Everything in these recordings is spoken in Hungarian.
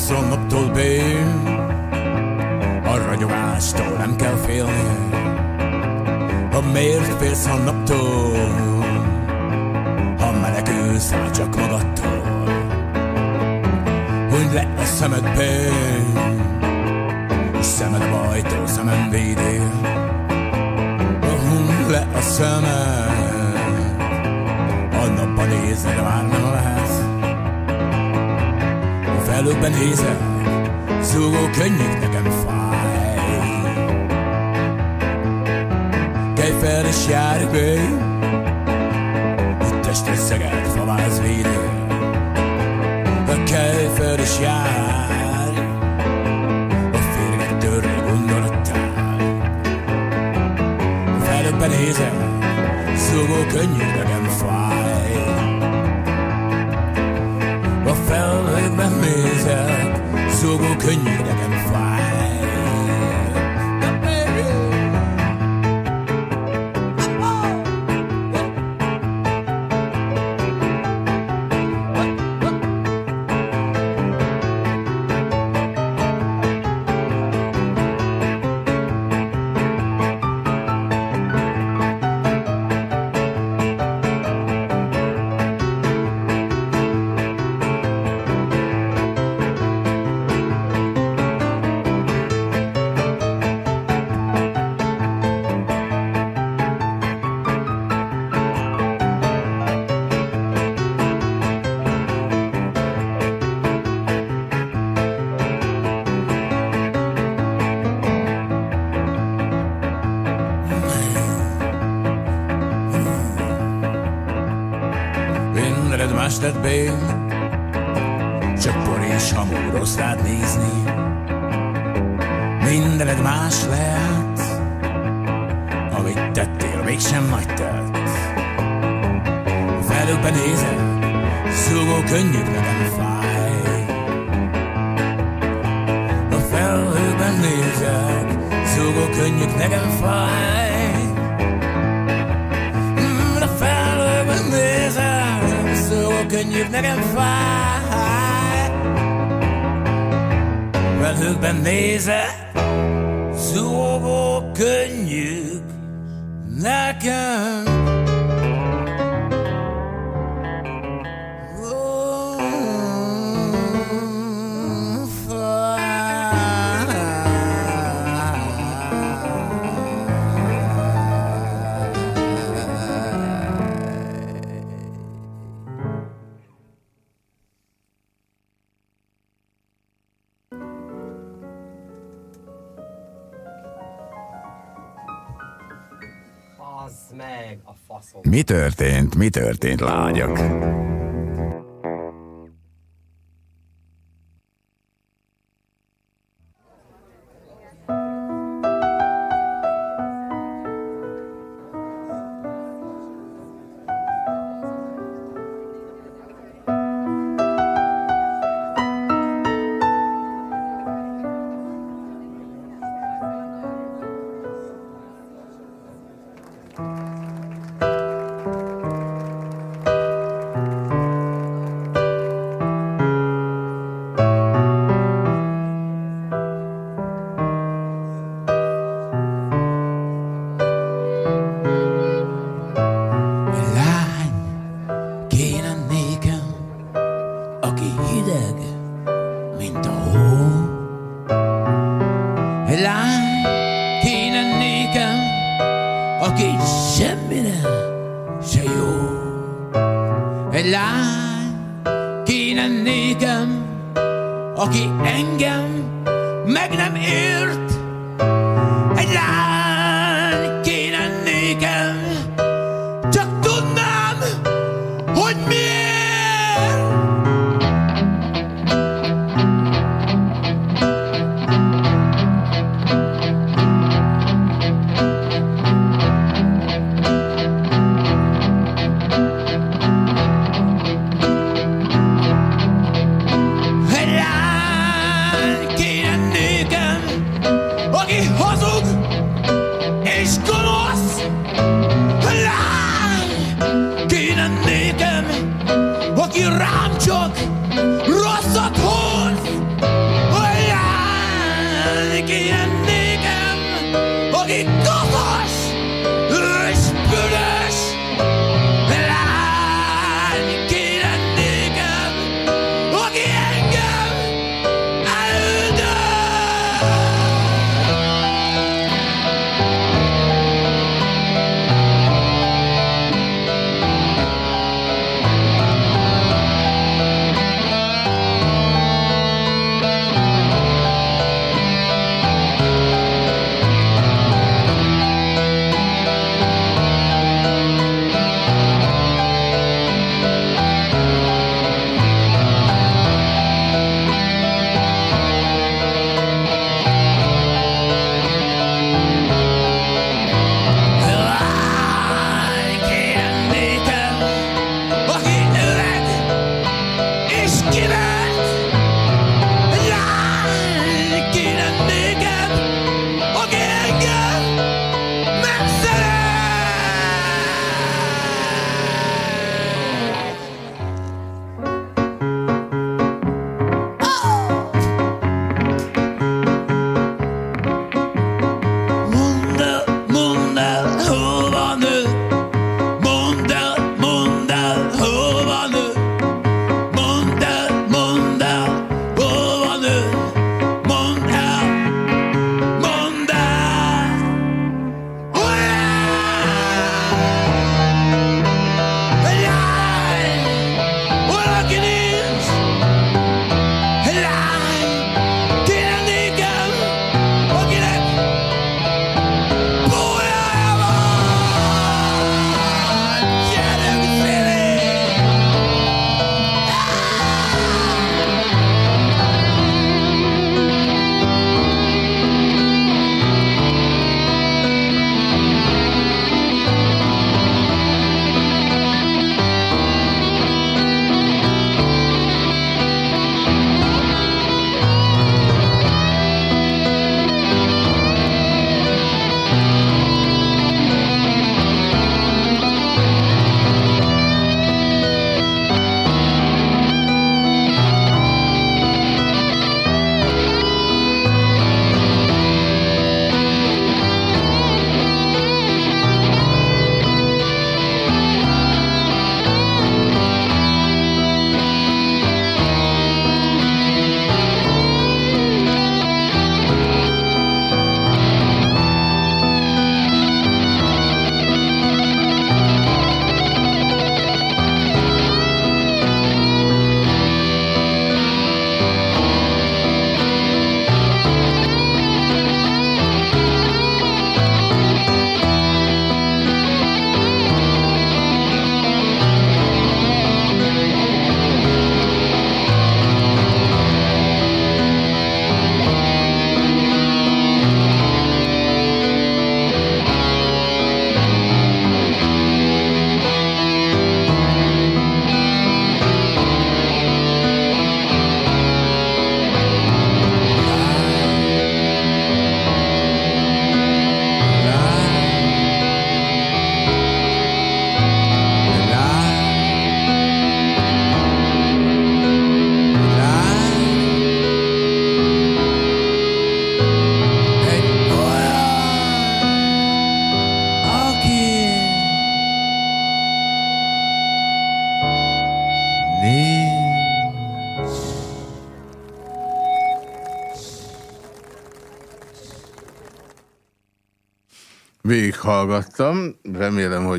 Verfész a bél, a ragyogástól nem kell félni. Ha miért félsz a naptól, ha menekülsz csak magadtól. Hunyd le a szemed Felőkben nézel, zúgó könnyük nekem fáj. Kejfer és járok be, testre szeged faváz védő. A kejfer is jár, a férget törre gondolattál. Felöbben nézel, szúgó könnyű nézel, szúgó könnyű nekem fáj. Mi történt, lányok? és gonosz. Lány Kéne nékem, aki rám csak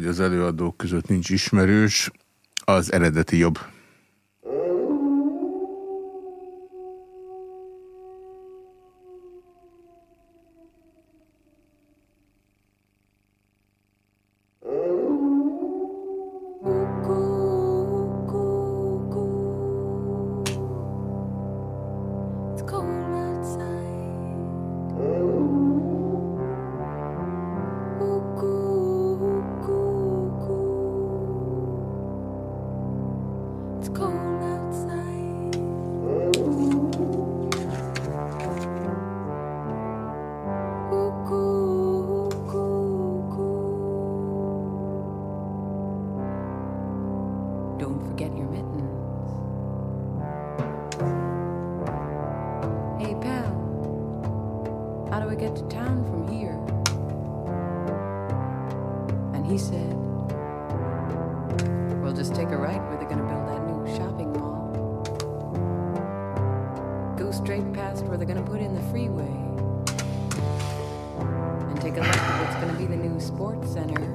hogy az előadók között nincs ismerős, az eredeti jobb.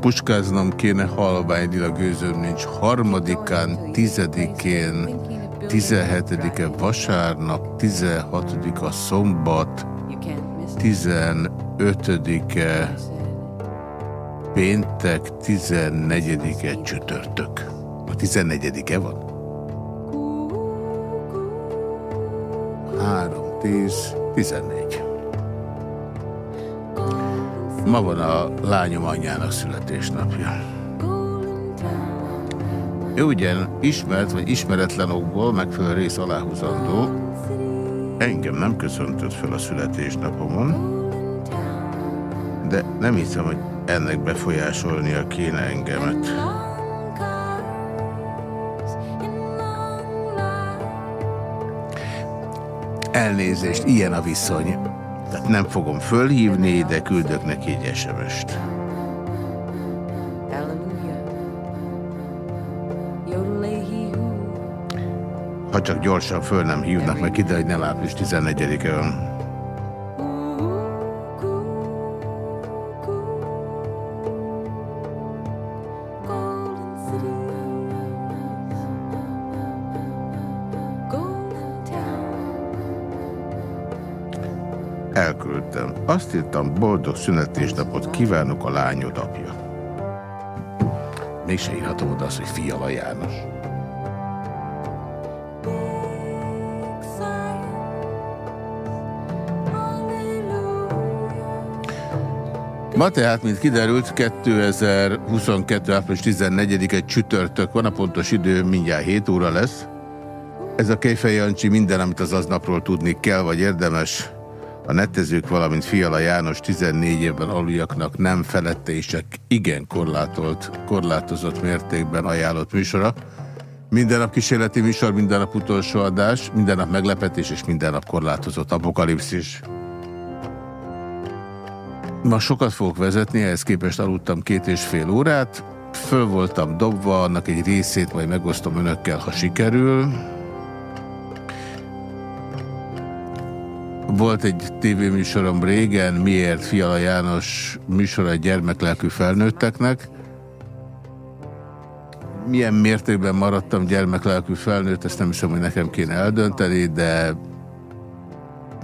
Puskáznom kéne, halványilag gőzöm nincs. Harmadikán, tizedikén, tizenhetedike vasárnap, tizenhatodika szombat, tizenötödike péntek, tizennegyedike csütörtök. A tizennegyedike van? Három, tíz, tizennégy. Ma van a lányom anyjának születésnapja. Ő ugyan ismert vagy ismeretlen okból megfelelő rész aláhúzandó, engem nem köszöntött fel a születésnapomon, de nem hiszem, hogy ennek befolyásolnia kéne engemet. Elnézést, ilyen a viszony. Tehát nem fogom fölhívni, de küldök neki egy SMS-t. Ha csak gyorsan föl nem hívnak, meg ide, hogy nem április 14-e van. Írtam, boldog születésnapot kívánok a lányod apja. Mégse írhatom oda azt, hogy Fiala János. Ma tehát, mint kiderült, 2022. április 14-e csütörtök van, a pontos idő mindjárt 7 óra lesz. Ez a Kejfej Jancsi minden, amit az aznapról tudni kell, vagy érdemes. A netezők, valamint Fiala János 14 évben aluljaknak nem felette és csak igen korlátolt, korlátozott mértékben ajánlott műsora. Minden nap kísérleti műsor, minden nap utolsó adás, minden nap meglepetés és minden nap korlátozott apokalipszis. Ma sokat fogok vezetni, ehhez képest aludtam két és fél órát, föl voltam dobva, annak egy részét majd megosztom önökkel, ha sikerül. Volt egy tévéműsorom régen, miért Fiala János műsora gyermeklelkű felnőtteknek. Milyen mértékben maradtam gyermeklelkű felnőtt, ezt nem hiszem, hogy nekem kéne eldönteni, de...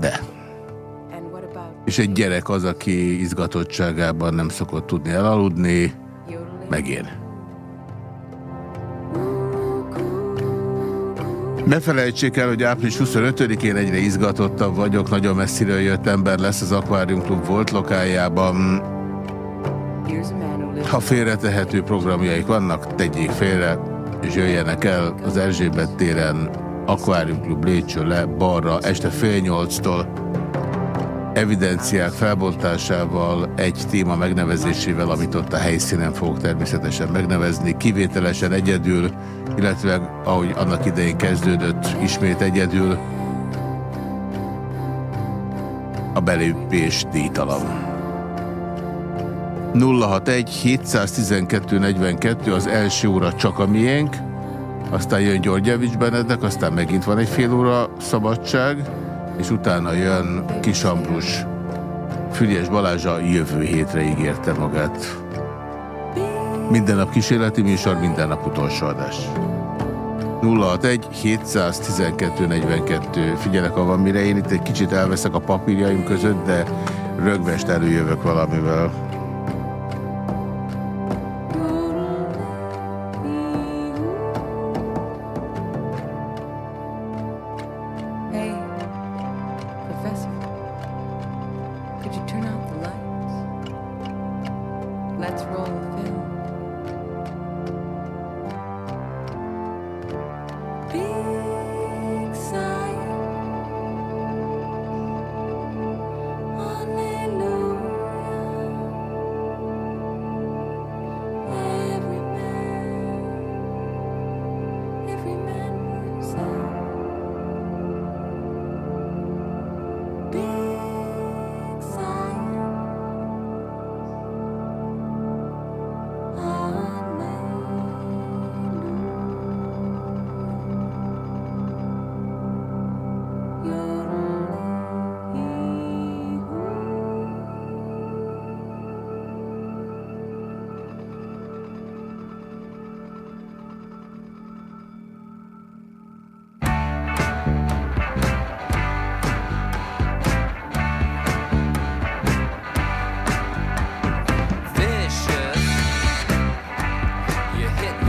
De. És egy gyerek az, aki izgatottságában nem szokott tudni elaludni, meg én. Ne felejtsék el, hogy április 25-én egyre izgatottabb vagyok, nagyon messziről jött ember lesz az Aquarium Club volt lokájában. Ha félretehető programjaik vannak, tegyék félre, és jöjjenek el az Erzsébet téren, Aquarium Club lépcső le, balra, este fél nyolctól evidenciák felbontásával, egy téma megnevezésével, amit ott a helyszínen fogok természetesen megnevezni, kivételesen egyedül, illetve ahogy annak idején kezdődött, ismét egyedül, a belépés díjtalan. 061 712 42 az első óra csak a miénk, aztán jön Györgyevics Benedek, aztán megint van egy fél óra szabadság, és utána jön Kisambrus Füriás Balázs a jövő hétre ígérte magát. Minden nap kísérleti műsor, minden nap utolsó adás. 061 712 42. Figyelek, ha van mire, én itt egy kicsit elveszek a papírjaim között, de rögvest előjövök valamivel.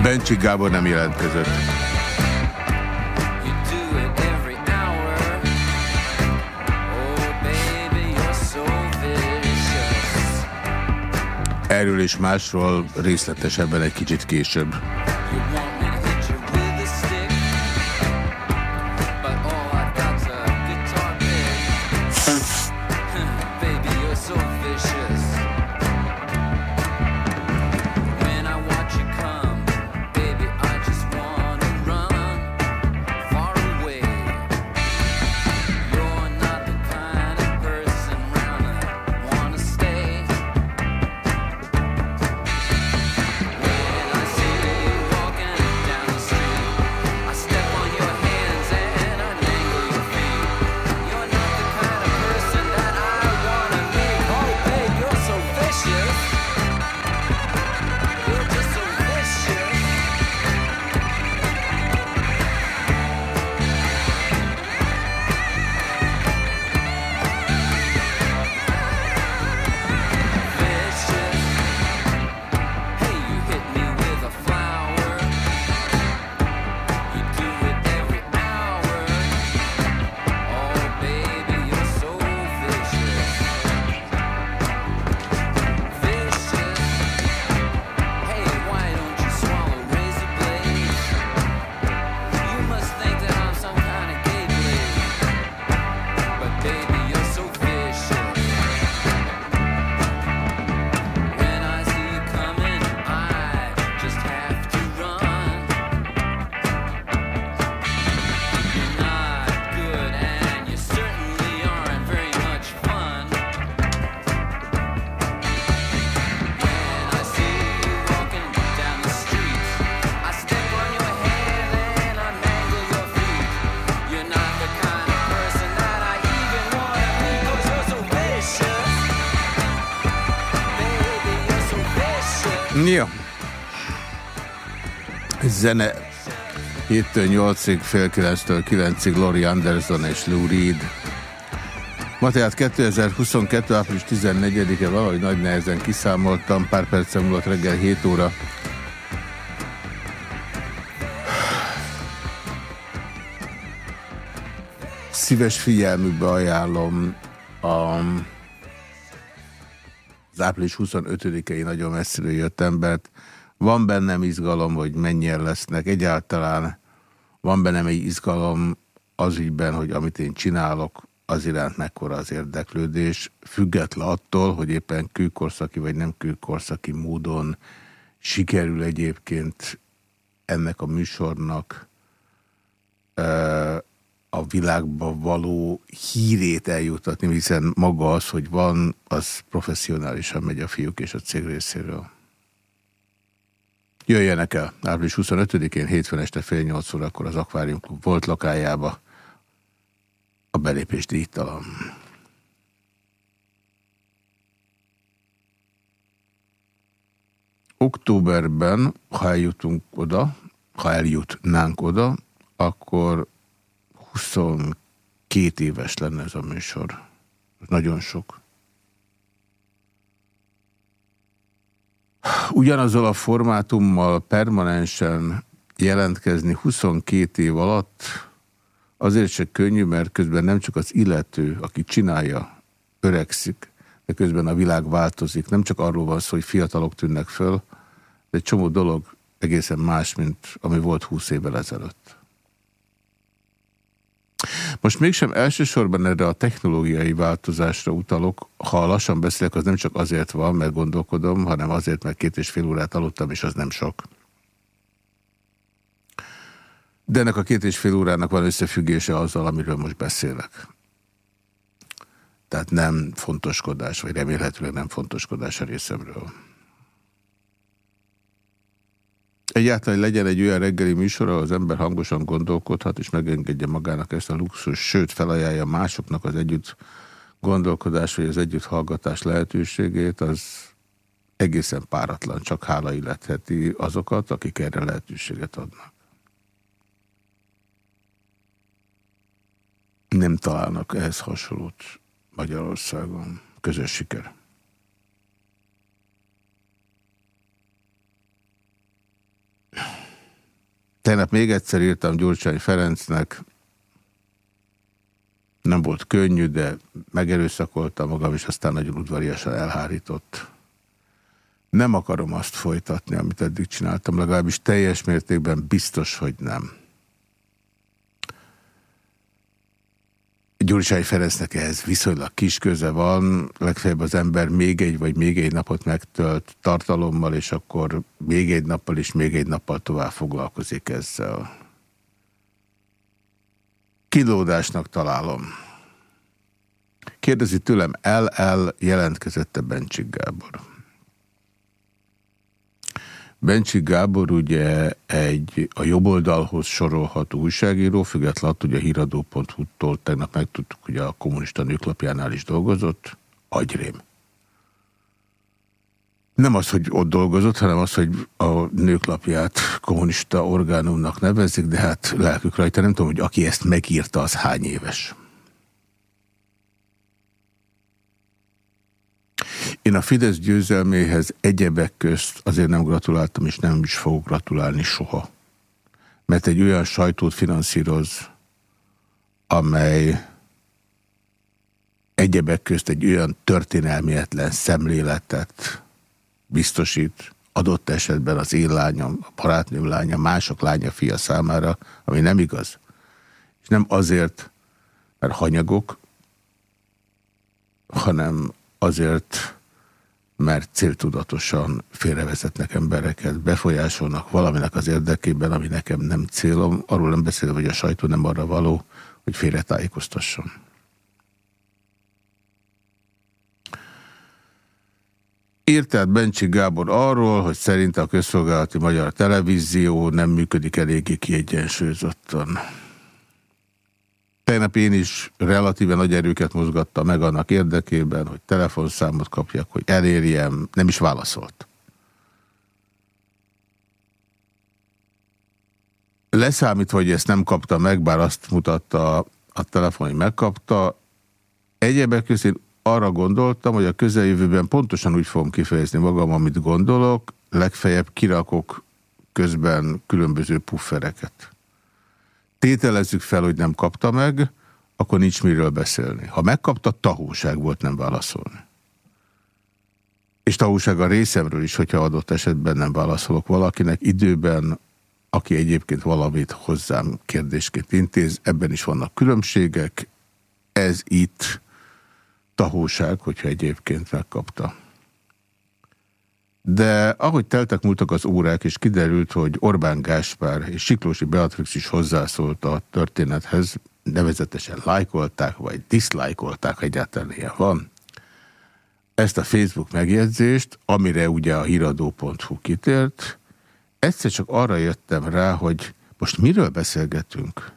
Bencsi Gábor nem jelentkezett. Erről és másról részletesebben egy kicsit később. Zene 7-től 8-ig, fél 9-től 9-ig Lori Anderson és Lou Reed. Ma tehát 2022. április 14-e valahogy nagy nehezen kiszámoltam, pár percem múlott reggel 7 óra. Szíves figyelmükbe ajánlom a az április 25-i nagyon messziről jött embert. Van bennem izgalom, hogy mennyien lesznek. Egyáltalán van bennem egy izgalom az ügyben, hogy amit én csinálok, az iránt mekkora az érdeklődés, független attól, hogy éppen kőkorszaki vagy nem kőkorszaki módon sikerül egyébként ennek a műsornak a világba való hírét eljutatni, hiszen maga az, hogy van, az professzionálisan megy a fiúk és a cég részéről. Jöjjenek el. Április 25-én, hétfőn este fél 8 órakor az Akvárium volt lakájába. A belépés díjtalan. Októberben, ha eljutunk oda, ha eljutnánk oda, akkor 22 éves lenne ez a műsor. Nagyon sok. Ugyanazzal a formátummal permanensen jelentkezni 22 év alatt azért se könnyű, mert közben nem csak az illető, aki csinálja, öregszik, de közben a világ változik. Nem csak arról van szó, hogy fiatalok tűnnek föl, de egy csomó dolog egészen más, mint ami volt 20 évvel ezelőtt. Most mégsem elsősorban erre a technológiai változásra utalok. Ha lassan beszélek, az nem csak azért van, mert gondolkodom, hanem azért, mert két és fél órát aludtam, és az nem sok. De ennek a két és fél órának van összefüggése azzal, amiről most beszélek. Tehát nem fontoskodás, vagy remélhetőleg nem fontoskodás a részemről. Egyáltalán legyen egy olyan reggeli műsor, ahol az ember hangosan gondolkodhat, és megengedje magának ezt a luxus, sőt felajánlja másoknak az együtt gondolkodás, vagy az együtt hallgatás lehetőségét, az egészen páratlan, csak hála illetheti azokat, akik erre lehetőséget adnak. Nem találnak ehhez hasonlót Magyarországon. Közös siker. Tegnap még egyszer írtam Gyurcsány Ferencnek, nem volt könnyű, de megerőszakolta magam, és aztán nagyon udvariasan elhárított. Nem akarom azt folytatni, amit eddig csináltam, legalábbis teljes mértékben biztos, hogy nem. Gyurcsány Ferencnek ehhez viszonylag kis köze van, legfeljebb az ember még egy vagy még egy napot megtölt tartalommal, és akkor még egy nappal és még egy nappal tovább foglalkozik ezzel. Kilódásnak találom. Kérdezi tőlem, el-el jelentkezette Bencsik Gábor. Bencsi Gábor ugye egy a jobboldalhoz sorolható újságíró, függetlenül hogy a híradó.hu-tól tegnap megtudtuk, hogy a kommunista nőklapjánál is dolgozott, agyrém. Nem az, hogy ott dolgozott, hanem az, hogy a nőklapját kommunista orgánumnak nevezik, de hát lelkük rajta. Nem tudom, hogy aki ezt megírta, az hány éves. Én a Fidesz győzelméhez egyebek közt azért nem gratuláltam, és nem is fogok gratulálni soha. Mert egy olyan sajtót finanszíroz, amely egyebek közt egy olyan történelmietlen szemléletet biztosít, adott esetben az én lányom, a barátnőm lánya, mások lánya fia számára, ami nem igaz. És nem azért, mert hanyagok, hanem azért, mert céltudatosan félrevezetnek embereket, befolyásolnak valaminek az érdekében, ami nekem nem célom, arról nem beszélve, hogy a sajtó nem arra való, hogy félretájékoztasson. Írt tehát Bencsi Gábor arról, hogy szerint a közszolgálati magyar televízió nem működik eléggé kiegyensúlyozottan. Tegnap én is relatíven nagy erőket mozgatta meg annak érdekében, hogy telefonszámot kapjak, hogy elérjem, nem is válaszolt. Leszámítva, hogy ezt nem kapta meg, bár azt mutatta a telefon, hogy megkapta, egyébek között arra gondoltam, hogy a közeljövőben pontosan úgy fogom kifejezni magam, amit gondolok, legfeljebb kirakok közben különböző puffereket tételezzük fel, hogy nem kapta meg, akkor nincs miről beszélni. Ha megkapta, tahóság volt nem válaszolni. És tahóság a részemről is, hogyha adott esetben nem válaszolok valakinek időben, aki egyébként valamit hozzám kérdésként intéz, ebben is vannak különbségek. Ez itt tahóság, hogyha egyébként megkapta. De ahogy teltek múltak az órák, és kiderült, hogy Orbán Gáspár és Siklósi Beatrix is hozzászólt a történethez, nevezetesen lájkolták, vagy diszlájkolták, egyáltalán ilyen van, ezt a Facebook megjegyzést, amire ugye a híradó.hu kitért, egyszer csak arra jöttem rá, hogy most miről beszélgetünk?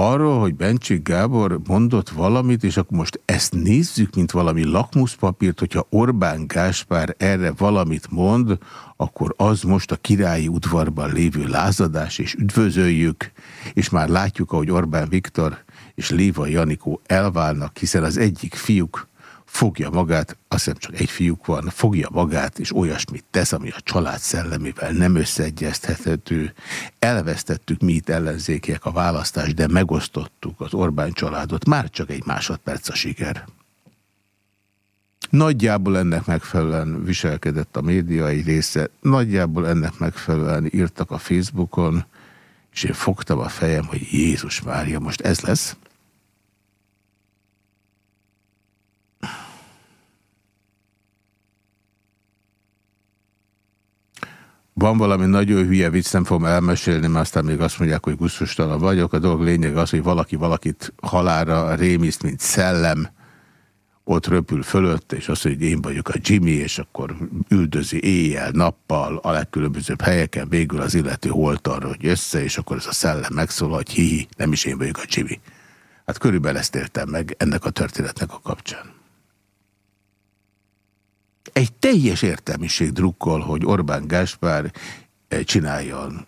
Arról, hogy Bencsik Gábor mondott valamit, és akkor most ezt nézzük, mint valami lakmuszpapírt, hogyha Orbán Gáspár erre valamit mond, akkor az most a királyi udvarban lévő lázadás, és üdvözöljük, és már látjuk, ahogy Orbán Viktor és Léva Janikó elválnak, hiszen az egyik fiúk fogja magát, azt hiszem csak egy fiúk van, fogja magát, és olyasmit tesz, ami a család szellemével nem összeegyeztethető. Elvesztettük mi itt ellenzékiek a választást, de megosztottuk az Orbán családot. Már csak egy másodperc a siker. Nagyjából ennek megfelelően viselkedett a médiai része, nagyjából ennek megfelelően írtak a Facebookon, és én fogtam a fejem, hogy Jézus Mária, most ez lesz. Van valami nagyon hülye vicc, nem fogom elmesélni, mert aztán még azt mondják, hogy gusztustalan vagyok. A dolog lényeg az, hogy valaki valakit halára rémiszt, mint szellem, ott röpül fölött, és azt hogy én vagyok a Jimmy, és akkor üldözi éjjel, nappal, a legkülönbözőbb helyeken, végül az illető holt arra, hogy össze, és akkor ez a szellem megszól, hogy hihi, nem is én vagyok a Jimmy. Hát körülbelül ezt értem meg ennek a történetnek a kapcsán. Egy teljes értelmiség drukkol, hogy Orbán Gáspár eh, csináljon,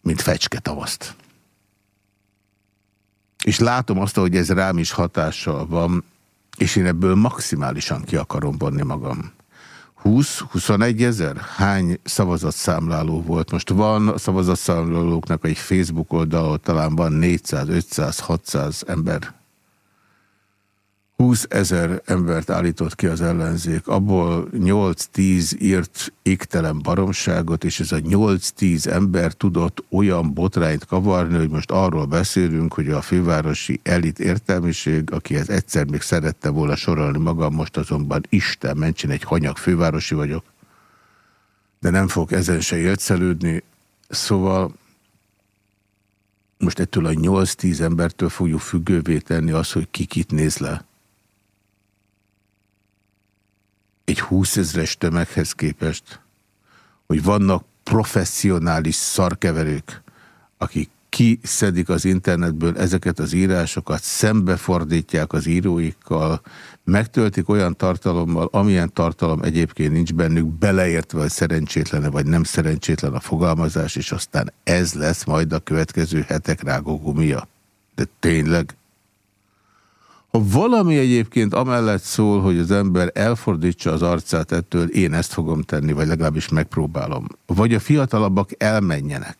mint fecske tavaszt. És látom azt, hogy ez rám is hatással van, és én ebből maximálisan ki akarom vonni magam. 20-21 ezer? Hány szavazatszámláló volt? Most van a szavazatszámlálóknak egy Facebook oldal, talán van 400, 500, 600 ember 20 ezer embert állított ki az ellenzék, abból 8-10 írt égtelen baromságot, és ez a 8-10 ember tudott olyan botrányt kavarni, hogy most arról beszélünk, hogy a fővárosi elit értelmiség, akihez egyszer még szerette volna sorolni magam, most azonban Isten mentsen egy hanyag fővárosi vagyok, de nem fog ezen se élcelődni, szóval most ettől a 8-10 embertől fogjuk függővé tenni azt, hogy ki kit néz le. Egy 20 ezres tömeghez képest, hogy vannak professzionális szarkeverők, akik kiszedik az internetből ezeket az írásokat, szembefordítják az íróikkal, megtöltik olyan tartalommal, amilyen tartalom egyébként nincs bennük, beleértve, hogy szerencsétlene vagy nem szerencsétlen a fogalmazás, és aztán ez lesz majd a következő hetek rágógumia. De tényleg? Ha valami egyébként amellett szól, hogy az ember elfordítsa az arcát ettől, én ezt fogom tenni, vagy legalábbis megpróbálom. Vagy a fiatalabbak elmenjenek.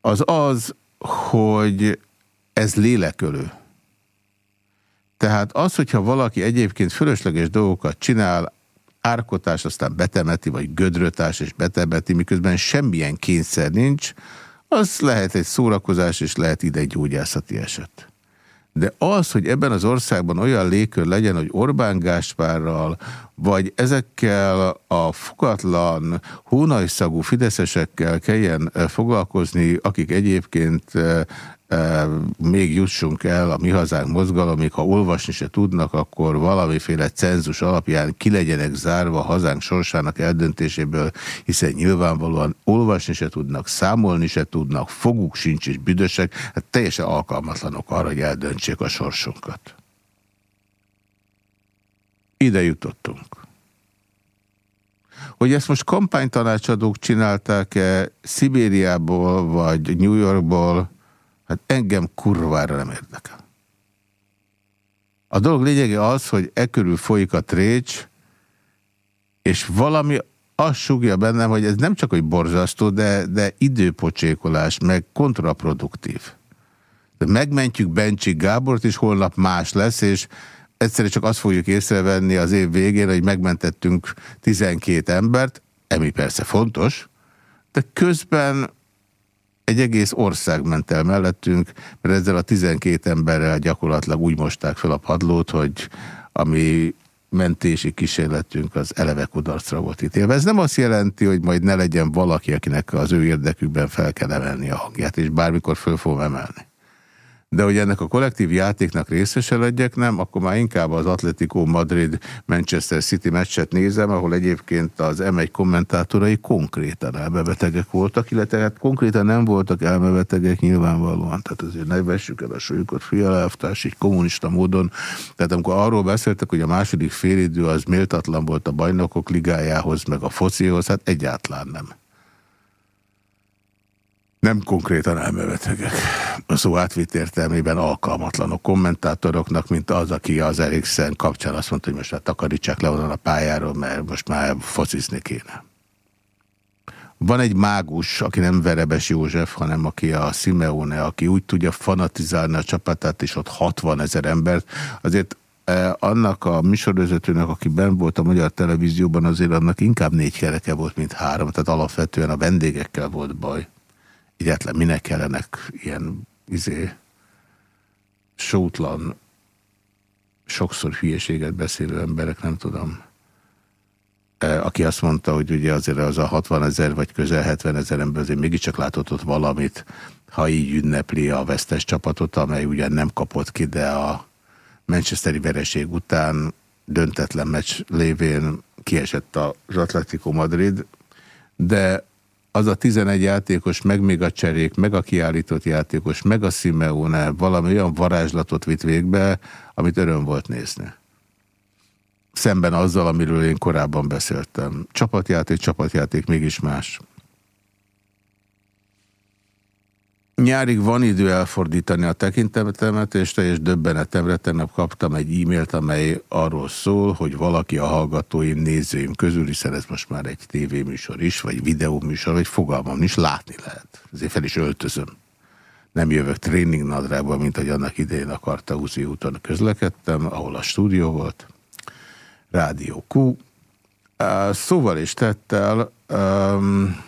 Az az, hogy ez lélekölő. Tehát az, hogyha valaki egyébként fölösleges dolgokat csinál, árkotás, aztán betemeti, vagy gödrötás és betemeti, miközben semmilyen kényszer nincs, az lehet egy szórakozás, és lehet ide gyógyászati eset. De az, hogy ebben az országban olyan légkör legyen, hogy Orbán Gáspárral, vagy ezekkel a fukatlan, hónajszagú fideszesekkel kelljen eh, foglalkozni, akik egyébként eh, még jussunk el a Mi Hazánk mozgalomig, ha olvasni se tudnak, akkor valamiféle cenzus alapján ki legyenek zárva hazánk sorsának eldöntéséből, hiszen nyilvánvalóan olvasni se tudnak, számolni se tudnak, foguk sincs és büdösek, hát teljesen alkalmatlanok arra, hogy eldöntsék a sorsunkat. Ide jutottunk. Hogy ezt most kampánytanácsadók csinálták-e Szibériából vagy New Yorkból, Hát engem kurvára nem érdekel. A dolog lényege az, hogy e körül folyik a trécs, és valami azt sugja bennem, hogy ez nem csak hogy borzasztó, de, de időpocsékolás, meg kontraproduktív. De megmentjük Bencsik Gábort, és holnap más lesz, és egyszerűen csak azt fogjuk észrevenni az év végén, hogy megmentettünk 12 embert, emi persze fontos, de közben egy egész ország ment el mellettünk, mert ezzel a 12 emberrel gyakorlatilag úgy mosták fel a padlót, hogy ami mentési kísérletünk az eleve kudarcra volt ítélve. Ez nem azt jelenti, hogy majd ne legyen valaki, akinek az ő érdekükben fel kell emelni a hangját, és bármikor föl fogom emelni. De hogy ennek a kollektív játéknak részese legyek, nem, akkor már inkább az Atletico Madrid Manchester City meccset nézem, ahol egyébként az M1 kommentátorai konkrétan elmebetegek voltak, illetve hát konkrétan nem voltak elmebetegek nyilvánvalóan, tehát azért ne vessük el a súlyukat fialáftás, így kommunista módon, tehát amikor arról beszéltek, hogy a második félidő az méltatlan volt a bajnokok ligájához, meg a focihoz, hát egyáltalán nem. Nem konkrétan elmebetegek. A szó átvitt értelmében alkalmatlanok kommentátoroknak, mint az, aki az Eriksen kapcsán azt mondta, hogy most már takarítsák le onnan a pályáról, mert most már focizni kéne. Van egy mágus, aki nem Verebes József, hanem aki a Simeone, aki úgy tudja fanatizálni a csapatát, és ott 60 ezer embert. Azért eh, annak a műsorvezetőnek, aki ben volt a magyar televízióban, azért annak inkább négy kereke volt, mint három, tehát alapvetően a vendégekkel volt baj egyáltalán minek kellenek ilyen izé, sótlan, sokszor hülyeséget beszélő emberek, nem tudom. E, aki azt mondta, hogy ugye azért az a 60 ezer vagy közel 70 ezer ember azért mégiscsak látott ott valamit, ha így ünnepli a vesztes csapatot, amely ugyan nem kapott ki, de a Manchesteri vereség után döntetlen meccs lévén kiesett az Atletico Madrid, de az a 11 játékos, meg még a cserék, meg a kiállított játékos, meg a Simeone valami olyan varázslatot vitt végbe, amit öröm volt nézni. Szemben azzal, amiről én korábban beszéltem. Csapatjáték, csapatjáték, mégis más. Nyárig van idő elfordítani a tekintetemet, és teljes döbbenetemre tegnap kaptam egy e-mailt, amely arról szól, hogy valaki a hallgatóim, nézőim közül, hiszen ez most már egy tévéműsor is, vagy videóműsor, vagy fogalmam is, látni lehet. Ezért fel is öltözöm. Nem jövök tréningnadrágba, mint hogy annak idején akarta Uzi úton közlekedtem, ahol a stúdió volt. Rádió Q. Szóval is tettel, um,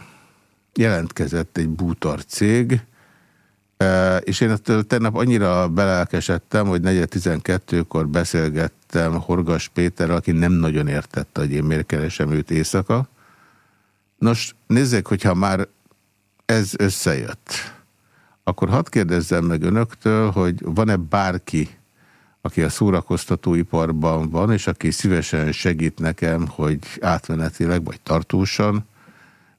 jelentkezett egy bútor cég, és én ettől tegnap annyira belelkesedtem, hogy 4.12-kor beszélgettem Horgas Péterrel, aki nem nagyon értette, hogy én miért keresem őt éjszaka. Nos, nézzék, hogyha már ez összejött, akkor hadd kérdezzem meg önöktől, hogy van-e bárki, aki a szórakoztatóiparban van, és aki szívesen segít nekem, hogy átmenetileg vagy tartósan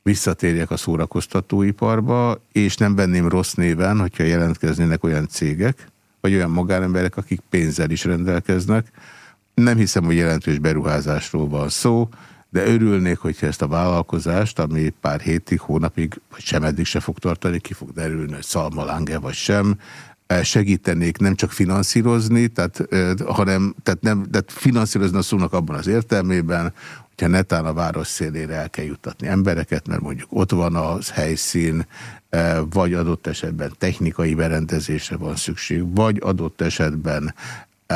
visszatérjek a szórakoztatóiparba, és nem venném rossz néven, hogyha jelentkeznének olyan cégek, vagy olyan magánemberek, akik pénzzel is rendelkeznek. Nem hiszem, hogy jelentős beruházásról van szó, de örülnék, hogyha ezt a vállalkozást, ami pár hétig, hónapig, vagy sem eddig se fog tartani, ki fog derülni, hogy szalmalánge vagy sem, eh, segítenék nem csak finanszírozni, tehát, eh, hanem tehát nem, tehát finanszírozni a szónak abban az értelmében, hogyha netán a város szélére el kell juttatni embereket, mert mondjuk ott van az helyszín, e, vagy adott esetben technikai berendezésre van szükség, vagy adott esetben e,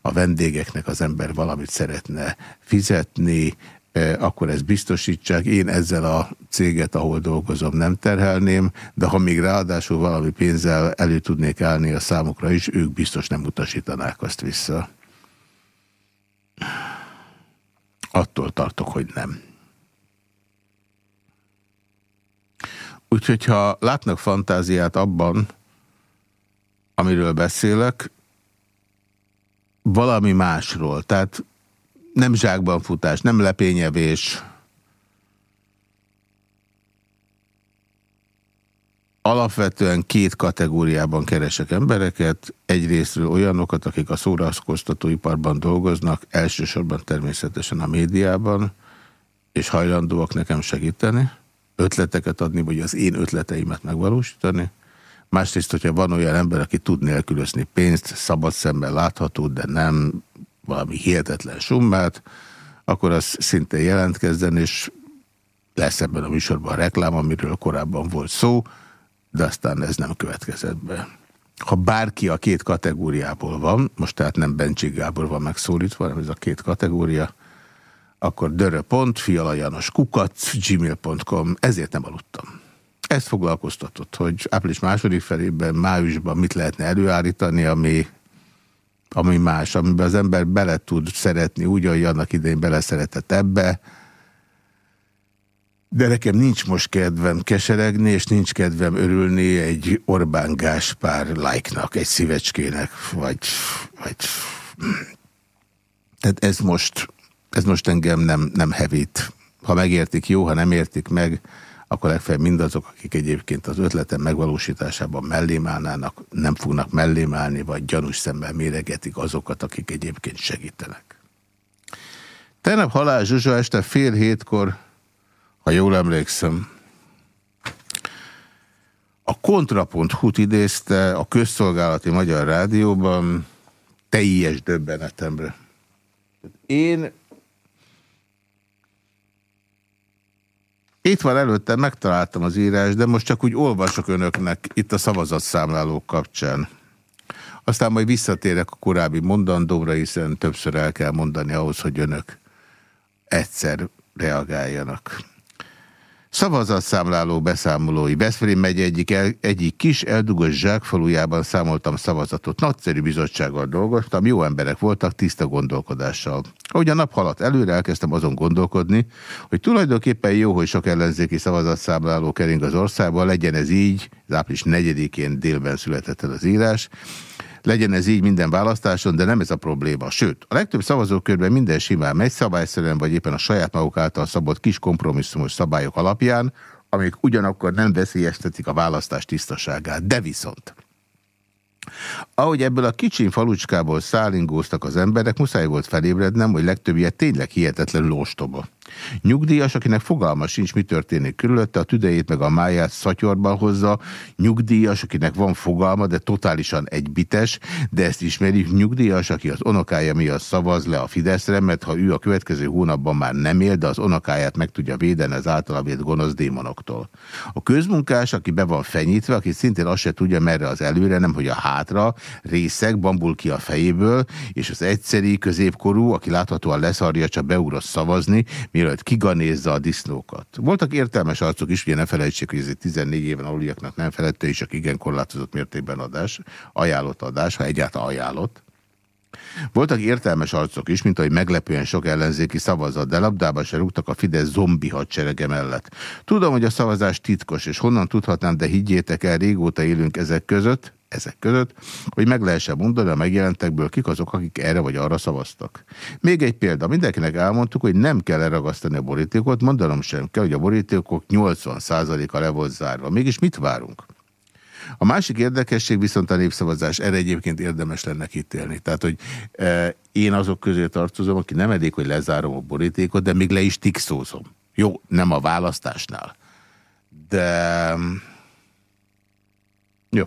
a vendégeknek az ember valamit szeretne fizetni, e, akkor ezt biztosítsák. Én ezzel a céget, ahol dolgozom, nem terhelném, de ha még ráadásul valami pénzzel elő tudnék állni a számukra is, ők biztos nem utasítanák azt vissza. Attól tartok, hogy nem. Úgyhogy ha látnak fantáziát abban, amiről beszélek, valami másról, tehát nem zsákban futás, nem lepényevés, Alapvetően két kategóriában keresek embereket. Egyrésztről olyanokat, akik a szórakoztatóiparban dolgoznak, elsősorban természetesen a médiában, és hajlandóak nekem segíteni, ötleteket adni, vagy az én ötleteimet megvalósítani. Másrészt, hogyha van olyan ember, aki tud nélkülözni pénzt, szabad szemben látható, de nem valami hihetetlen summát, akkor az szinte jelentkezzen, és lesz ebben a műsorban a reklám, amiről korábban volt szó, de aztán ez nem következett be. Ha bárki a két kategóriából van, most tehát nem Bencsik Gábor van megszólítva, hanem ez a két kategória, akkor dörö.fialajanoskukac gmail.com, ezért nem aludtam. Ezt foglalkoztatott, hogy április második felében, májusban mit lehetne előállítani, ami, ami más, amiben az ember bele tud szeretni úgy, ahogy annak idején beleszeretett ebbe, De nekem nincs most kedvem keseregni, és nincs kedvem örülni egy Orbán Gáspár like-nak, egy szívecskének, vagy, vagy... Tehát ez most, ez most engem nem, nem hevít. Ha megértik, jó, ha nem értik meg, akkor legfeljebb mindazok, akik egyébként az ötletem megvalósításában mellém állnának, nem fognak mellém állni, vagy gyanús szemmel méregetik azokat, akik egyébként segítenek. Tegnap Halál Zsuzsa este fél hétkor, ha jól emlékszem, a kontrapont idézte a közszolgálati Magyar Rádióban teljes döbbenetemre. Én Itt van előttem, megtaláltam az írás, de most csak úgy olvasok önöknek itt a szavazatszámlálók kapcsán. Aztán majd visszatérek a korábbi mondandóra, hiszen többször el kell mondani ahhoz, hogy önök egyszer reagáljanak. Szavazatszámláló beszámolói. Veszprém megy egyik, el, egyik kis eldugos zsákfalujában számoltam szavazatot. Nagyszerű bizottsággal dolgoztam, jó emberek voltak, tiszta gondolkodással. Ahogy a nap haladt előre, elkezdtem azon gondolkodni, hogy tulajdonképpen jó, hogy sok ellenzéki szavazatszámláló kering az országban, legyen ez így, az április 4-én délben született el az írás, legyen ez így minden választáson, de nem ez a probléma. Sőt, a legtöbb szavazókörben minden simán megy szabályszerűen, vagy éppen a saját maguk által szabott kis kompromisszumos szabályok alapján, amik ugyanakkor nem veszélyeztetik a választás tisztaságát. De viszont ahogy ebből a kicsin falucskából szállingóztak az emberek, muszáj volt felébrednem, hogy legtöbbje tényleg hihetetlenül ostoba. Nyugdíjas, akinek fogalma sincs, mi történik körülötte, a tüdejét meg a máját szatyorban hozza, nyugdíjas, akinek van fogalma, de totálisan egybites, de ezt ismerjük, nyugdíjas, aki az onokája miatt szavaz le a Fideszre, mert ha ő a következő hónapban már nem él, de az onokáját meg tudja védeni az általa véd gonosz démonoktól. A közmunkás, aki be van fenyítve, aki szintén azt se tudja merre az előre, nem hogy a hátra, részek, bambul ki a fejéből, és az egyszeri középkorú, aki láthatóan leszarja csak beugrott szavazni, mielőtt kiganézza a disznókat. Voltak értelmes arcok is, ugye ne felejtsék, hogy ez egy 14 éven aluliaknak nem felette, és csak igen korlátozott mértékben adás, ajánlott adás, ha egyáltalán ajánlott. Voltak értelmes arcok is, mint ahogy meglepően sok ellenzéki szavazat, de labdába se rúgtak a Fidesz zombi hadserege mellett. Tudom, hogy a szavazás titkos, és honnan tudhatnám, de higgyétek el, régóta élünk ezek között, ezek között, hogy meg lehessen mondani a megjelentekből, kik azok, akik erre vagy arra szavaztak. Még egy példa, mindenkinek elmondtuk, hogy nem kell leragasztani a borítékot, mondanom sem kell, hogy a borítékok 80%-a le volt zárva. Mégis mit várunk? A másik érdekesség viszont a népszavazás. Erre egyébként érdemes lenne kitélni. Tehát, hogy e, én azok közé tartozom, aki nem elég, hogy lezárom a borítékot, de még le is tixózom. Jó, nem a választásnál. De... Jó.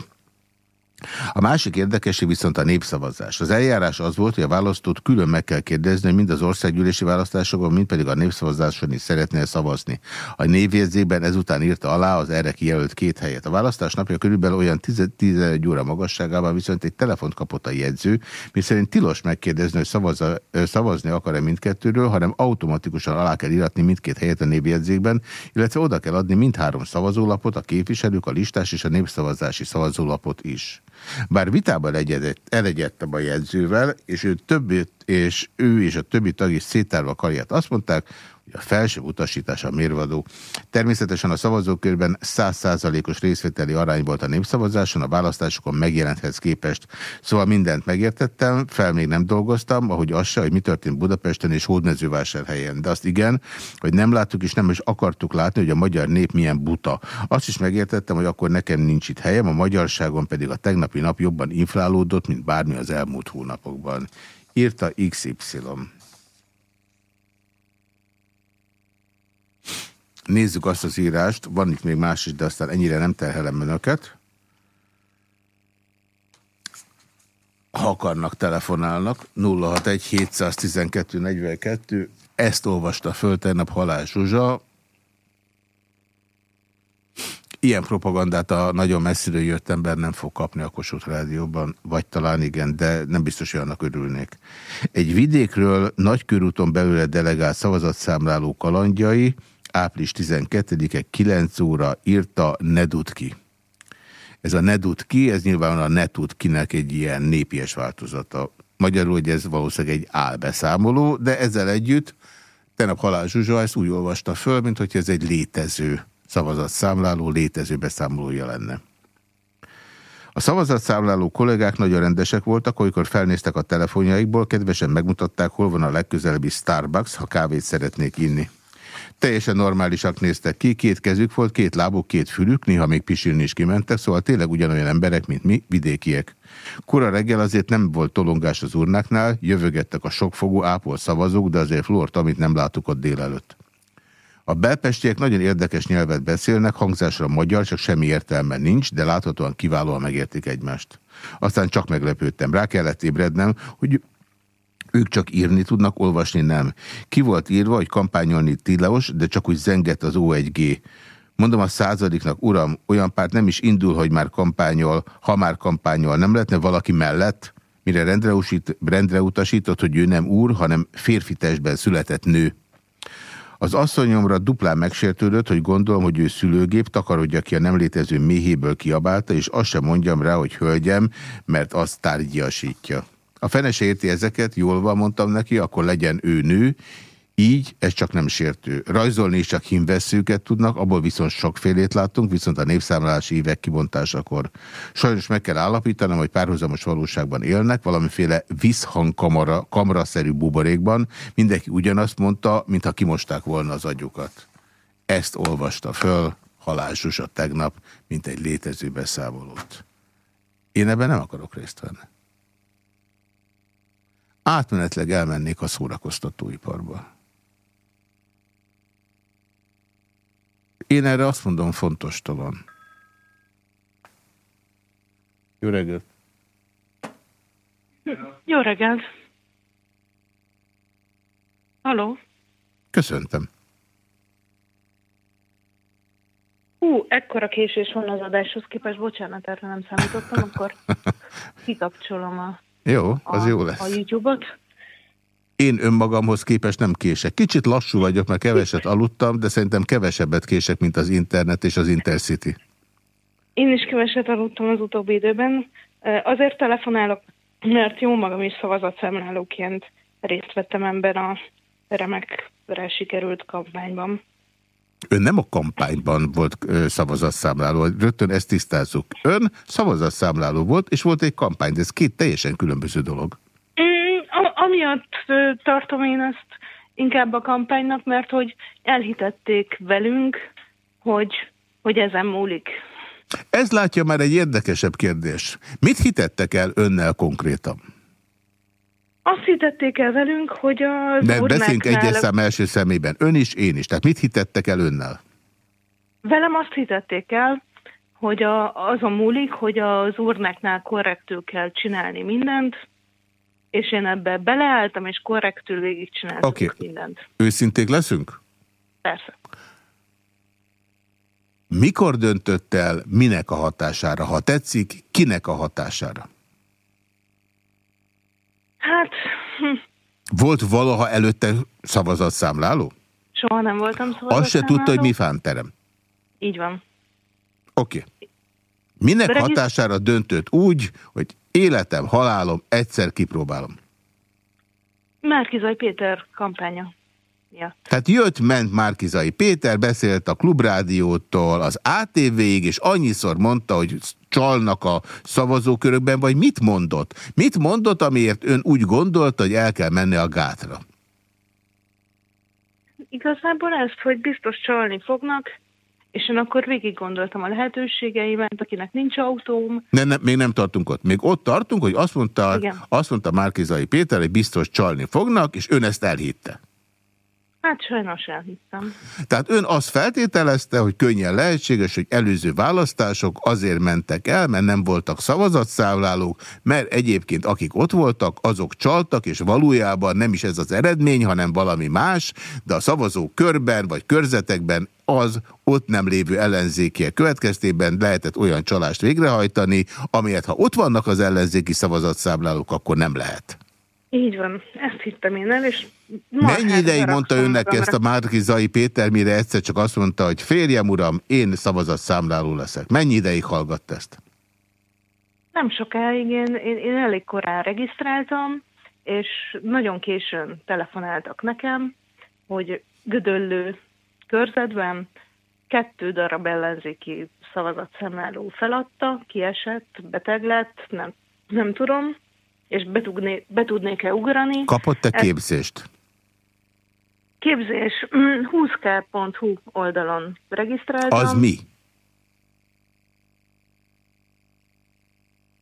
A másik érdekesség viszont a népszavazás. Az eljárás az volt, hogy a választót külön meg kell kérdezni, mind az országgyűlési választásokon, mind pedig a népszavazáson is szeretnél szavazni. A névjegyzékben ezután írta alá az erre kijelölt két helyet. A választás napja körülbelül olyan 11 óra magasságában viszont egy telefont kapott a jegyző, miszerint tilos megkérdezni, hogy szavazza, szavazni akar-e mindkettőről, hanem automatikusan alá kell iratni mindkét helyet a névjegyzékben, illetve oda kell adni mindhárom szavazólapot, a képviselők, a listás és a népszavazási szavazólapot is. Bár vitában elegyedtem a jegyzővel, és ő, többit, és ő és a többi tag is szétárva karját azt mondták, a felső utasítás a mérvadó. Természetesen a szavazókörben 100%-os részvételi arány volt a népszavazáson, a választásokon megjelenthez képest. Szóval mindent megértettem, fel még nem dolgoztam, ahogy az se, hogy mi történt Budapesten és Hódmezővásárhelyen. De azt igen, hogy nem láttuk és nem is akartuk látni, hogy a magyar nép milyen buta. Azt is megértettem, hogy akkor nekem nincs itt helyem, a magyarságon pedig a tegnapi nap jobban inflálódott, mint bármi az elmúlt hónapokban. Írta XY. Nézzük azt az írást, van itt még más is, de aztán ennyire nem terhelem önöket. Ha akarnak, telefonálnak. 061 712 42. Ezt olvasta föl tegnap Halál Zsuzsa. Ilyen propagandát a nagyon messziről jött ember nem fog kapni a Kossuth Rádióban, vagy talán igen, de nem biztos, hogy annak örülnék. Egy vidékről nagykörúton belőle delegált szavazatszámláló kalandjai, április 12-e 9 óra írta Nedutki. Ez a Nedutki, ez nyilván a Netutkinek egy ilyen népies változata. Magyarul, hogy ez valószínűleg egy álbeszámoló, de ezzel együtt Tenap Halál Zsuzsa ezt úgy olvasta föl, mint hogy ez egy létező szavazatszámláló, létező beszámolója lenne. A szavazatszámláló kollégák nagyon rendesek voltak, amikor felnéztek a telefonjaikból, kedvesen megmutatták, hol van a legközelebbi Starbucks, ha kávét szeretnék inni. Teljesen normálisak néztek ki, két kezük volt, két lábuk, két fülük, néha még pisilni is kimentek, szóval tényleg ugyanolyan emberek, mint mi, vidékiek. Kora reggel azért nem volt tolongás az urnáknál, jövögettek a sokfogú ápol szavazók, de azért flort, amit nem látuk ott délelőtt. A belpestiek nagyon érdekes nyelvet beszélnek, hangzásra magyar, csak semmi értelme nincs, de láthatóan kiválóan megértik egymást. Aztán csak meglepődtem. Rá kellett ébrednem, hogy ők csak írni tudnak, olvasni nem. Ki volt írva, hogy kampányolni tilos, de csak úgy zengett az O1G. Mondom a századiknak, uram, olyan párt nem is indul, hogy már kampányol, ha már kampányol, nem lehetne valaki mellett? Mire rendre, usít, rendre utasított, hogy ő nem úr, hanem férfi testben született nő. Az asszonyomra duplán megsértődött, hogy gondolom, hogy ő szülőgép, takarodja ki a nem létező méhéből kiabálta, és azt sem mondjam rá, hogy hölgyem, mert azt tárgyasítja. A fene se érti ezeket, jól van, mondtam neki, akkor legyen ő nő, így ez csak nem sértő. Rajzolni is csak hímvesszőket tudnak, abból viszont sokfélét láttunk, viszont a népszámlálási évek kibontásakor. Sajnos meg kell állapítanom, hogy párhuzamos valóságban élnek, valamiféle visszhangkamara, kamraszerű buborékban. Mindenki ugyanazt mondta, mintha kimosták volna az agyukat. Ezt olvasta föl halásos a tegnap, mint egy létező beszámolót. Én ebben nem akarok részt venni. Átmenetleg elmennék a szórakoztatóiparba. Én erre azt mondom fontos talán. Jó reggelt! Jó reggelt! Haló? Köszöntem. Hú, ekkora késés van az adáshoz képest, bocsánat, erre nem számítottam, akkor kikapcsolom a, jó, az a, jó lesz. a YouTube-ot. Én önmagamhoz képest nem kések. Kicsit lassú vagyok, mert keveset aludtam, de szerintem kevesebbet kések, mint az internet és az Intercity. Én is keveset aludtam az utóbbi időben. Azért telefonálok, mert jó magam is szavazatszámlálóként részt vettem ebben a remekre sikerült kampányban. Ön nem a kampányban volt szavazatszámláló, rögtön ezt tisztázzuk. Ön szavazatszámláló volt, és volt egy kampány, de ez két teljesen különböző dolog amiatt tartom én ezt inkább a kampánynak, mert hogy elhitették velünk, hogy, hogy ezen múlik. Ez látja már egy érdekesebb kérdés. Mit hitettek el önnel konkrétan? Azt hitették el velünk, hogy az De beszéljünk egyes szám első szemében. Ön is, én is. Tehát mit hitettek el önnel? Velem azt hitették el, hogy a, azon múlik, hogy az urnáknál korrektül kell csinálni mindent, és én ebbe beleálltam, és korrektül végigcsináltam okay. mindent. Őszinték leszünk? Persze. Mikor döntött el, minek a hatására? Ha tetszik, kinek a hatására? Hát... Hm. Volt valaha előtte szavazatszámláló? Soha nem voltam szavazatszámláló. Azt se tudta, hogy mi fánterem? Így van. Oké. Okay. Minek hatására döntött úgy, hogy Életem, halálom, egyszer kipróbálom. Márkizai Péter kampánya. Ja. Tehát jött-ment Márkizai Péter, beszélt a klubrádiótól az ATV-ig, és annyiszor mondta, hogy csalnak a szavazókörökben, vagy mit mondott? Mit mondott, amiért ön úgy gondolta, hogy el kell menni a gátra? Igazából ezt, hogy biztos csalni fognak, és én akkor végig gondoltam a lehetőségeimet, akinek nincs autóm. Ne, ne, még nem tartunk ott. Még ott tartunk, hogy azt mondta, azt mondta Márkizai Péter, hogy biztos csalni fognak, és ön ezt elhitte. Hát sajnos elhittem. Tehát ön azt feltételezte, hogy könnyen lehetséges, hogy előző választások azért mentek el, mert nem voltak szavazatszámlálók, mert egyébként akik ott voltak, azok csaltak, és valójában nem is ez az eredmény, hanem valami más, de a szavazó körben vagy körzetekben az ott nem lévő ellenzékiek következtében lehetett olyan csalást végrehajtani, amilyet ha ott vannak az ellenzéki szavazatszámlálók, akkor nem lehet. Így van, ezt hittem én el, és... Mennyi ideig mondta önnek ezt a Márkizai Péter, mire egyszer csak azt mondta, hogy férjem uram, én szavazatszámláló leszek. Mennyi ideig hallgatt ezt? Nem sokáig, én, én, én elég korán regisztráltam, és nagyon későn telefonáltak nekem, hogy Gödöllő körzetben kettő darab ellenzéki szavazatszámláló feladta, kiesett, beteg lett, nem, nem tudom, és betudné, betudnék-e ugrani. Kapott-e képzést? Képzés 20k.hu mm, oldalon regisztráltam. Az mi?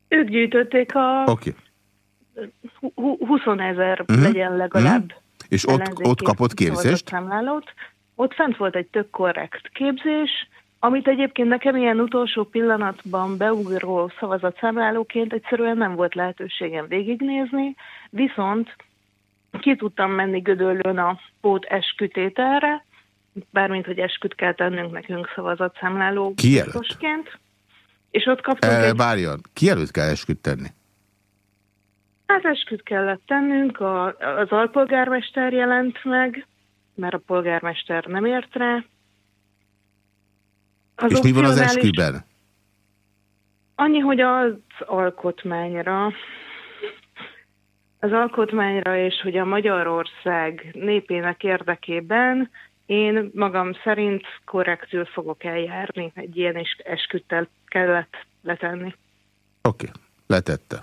Ők gyűjtötték a okay. 20 ezer uh mhm. -huh. legyen legalább. Uh mhm. -huh. És ott, ott kapott képzést? Ott fent volt egy tök korrekt képzés, amit egyébként nekem ilyen utolsó pillanatban beugró szavazatszámlálóként egyszerűen nem volt lehetőségem végignézni, viszont ki tudtam menni Gödöllőn a pót eskütételre, bármint, hogy esküt kell tennünk nekünk szavazatszámláló előtt? És ott kaptunk e, egy... Várjon, ki előtt kell esküt tenni? Hát esküt kellett tennünk, a, az alpolgármester jelent meg, mert a polgármester nem ért rá. Az És mi van az esküben? Annyi, hogy az alkotmányra, az alkotmányra és hogy a Magyarország népének érdekében én magam szerint korrektül fogok eljárni. Egy ilyen esküttel kellett letenni. Oké, okay. letette.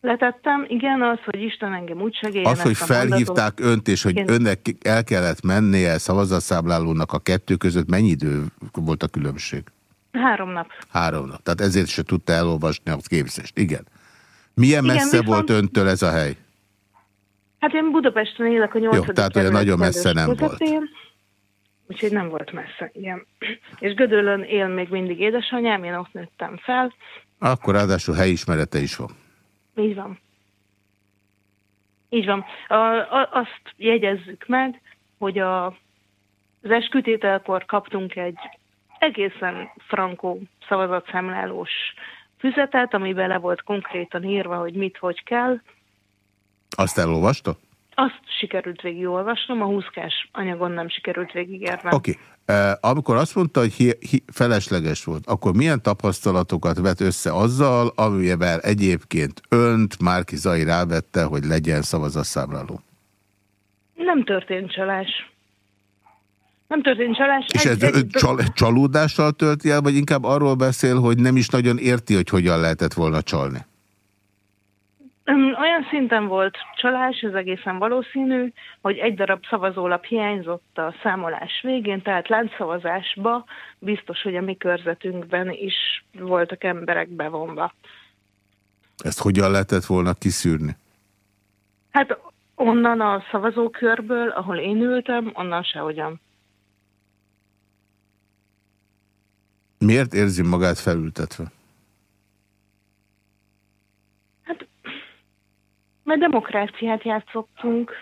Letettem, igen, az, hogy Isten engem úgy segélyen. Az, hogy felhívták mondatot. önt, és hogy igen. önnek el kellett mennie szavazatszámlálónak a kettő között, mennyi idő volt a különbség? Három nap. Három nap. Tehát ezért se tudta elolvasni a képzést. Igen. Milyen igen, messze viszont... volt öntől ez a hely? Hát én Budapesten élek a nyolcadik Jó, tehát olyan nagyon messze nem volt. Úgyhogy nem volt messze, igen. És Gödöllön él még mindig édesanyám, én ott nőttem fel. Akkor ráadásul helyismerete is van. Így van. Így van. A, a, azt jegyezzük meg, hogy a, az eskütételkor kaptunk egy egészen frankó szavazatszámlálós füzetet, amiben le volt konkrétan írva, hogy mit, hogy kell. Azt elolvasta? Azt sikerült végigolvasnom, a 20 anyagon nem sikerült végigérnem. Oké. Okay. Amikor azt mondta, hogy hi hi felesleges volt, akkor milyen tapasztalatokat vet össze azzal, amivel egyébként önt Márki Zai rávette, hogy legyen szavazasszámláló? Nem történt csalás. Nem történt csalás. És ez egy, csal csalódással tölti el, vagy inkább arról beszél, hogy nem is nagyon érti, hogy hogyan lehetett volna csalni? Olyan szinten volt csalás, ez egészen valószínű, hogy egy darab szavazólap hiányzott a számolás végén, tehát láncszavazásba biztos, hogy a mi körzetünkben is voltak emberek bevonva. Ezt hogyan lehetett volna kiszűrni? Hát onnan a szavazókörből, ahol én ültem, onnan sehogyan. Miért érzi magát felültetve? Mert demokráciát játszottunk,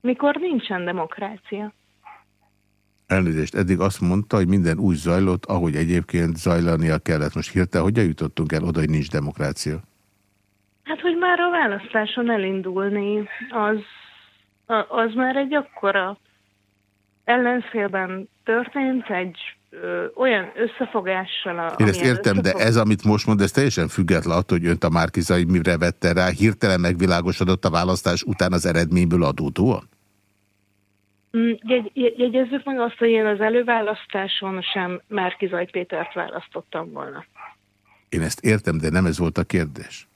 mikor nincsen demokrácia. Elnézést, eddig azt mondta, hogy minden úgy zajlott, ahogy egyébként zajlania kellett. Most hirtelen hogyan jutottunk el oda, hogy nincs demokrácia? Hát, hogy már a választáson elindulni, az, az már egy akkora ellenszélben történt, egy ö, olyan összefogással. A, Én ezt értem, összefog... de ez, amit most mond, ez teljesen független attól, hogy önt a Márkizai mire vette rá, hirtelen megvilágosodott a választás után az eredményből adódóan? Mm, jegy, jegyezzük meg azt, hogy én az előválasztáson sem Márkizaj Pétert választottam volna. Én ezt értem, de nem ez volt a kérdés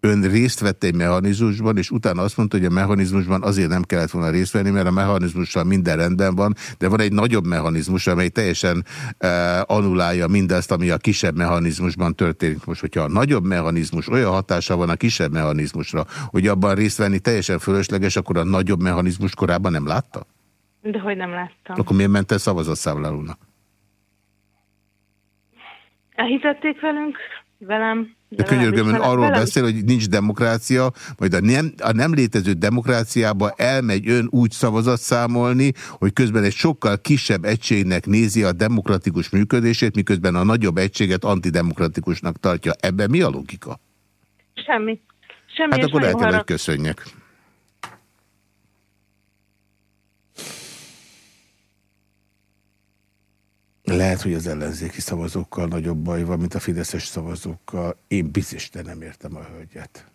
ön részt vett egy mechanizmusban, és utána azt mondta, hogy a mechanizmusban azért nem kellett volna részt venni, mert a mechanizmussal minden rendben van, de van egy nagyobb mechanizmus, amely teljesen uh, anulálja mindezt, ami a kisebb mechanizmusban történik. Most, hogyha a nagyobb mechanizmus olyan hatása van a kisebb mechanizmusra, hogy abban részt venni teljesen fölösleges, akkor a nagyobb mechanizmus korábban nem látta? De hogy nem láttam. Akkor miért ment el szavazatszámlálónak? Elhitették velünk, velem, de könyörgöm, ön arról beszél, hogy nincs demokrácia, majd a nem, a nem létező demokráciába elmegy ön úgy szavazat számolni, hogy közben egy sokkal kisebb egységnek nézi a demokratikus működését, miközben a nagyobb egységet antidemokratikusnak tartja. Ebben mi a logika? Semmi. Semmi hát akkor lehet, hogy köszönjek. Lehet, hogy az ellenzéki szavazókkal nagyobb baj van, mint a fideszes szavazókkal. Én biztos nem értem a hölgyet.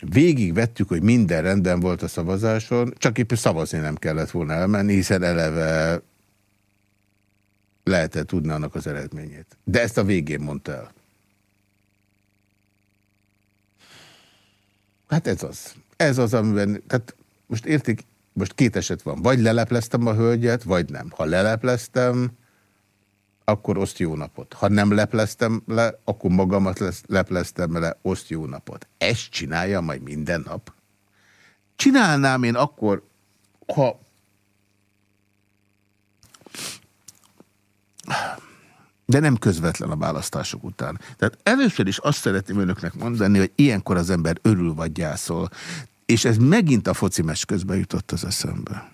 végigvettük, hogy minden rendben volt a szavazáson, csak épp szavazni nem kellett volna elmenni, hiszen eleve lehetett tudni annak az eredményét. De ezt a végén mondta el. Hát ez az. Ez az, amiben, tehát most értik, most két eset van. Vagy lelepleztem a hölgyet, vagy nem. Ha lelepleztem, akkor oszt jó napot. Ha nem lepleztem le, akkor magamat lesz, lepleztem le, oszt jó napot. Ezt csinálja majd minden nap. Csinálnám én akkor, ha de nem közvetlen a választások után. Tehát először is azt szeretném önöknek mondani, hogy ilyenkor az ember örül vagy gyászol. És ez megint a foci meccs közben jutott az eszembe.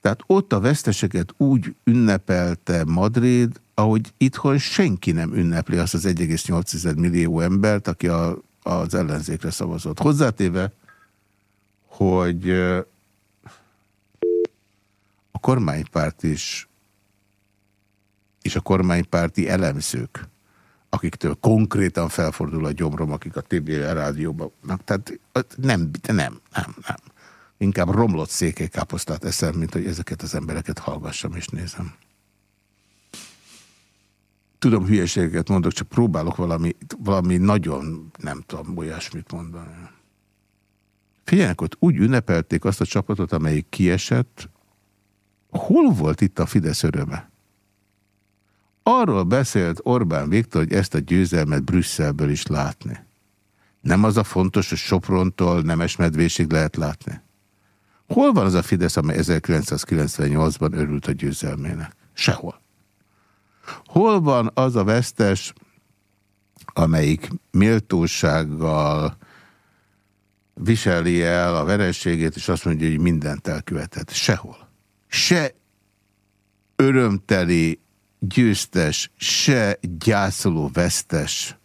Tehát ott a veszteseket úgy ünnepelte Madrid, ahogy itthon senki nem ünnepli azt az 1,8 millió embert, aki a, az ellenzékre szavazott. Hozzátéve, hogy a kormánypárt is és a kormánypárti elemzők, akiktől konkrétan felfordul a gyomrom, akik a TV rádióban, tehát nem, nem, nem, nem. Inkább romlott székelykáposztát eszem, mint hogy ezeket az embereket hallgassam és nézem. Tudom, hülyeségeket mondok, csak próbálok valami, valami nagyon, nem tudom, olyasmit mondani. Figyeljenek, ott úgy ünnepelték azt a csapatot, amelyik kiesett. Hol volt itt a Fidesz öröme? Arról beszélt Orbán Viktor, hogy ezt a győzelmet Brüsszelből is látni. Nem az a fontos, hogy Soprontól Nemesmedvésig lehet látni. Hol van az a Fidesz, amely 1998-ban örült a győzelmének? Sehol. Hol van az a vesztes, amelyik méltósággal viseli el a verességét, és azt mondja, hogy mindent elkövetett? Sehol. Se örömteli győztes, se gyászoló vesztes.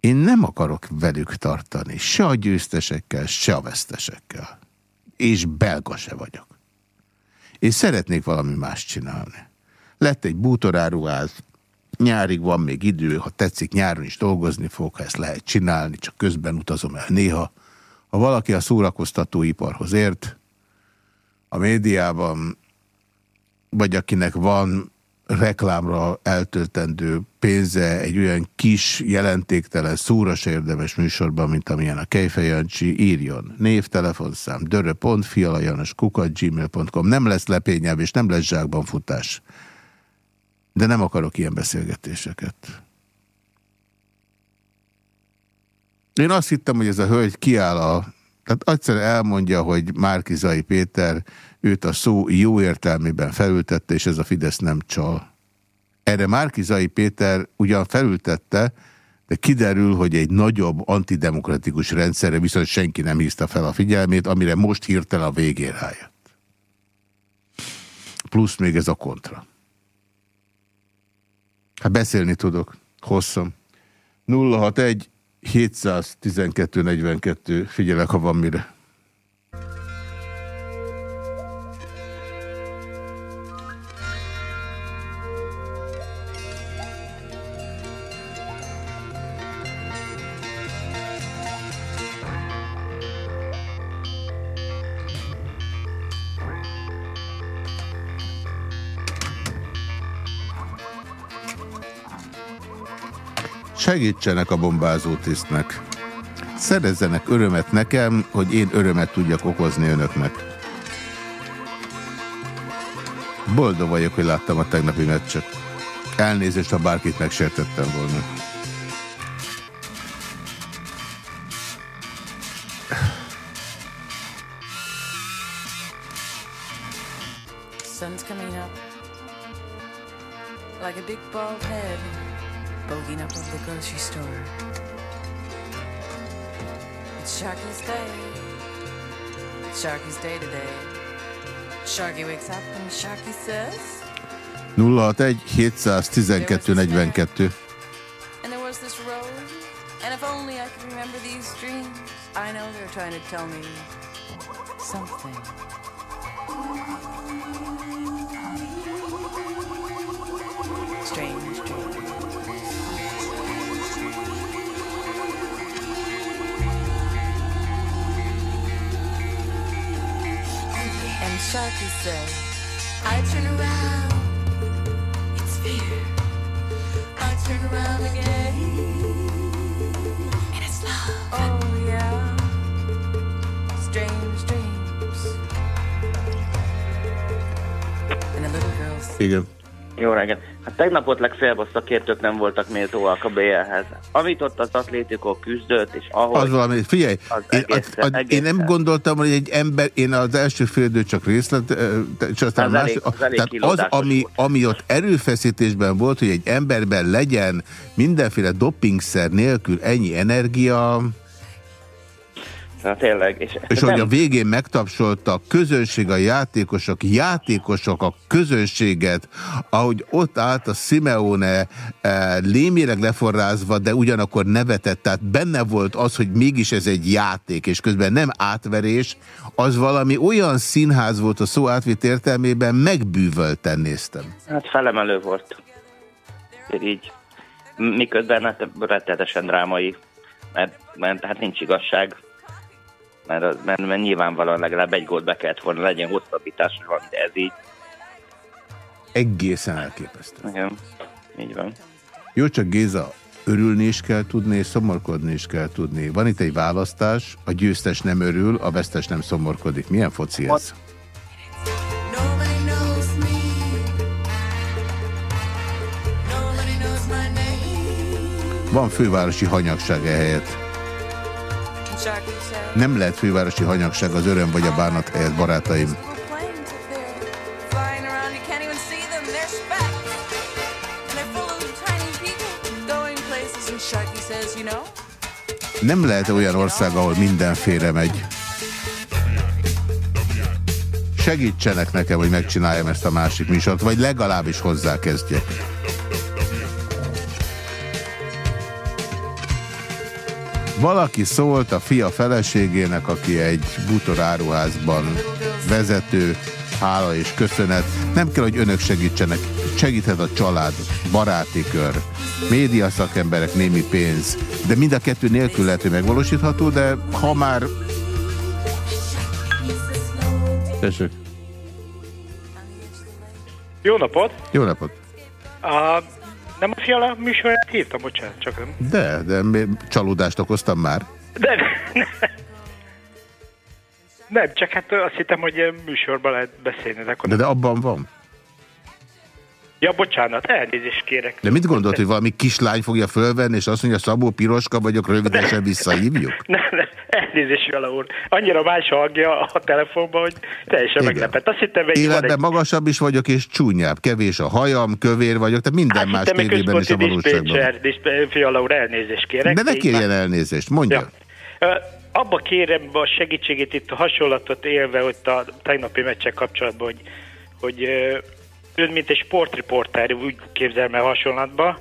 Én nem akarok velük tartani, se a győztesekkel, se a vesztesekkel. És belga se vagyok. Én szeretnék valami más csinálni. Lett egy bútoráruház, nyárig van még idő, ha tetszik, nyáron is dolgozni fog, ha ezt lehet csinálni, csak közben utazom el néha. Ha valaki a szórakoztatóiparhoz ért, a médiában vagy akinek van reklámra eltöltendő pénze egy olyan kis, jelentéktelen, szóras érdemes műsorban, mint amilyen a Kejfej Jancsi, írjon. Név, telefonszám, dörö.fialajanos, kukat, gmail.com. Nem lesz lepényebb, és nem lesz zsákban futás. De nem akarok ilyen beszélgetéseket. Én azt hittem, hogy ez a hölgy kiáll a... Tehát egyszer elmondja, hogy Márkizai Péter őt a szó jó értelmében felültette, és ez a Fidesz nem csal. Erre Márkizai Péter ugyan felültette, de kiderül, hogy egy nagyobb antidemokratikus rendszerre viszont senki nem hízta fel a figyelmét, amire most hirtelen a végén rájött. Plusz még ez a kontra. Hát beszélni tudok. Hosszam. 061 712 42. Figyelek, ha van mire. Segítsenek a bombázó tisztnek. Szerezzenek örömet nekem, hogy én örömet tudjak okozni önöknek. Boldog vagyok, hogy láttam a tegnapi meccset. Elnézést, ha bárkit megsértettem volna. Sun's coming up like a big bald head bogging up of the grocery store. It's Sharky's day. It's Sharky's day today. Sharky wakes up and Sharky says... 061 712 42. And there was this road, and if only I could remember these dreams, I know they're trying to tell me something. And Sharky said, I turn around, it's fear. I turn around again, and it's love. Oh yeah, strange dreams. And the little girl Igen. Jó reggelt. Hát tegnap ott legfeljebb a szakértők nem voltak méltóak a BL-hez. Amit ott az atlétikok küzdött, és ahol... Az valami, figyelj, Az én, egészen- a, a, én nem egészen. gondoltam, hogy egy ember, én az első félidő csak részlet, és aztán Az más, elég- az tehát az, ami, volt. ami ott erőfeszítésben volt, hogy egy emberben legyen mindenféle dopingszer nélkül ennyi energia, Hát tényleg. És, és nem, hogy a végén megtapsolta a közönség, a játékosok, játékosok a közönséget, ahogy ott állt a Simeone eh, lémileg leforrázva, de ugyanakkor nevetett, tehát benne volt az, hogy mégis ez egy játék, és közben nem átverés, az valami olyan színház volt a szó átvitt értelmében, megbűvölten néztem. Hát felemelő volt. Így. Miközben hát rettetesen drámai. Mert, mert hát nincs igazság. Mert, az, mert, mert nyilvánvalóan legalább egy gólt be kellett volna, legyen hosszabbítás, vagy de ez így. Egészen elképesztő. Igen, így van. Jó, csak Géza, örülni is kell tudni, és szomorkodni is kell tudni. Van itt egy választás, a győztes nem örül, a vesztes nem szomorkodik. Milyen foci ez? Van fővárosi hanyagság ehelyett. Nem lehet fővárosi hanyagság az öröm vagy a bánat helyett, barátaim. Nem lehet olyan ország, ahol minden félre megy. Segítsenek nekem, hogy megcsináljam ezt a másik műsort, vagy legalábbis hozzákezdjek. Valaki szólt a fia feleségének, aki egy bútoráruházban vezető, hála és köszönet. Nem kell, hogy önök segítsenek. Segíthet a család, baráti kör, média szakemberek, némi pénz. De mind a kettő nélkül lehet, hogy megvalósítható, de ha már... Tessék. Jó napot! Jó napot! A, nem a fiala műsorát hívtam, bocsánat, csak nem. De, de csalódást okoztam már. De nem, nem, csak hát azt hittem, hogy műsorban lehet beszélni, de akkor De, de abban van. Ja, bocsánat, elnézést kérek. De mit gondolt, hogy valami kislány fogja fölvenni, és azt mondja, Szabó Piroska vagyok, rövidesen visszahívjuk? Nem, nem, elnézést, Fiala úr. Annyira más hangja a telefonban, hogy teljesen Igen. meglepett. Azt hittem, hogy Életben egy... magasabb is vagyok, és csúnyább. Kevés a hajam, kövér vagyok, tehát minden Hát más tévében is a valóságban. Fiala úr, elnézést kérek. De ne kérjen már- elnézést, mondja. Ja. Abba kérem a segítségét itt a hasonlatot élve ott a tegnapi meccsek kapcsolatban, hogy, hogy ön, mint egy sportriporter, úgy képzelem el hasonlatba,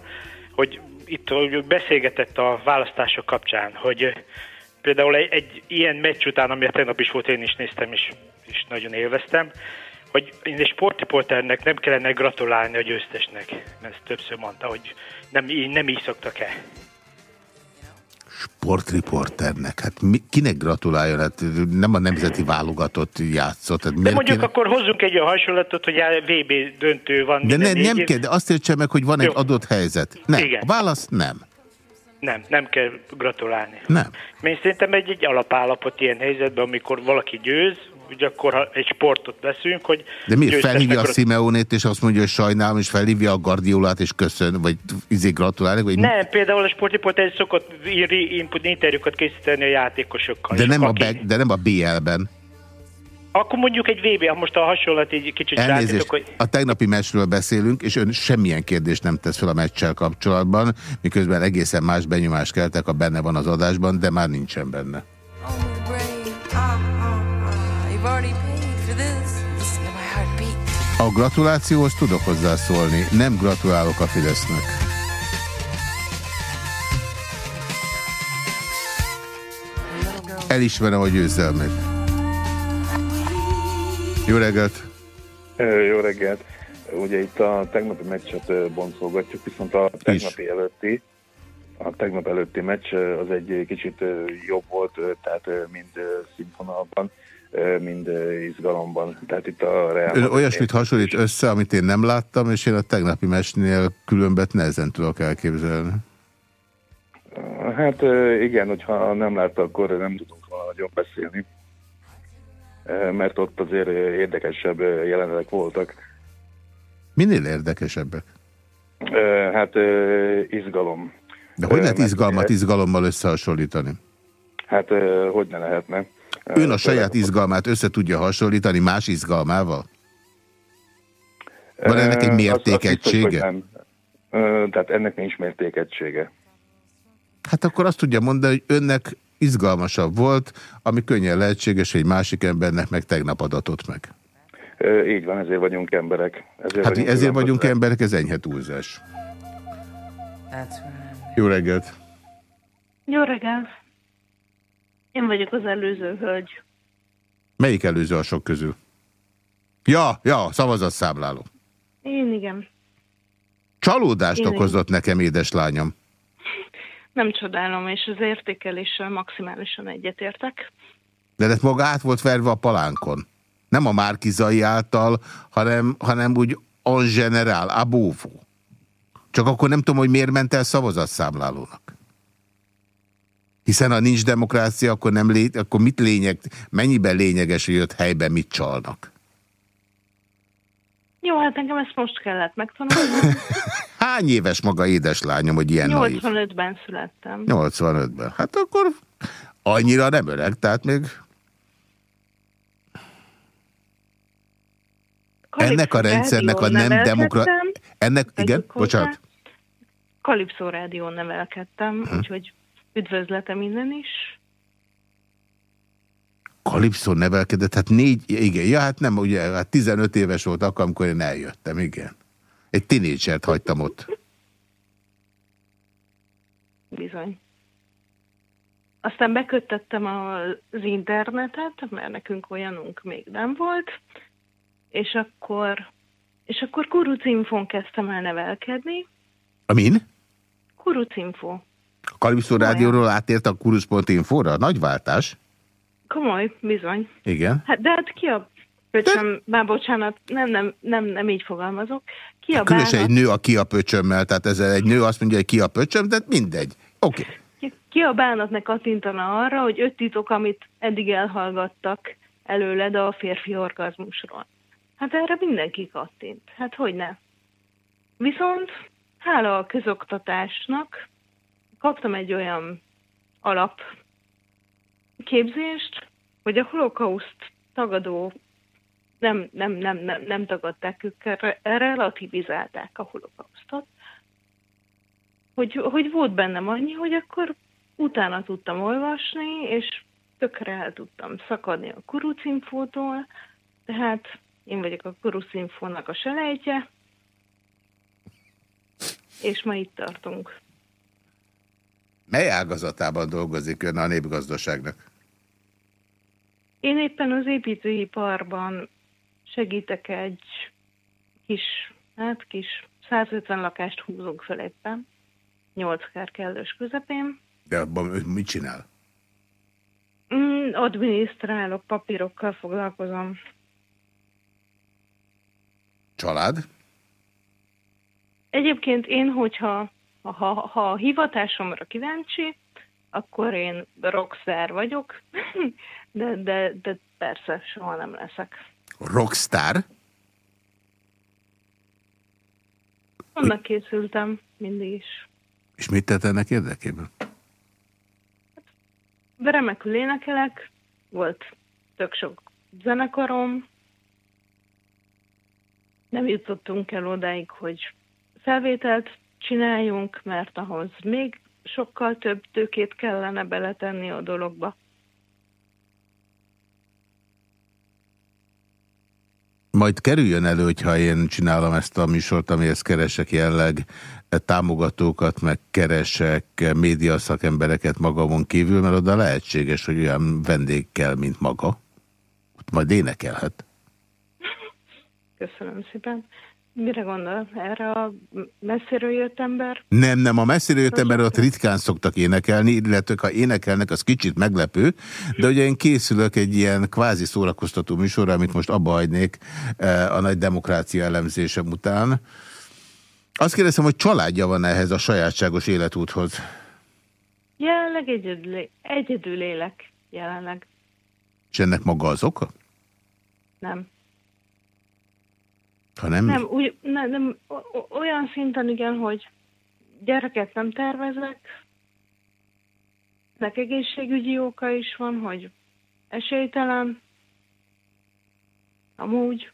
hogy itt hogy beszélgetett a választások kapcsán, hogy például egy, egy ilyen meccs után, ami a tegnap is volt, én is néztem, és, és nagyon élveztem, hogy én egy sportriporternek nem kellene gratulálni a győztesnek. Ezt többször mondta, hogy nem, nem így szoktak el. Sportriporternek, hát mi, kinek gratuláljon? Hát nem a nemzeti válogatott játszott. Hát De mondjuk kéne- akkor hozzunk egy olyan hasonlatot, hogy a VB döntő van. De ne, nem kell, de azt értse meg, hogy van egy Jó. adott helyzet. Nem. Igen. A válasz nem. Nem, nem kell gratulálni. Nem. Én szerintem egy, egy alapállapot ilyen helyzetben, amikor valaki győz, hogy akkor ha egy sportot veszünk, hogy De miért felhívja a Simeonét, és azt mondja, hogy sajnálom, és felhívja a Guardiolát, és köszön, vagy izé gratulálni, vagy Nem, például a sportiport egy szokott input interjúkat készíteni a játékosokkal. de nem, a aki- be, de nem a BL-ben. Akkor mondjuk egy VB, ha most a hasonlat így kicsit Elnézést, rátítok, hogy a tegnapi meccsről beszélünk, és ön semmilyen kérdést nem tesz fel a meccsel kapcsolatban, miközben egészen más benyomást keltek, ha benne van az adásban, de már nincsen benne. oh, A gratulációhoz tudok hozzászólni, nem gratulálok a Fidesznek. Elismerem a győzelmét. Jó reggelt! Jó reggelt! Ugye itt a tegnapi meccset boncolgatjuk, viszont a tegnapi előtti, a tegnap előtti meccs az egy kicsit jobb volt, tehát mind színvonalban. Mind izgalomban. Tehát itt a Real Ön olyasmit hasonlít össze, amit én nem láttam, és én a tegnapi mesnél különbet nehezen tudok elképzelni. Hát igen, hogyha nem látta, akkor nem tudunk volna nagyon beszélni. Mert ott azért érdekesebb jelenetek voltak. Minél érdekesebbek? Hát izgalom. De hogy lehet izgalmat izgalommal összehasonlítani? Hát hogy ne lehetne? Ön a saját izgalmát össze tudja hasonlítani más izgalmával? Van ennek egy mértékegysége? Az, az Tehát ennek nincs mértékegysége. Hát akkor azt tudja mondani, hogy önnek izgalmasabb volt, ami könnyen lehetséges, hogy egy másik embernek meg tegnap adatott meg. Így van, ezért vagyunk emberek. Ezért hát vagyunk ezért vagyunk emberek, ez enyhe túlzás. Jó reggelt! Jó reggelt! Én vagyok az előző hölgy. Melyik előző a sok közül? Ja, ja, szavazatszámláló. Én igen. Csalódást Én okozott igen. nekem, édeslányom. Nem csodálom, és az értékeléssel maximálisan egyetértek. De lett maga át volt verve a palánkon. Nem a Márkizai által, hanem, hanem úgy en general, a bóvó. Csak akkor nem tudom, hogy miért ment el szavazatszámlálónak. Hiszen ha nincs demokrácia, akkor, nem lé akkor mit lényeg, mennyiben lényeges, hogy ott helyben mit csalnak? Jó, hát nekem ezt most kellett megtanulni. Hány éves maga édeslányom, hogy ilyen 85-ben születtem. 85-ben. Hát akkor annyira nem öreg, tehát még... Ennek a rendszernek a nem demokra... Ennek, igen, bocsánat. Kalipszó rádión nevelkedtem, hm. úgyhogy üdvözletem innen is. Kalipszó nevelkedett, hát négy, igen, ja, hát nem, ugye, hát 15 éves volt akkor, amikor én eljöttem, igen. Egy tinédzsert hagytam ott. Bizony. Aztán beköttettem az internetet, mert nekünk olyanunk még nem volt, és akkor, és akkor kurucinfon kezdtem el nevelkedni. Amin? Kurucinfo. A Kalipszó rádióról átért a kurusz.info-ra? Nagy váltás. Komoly, bizony. Igen. Hát, de hát ki a pöcsöm, de... már bocsánat, nem, nem, nem, nem így fogalmazok. Ki a Különösen bánat... egy nő a ki a pöcsömmel, tehát ezzel egy nő azt mondja, hogy ki a pöcsöm, de mindegy. Oké. Okay. Ki, ki a bánatnak kattintana arra, hogy öt titok, amit eddig elhallgattak előled a férfi orgazmusról. Hát erre mindenki kattint. Hát hogy ne? Viszont hála a közoktatásnak kaptam egy olyan alap képzést, hogy a holokauszt tagadó nem, nem, nem, nem, nem tagadták ők, relativizálták a holokausztot, hogy, hogy volt bennem annyi, hogy akkor utána tudtam olvasni, és tökre el tudtam szakadni a kurucinfótól, tehát én vagyok a kurucinfónak a selejtje, és ma itt tartunk. Mely ágazatában dolgozik ön a népgazdaságnak? Én éppen az építőiparban segítek egy kis, hát kis 150 lakást húzunk fel éppen, 8 kár kellős közepén. De abban mit csinál? Mm, adminisztrálok, papírokkal foglalkozom. Család? Egyébként én, hogyha ha, ha, a hivatásomra kíváncsi, akkor én rockstar vagyok, de, de, de persze, soha nem leszek. Rockstar? Annak készültem mindig is. És mit tett ennek érdekében? De remekül énekelek, volt tök sok zenekarom, nem jutottunk el odáig, hogy felvételt csináljunk, mert ahhoz még sokkal több tőkét kellene beletenni a dologba. Majd kerüljön elő, hogyha én csinálom ezt a műsort, amihez keresek jelleg támogatókat, meg keresek médiaszakembereket magamon kívül, mert oda lehetséges, hogy olyan vendég kell, mint maga. Ott majd énekelhet. Köszönöm szépen. Mire gondol? Erre a messziről jött ember? Nem, nem, a messzire jött ember ott ritkán szoktak énekelni, illetve ha énekelnek, az kicsit meglepő, de ugye én készülök egy ilyen kvázi szórakoztató műsorra, amit most abba hagynék eh, a nagy demokrácia elemzésem után. Azt kérdezem, hogy családja van ehhez a sajátságos életúthoz? Jelenleg egyedül, egyedül élek. Jelenleg. És ennek maga az oka? Nem. Ha nem, Nem, úgy, nem, nem olyan szinten igen, hogy gyereket nem tervezek. Nek egészségügyi oka is van, hogy esélytelen. Amúgy.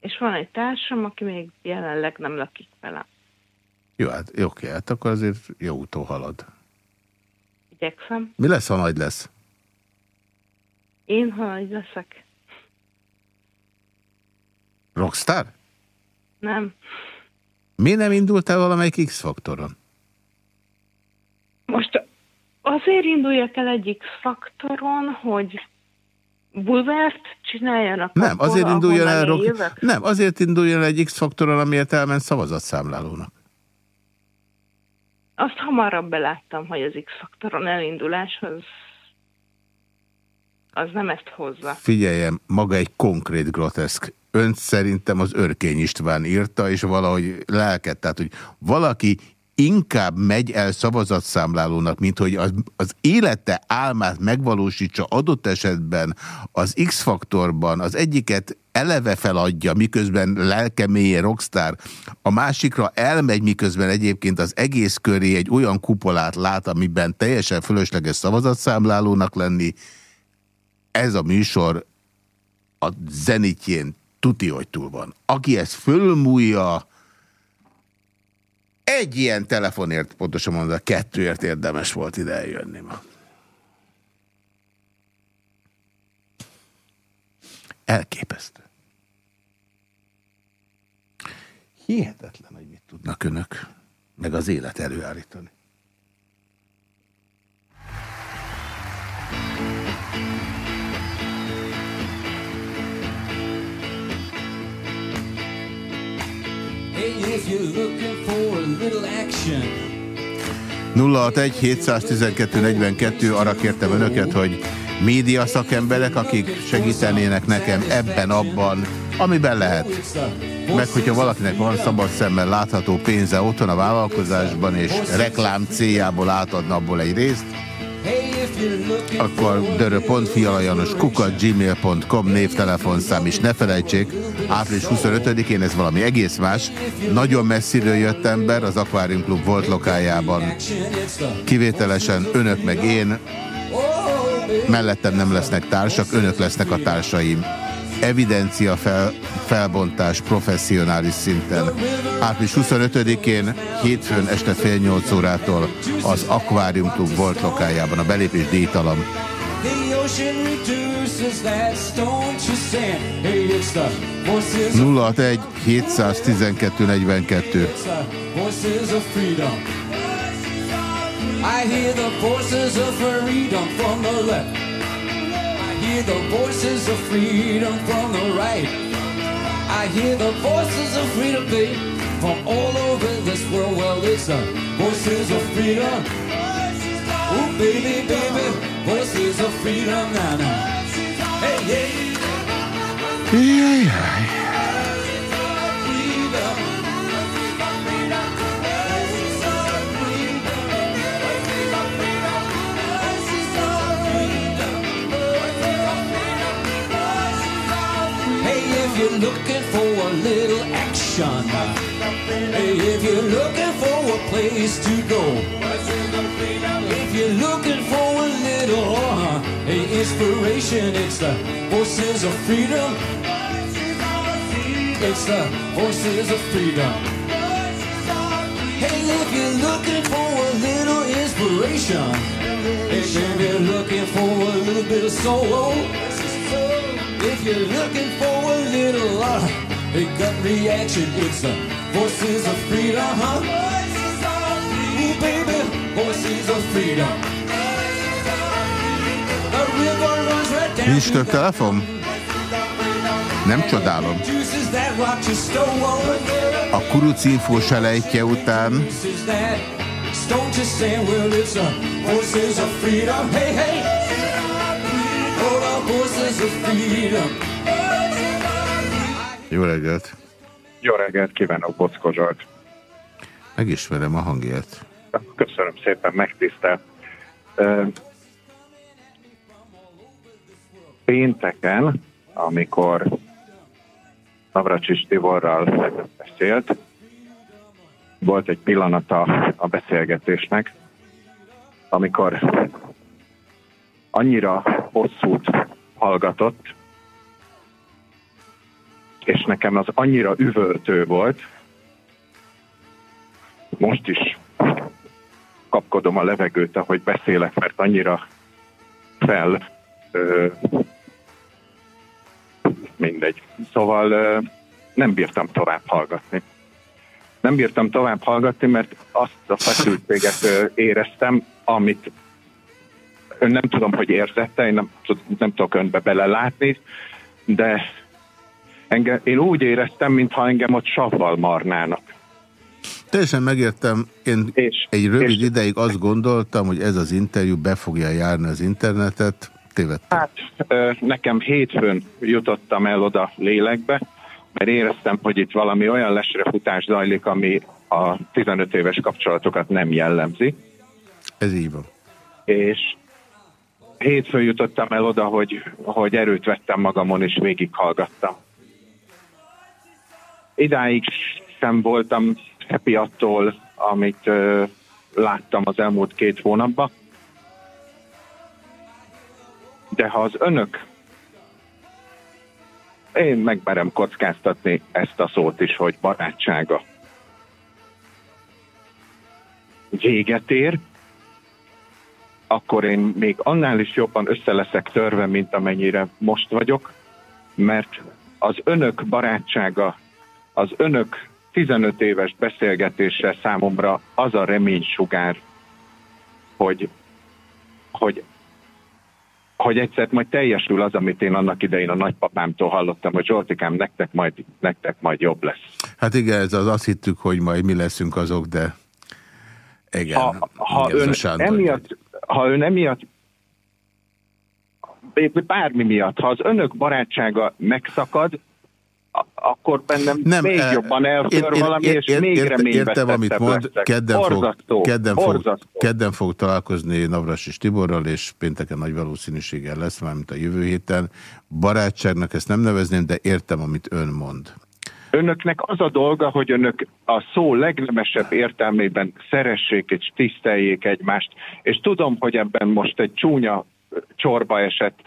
És van egy társam, aki még jelenleg nem lakik velem. Jó, hát oké, hát akkor azért jó úton halad. Igyekszem. Mi lesz, ha nagy lesz? Én, ha nagy leszek. Rockstar? Nem. Mi nem indultál valamelyik X-faktoron? Most azért induljak el egy X-faktoron, hogy bulvárt csináljanak. Nem, akkor, azért induljon el, rock... nem, azért induljon el egy X-faktoron, amiért elment szavazatszámlálónak. Azt hamarabb beláttam, hogy az X-faktoron elindulás az, az nem ezt hozza. Figyeljem, maga egy konkrét groteszk. Önt szerintem az Örkény István írta, és valahogy lelket, tehát, hogy valaki inkább megy el szavazatszámlálónak, mint hogy az, az élete álmát megvalósítsa adott esetben az X-faktorban, az egyiket eleve feladja, miközben lelkemélye rockstar, a másikra elmegy, miközben egyébként az egész köré egy olyan kupolát lát, amiben teljesen fölösleges szavazatszámlálónak lenni, ez a műsor a zenitjén tuti, hogy túl van. Aki ezt fölmúlja, egy ilyen telefonért, pontosan mondva, kettőért érdemes volt ide eljönni ma. Elképesztő. Hihetetlen, hogy mit tudnak önök, meg az élet előállítani. If a little action, 061 712 42, arra kértem önöket, hogy média szakemberek, akik segítenének nekem ebben, abban, amiben lehet. Meg hogyha valakinek van szabad szemmel látható pénze otthon a vállalkozásban, és reklám céljából átadna abból egy részt, akkor dörö.fialajanos kukat gmail.com névtelefonszám is ne felejtsék, április 25-én ez valami egész más. Nagyon messziről jött ember az Aquarium Club volt lokájában. Kivételesen önök meg én, mellettem nem lesznek társak, önök lesznek a társaim. Evidencia fel, felbontás professzionális szinten. Április 25-én, hétfőn este fél nyolc órától az Aquarium Club volt lokájában, a belépés voices of, 061 712 42 it's the voices of freedom. I hear the voices of freedom from the left. Hear the voices of freedom from the right. I hear the voices of freedom, babe, from all over this world. Well, it's the voices of freedom. Oh, baby, baby, voices of freedom now, now. Hey, hey, Jajjaj. freedom. Looking for a little action, hey, if you're looking for a place to go, if you're looking for a little uh, hey, inspiration, it's the voices of freedom. It's the voices of freedom. Hey, if you're looking for a little inspiration, if you're looking for a little bit of soul, if you're looking for little uh, a gut reaction, it's the voices of freedom, huh? Baby, voices of freedom. The river runs right down Nincs több telefon? Nem csodálom. A kurucinfó selejtje után Don't you say, well, it's a voices of freedom. Hey, hey. Oh, the voices of freedom. Jó reggelt! Jó reggelt kívánok, Bocko Zsolt. Megismerem a hangját. Köszönöm szépen, megtisztelt. Ö, Pénteken, amikor Navracsis Tiborral beszélt, volt egy pillanata a beszélgetésnek, amikor annyira hosszút hallgatott, és nekem az annyira üvöltő volt, most is kapkodom a levegőt, ahogy beszélek, mert annyira fel ö, mindegy. Szóval ö, nem bírtam tovább hallgatni. Nem bírtam tovább hallgatni, mert azt a feszültséget ö, éreztem, amit ön nem tudom, hogy érzette, én nem, nem tudok önbe belelátni, de engem, én úgy éreztem, mintha engem ott savval marnának. Teljesen megértem, én És- egy rövid és- ideig azt gondoltam, hogy ez az interjú be fogja járni az internetet. Tévedtem. Hát nekem hétfőn jutottam el oda lélekbe, mert éreztem, hogy itt valami olyan lesrefutás zajlik, ami a 15 éves kapcsolatokat nem jellemzi, Ez így van. és hétfőn jutottam el oda, hogy, hogy erőt vettem magamon, és végighallgattam. Idáig sem voltam happy attól, amit ö, láttam az elmúlt két hónapban, de ha az önök, én megmerem kockáztatni ezt a szót is, hogy barátsága véget ér, akkor én még annál is jobban össze leszek törve, mint amennyire most vagyok, mert az önök barátsága, az önök 15 éves beszélgetése számomra az a reménysugár, hogy, hogy hogy egyszer majd teljesül az, amit én annak idején a nagypapámtól hallottam, hogy Zsoltikám, nektek majd, nektek majd jobb lesz. Hát igen, ez az azt hittük, hogy majd mi leszünk azok, de igen. Ha, ha, ön Sándor. emiatt, ha ön emiatt, bármi miatt, ha az önök barátsága megszakad, akkor bennem Nem, még eh, jobban elför valami, és ért- még Értem, amit mond, kedden fog, kedden, fog, kedden fog találkozni Navras és Tiborral, és pénteken nagy valószínűséggel lesz, mármint a jövő héten. Barátságnak ezt nem nevezném, de értem, amit ön mond. Önöknek az a dolga, hogy önök a szó legnemesebb értelmében szeressék és tiszteljék egymást, és tudom, hogy ebben most egy csúnya ö, csorba esett,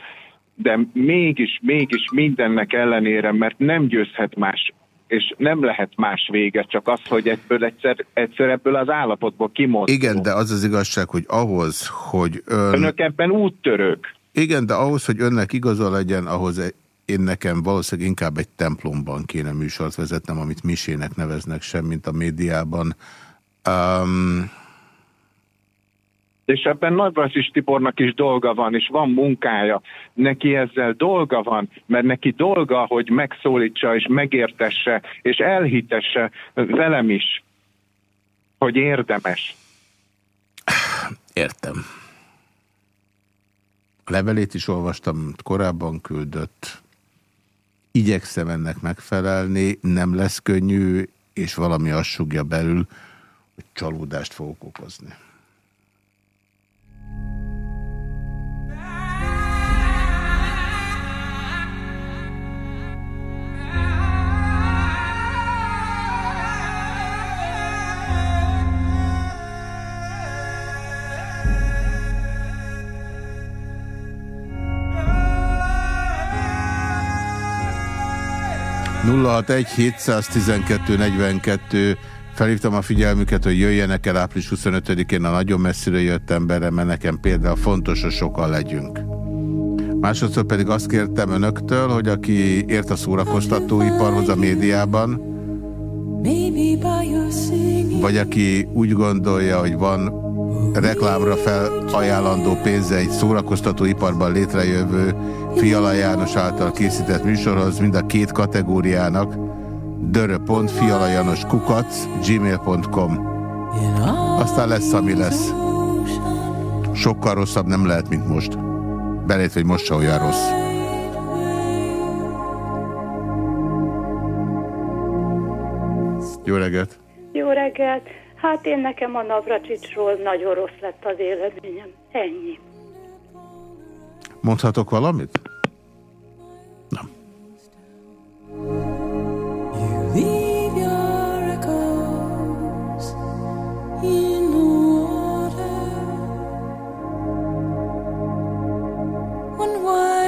de mégis, mégis mindennek ellenére, mert nem győzhet más, és nem lehet más vége, csak az, hogy ebből egyszer, egyszer ebből az állapotból kimozdul. Igen, de az az igazság, hogy ahhoz, hogy ön... Önök ebben úttörők. Igen, de ahhoz, hogy önnek igaza legyen, ahhoz e- én nekem valószínűleg inkább egy templomban kéne műsort vezetnem, amit misének neveznek sem, mint a médiában. Um, És ebben Nagyvacsis Tibornak is dolga van, és van munkája. Neki ezzel dolga van, mert neki dolga, hogy megszólítsa, és megértesse, és elhitesse velem is, hogy érdemes. értem. A levelét is olvastam, korábban küldött. Igyekszem ennek megfelelni, nem lesz könnyű, és valami azt belül, hogy csalódást fogok okozni. Egy 712 42 Felhívtam a figyelmüket, hogy jöjjenek el április 25-én a nagyon messzire jött emberre, mert nekem például fontos, hogy sokan legyünk. Másodszor pedig azt kértem önöktől, hogy aki ért a szórakoztatóiparhoz a médiában, vagy aki úgy gondolja, hogy van reklámra felajánlandó pénze egy szórakoztató iparban létrejövő Fiala János által készített műsorhoz, mind a két kategóriának dörö.fialajanoskukac gmail.com Aztán lesz, ami lesz. Sokkal rosszabb nem lehet, mint most. Belét, hogy most se olyan rossz. Jó reggelt! Jó reggelt! Hát én nekem a Navracsicsról nagyon rossz lett az élményem. Ennyi. Mondhatok valamit? Nem. One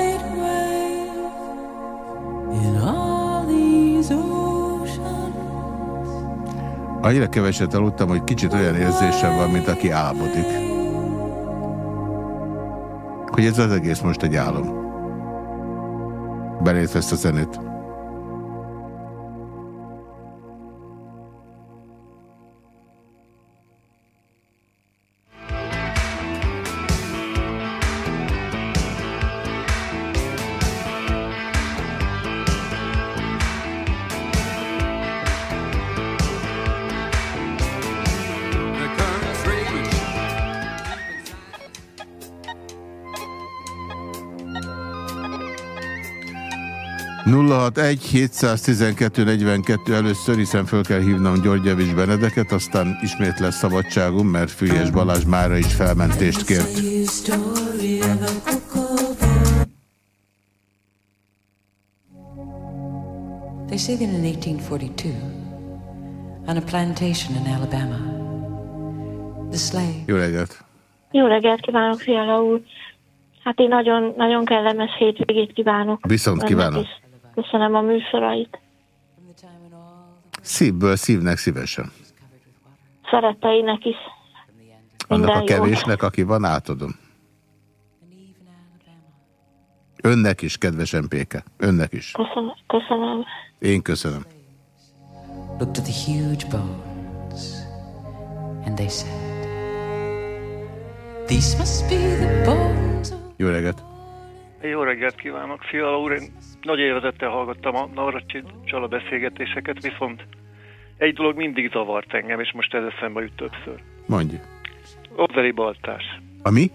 Annyira keveset aludtam, hogy kicsit olyan érzésem van, mint aki álmodik. Hogy ez az egész most egy álom. Belétve ezt a zenét. 061 712 42 először, hiszen föl kell hívnom György Javis Benedeket, aztán ismét lesz szabadságom, mert Fülyes Balázs mára is felmentést kért. They say that in 1842, on a plantation in Alabama, the slave. Jó reggelt! Jó reggelt kívánok, Fiala úr! Hát én nagyon, nagyon kellemes hétvégét kívánok. Viszont kívánok. is. Köszönöm a műsorait. Szívből szívnek szívesen. Szeretteinek is. Annak a Minden kevésnek, aki van, átadom. Önnek is, kedves Péke. Önnek is. Köszönöm. Köszönöm. Én köszönöm. looked at the huge bones, and they said, These must be the bones of Jó reggelt! Jó reggelt kívánok, Fiala úr! Én nagy élvezettel hallgattam a Navracsi Csala beszélgetéseket, viszont egy dolog mindig zavart engem, és most ez eszembe jut többször. Mondj. Azeri baltás. Ami?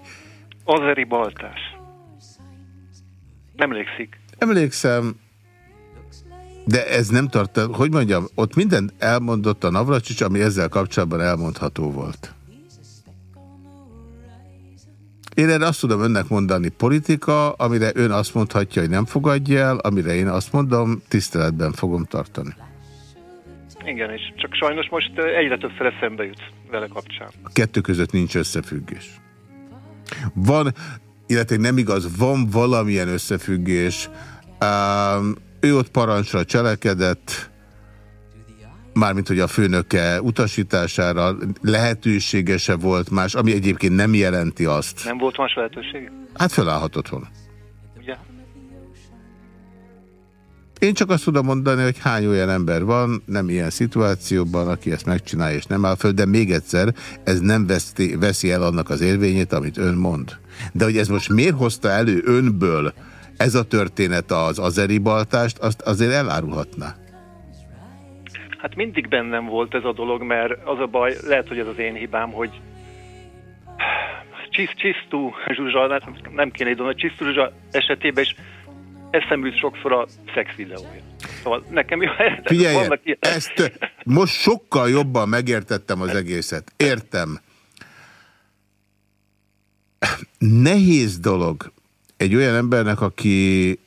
Azeri baltás. Emlékszik. Emlékszem, de ez nem tart, hogy mondjam, ott minden elmondott a Navracsics, ami ezzel kapcsolatban elmondható volt. Én erre azt tudom önnek mondani politika, amire ön azt mondhatja, hogy nem fogadja el, amire én azt mondom, tiszteletben fogom tartani. Igen, és csak sajnos most egyre többször eszembe jut vele kapcsán. A kettő között nincs összefüggés. Van, illetve nem igaz, van valamilyen összefüggés. Um, ő ott parancsra cselekedett, mármint, hogy a főnöke utasítására lehetősége se volt más, ami egyébként nem jelenti azt. Nem volt más lehetőség? Hát felállhatott volna. Ugye? Én csak azt tudom mondani, hogy hány olyan ember van, nem ilyen szituációban, aki ezt megcsinálja és nem áll föl, de még egyszer, ez nem veszti, veszi el annak az érvényét, amit ön mond. De hogy ez most miért hozta elő önből ez a történet az azeri baltást, azt azért elárulhatná. Hát mindig bennem volt ez a dolog, mert az a baj, lehet, hogy ez az én hibám, hogy Csis, Csisztú Zsuzsa, nem- kéne így mondani, Csisztú Zsuzsa esetében is eszembe jut sokszor a szex videója. Szóval nekem jó, Figyelj, vannak ilyen... ezt most sokkal jobban megértettem az egészet. Értem. Nehéz dolog egy olyan embernek, aki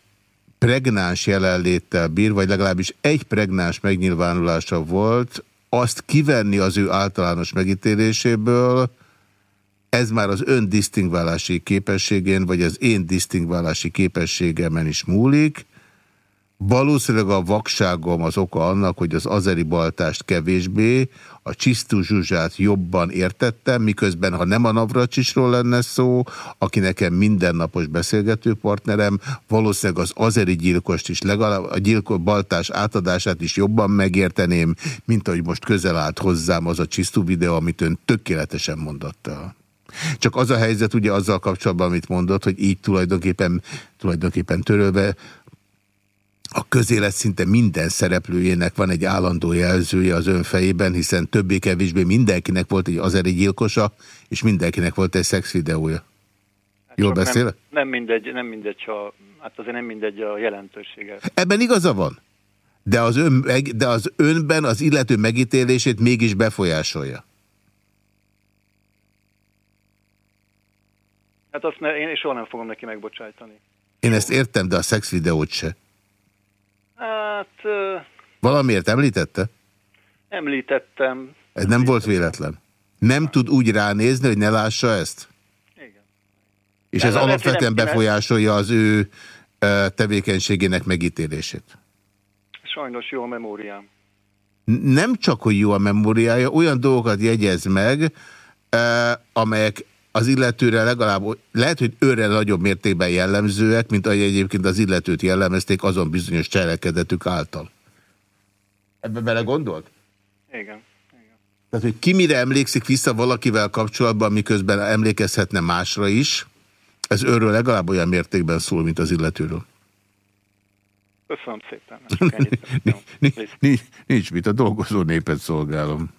pregnáns jelenléttel bír, vagy legalábbis egy pregnáns megnyilvánulása volt, azt kivenni az ő általános megítéléséből, ez már az ön disztingválási képességén, vagy az én disztingválási képességemen is múlik. Valószínűleg a vakságom az oka annak, hogy az azeri baltást kevésbé, a Csisztú Zsuzsát jobban értettem, miközben ha nem a Navracsisról lenne szó, aki nekem mindennapos beszélgető partnerem, valószínűleg az azeri gyilkost is, legalább a gyilko baltás átadását is jobban megérteném, mint ahogy most közel állt hozzám az a Csisztú videó, amit ön tökéletesen mondott. Csak az a helyzet ugye azzal kapcsolatban, amit mondott, hogy így tulajdonképpen, tulajdonképpen törölve a közélet szinte minden szereplőjének van egy állandó jelzője az ön fejében, hiszen többé-kevésbé mindenkinek volt egy azeri gyilkosa, és mindenkinek volt egy szexvideója. Jól Csak beszél? Nem, nem mindegy, nem mindegy, ha, hát azért nem mindegy a jelentősége. Ebben igaza van. De az, ön, de az önben az illető megítélését mégis befolyásolja. Hát azt ne, én soha nem fogom neki megbocsájtani. Én ezt értem, de a szexvideót se. Hát Valamiért említette? említettem, Ez nem volt véletlen. Nem tud úgy ránézni, hogy ne lássa ezt? Igen. És De ez alapvetően befolyásolja az ő tevékenységének megítélését. sajnos jó a memóriám. Nem csak, hogy jó a memóriája, olyan dolgokat jegyez meg, amelyek az illetőre legalább, lehet, hogy őre nagyobb mértékben jellemzőek, mint ahogy egyébként az illetőt jellemezték azon bizonyos cselekedetük által. Ebbe bele gondolt? Igen. Tehát, hogy ki mire emlékszik vissza valakivel kapcsolatban, miközben emlékezhetne másra is, ez őről legalább olyan mértékben szól, mint az illetőről. Köszönöm szépen. Nincs, nincs, nincs mit, a dolgozó népet szolgálom.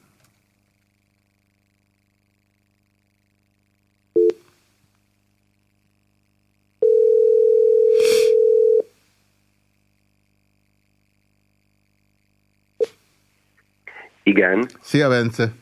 Igen. Szia, Bence!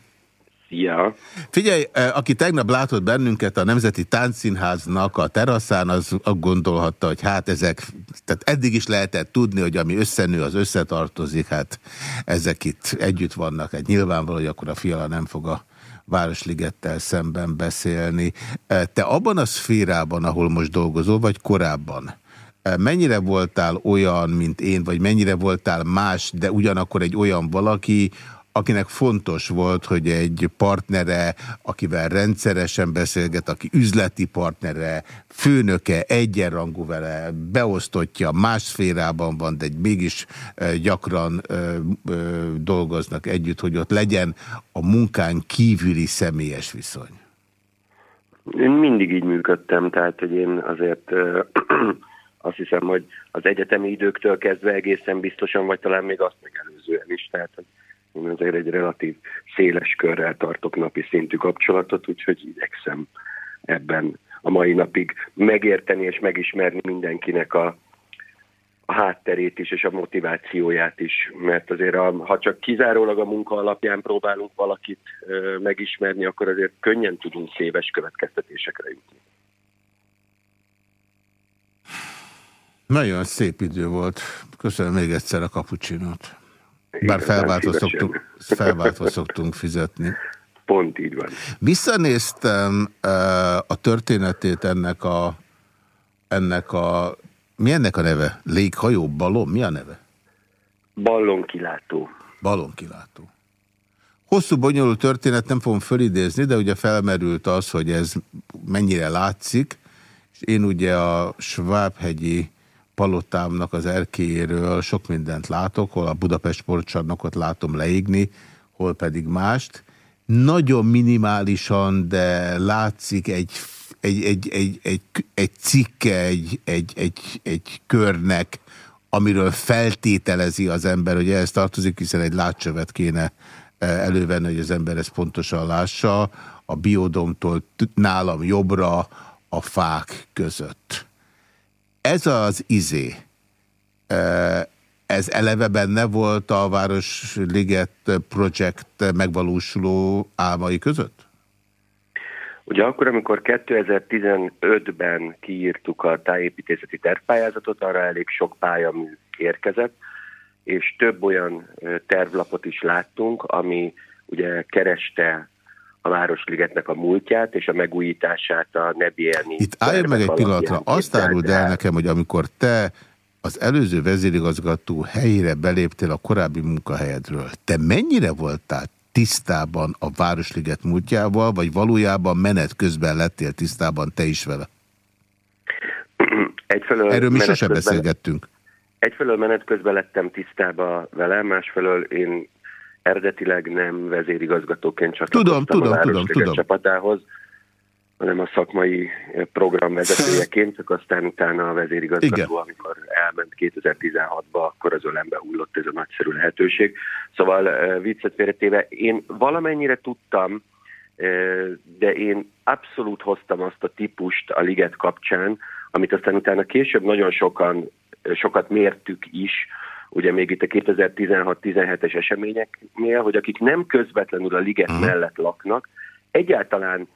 Szia! Figyelj, eh, aki tegnap látott bennünket a Nemzeti Táncszínháznak a teraszán, az gondolhatta, hogy hát ezek, tehát eddig is lehetett tudni, hogy ami összenő, az összetartozik, hát ezek itt együtt vannak. Hát nyilvánvaló, hogy akkor a fiala nem fog a Városligettel szemben beszélni. Eh, Te abban a szférában, ahol most dolgozol, vagy korábban, eh, mennyire voltál olyan, mint én, vagy mennyire voltál más, de ugyanakkor egy olyan valaki, akinek fontos volt, hogy egy partnere, akivel rendszeresen beszélget, aki üzleti partnere, főnöke, egyenrangú vele, beosztottja, más szférában van, de mégis gyakran ö, ö, dolgoznak együtt, hogy ott legyen a munkán kívüli személyes viszony. Én mindig így működtem, tehát hogy én azért ö, azt hiszem, hogy az egyetemi időktől kezdve egészen biztosan, vagy talán még azt megelőzően is, tehát hogy én azért egy relatív széles körrel tartok napi szintű kapcsolatot, úgyhogy igyekszem ebben a mai napig megérteni és megismerni mindenkinek a, a hátterét is, és a motivációját is, mert azért a, ha csak kizárólag a munka alapján próbálunk valakit ö, megismerni, akkor azért könnyen tudunk széves következtetésekre jutni. Nagyon szép idő volt. Köszönöm még egyszer a kapucsinót. Bár felváltva szoktunk fizetni. Pont így van. Visszanéztem a történetét ennek a, ennek a, mi ennek a neve? Léghajó, balon, mi a neve? Ballonkilátó. Balonkilátó. Hosszú, bonyolult történet, nem fogom fölidézni, de ugye felmerült az, hogy ez mennyire látszik, és én ugye a Svábhegyi palotámnak az erkélyéről sok mindent látok, hol a Budapest sportcsarnokot látom leégni, hol pedig mást. Nagyon minimálisan, de látszik egy, egy, egy, egy, egy, egy cikke, egy, egy, egy, egy körnek, amiről feltételezi az ember, hogy ehhez tartozik, hiszen egy látcsövet kéne eh, elővenni, hogy az ember ezt pontosan lássa, a biodomtól nálam jobbra a fák között. Ez az izé, ez eleve benne volt a Városliget projekt megvalósuló álmai között? Ugye akkor, amikor 2015-ben kiírtuk a tájépítészeti tervpályázatot, arra elég sok pályamű érkezett, és több olyan tervlapot is láttunk, ami ugye kereste a Városligetnek a múltját és a megújítását a Nebielni. Itt álljon meg egy pillanatra, azt áruld el nekem, hogy amikor te az előző vezérigazgató helyére beléptél a korábbi munkahelyedről, te mennyire voltál tisztában a Városliget múltjával, vagy valójában menet közben lettél tisztában te is vele? Egyfelől Erről mi közben- beszélgettünk. Egyfelől menet közben lettem tisztába vele, másfelől én eredetileg nem vezérigazgatóként csatlakoztam Tudom, tudom, a tudom, tudom. csapatához. hanem a szakmai programvezetőjeként, csak aztán utána a vezérigazgató, Igen. amikor elment 2016-ba, akkor az ölembe hullott ez a nagyszerű lehetőség. Szóval eh, viccet félretéve, én valamennyire tudtam, eh, de én abszolút hoztam azt a típust a liget kapcsán, amit aztán utána később nagyon sokan, eh, sokat mértük is, ugye még itt a 2016-17-es eseményeknél, hogy akik nem közvetlenül a liget Mhm. mellett laknak, egyáltalán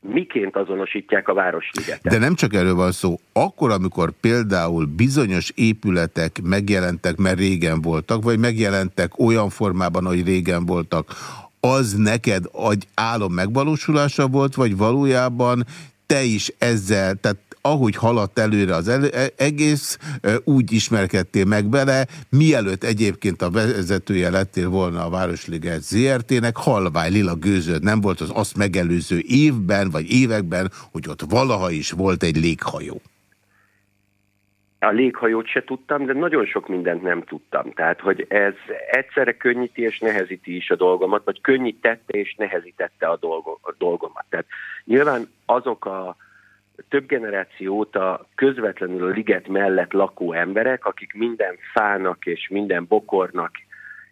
miként azonosítják a Városligetet. De nem csak erről van szó. Akkor, amikor például bizonyos épületek megjelentek, mert régen voltak, vagy megjelentek olyan formában, hogy régen voltak, az neked egy álom megvalósulása volt, vagy valójában te is ezzel, tehát ahogy haladt előre az elő, e- egész, úgy ismerkedtél meg vele, mielőtt egyébként a vezetője lettél volna a Városliget ZRT-nek, halvány lila gőzöd nem volt az azt megelőző évben, vagy években, hogy ott valaha is volt egy léghajó. A léghajót se tudtam, de nagyon sok mindent nem tudtam. Tehát, hogy ez egyszerre könnyíti és nehezíti is a dolgomat, vagy könnyítette és nehezítette a, dolgo, a dolgomat. Tehát nyilván azok a több generáció óta közvetlenül a liget mellett lakó emberek, akik minden fának és minden bokornak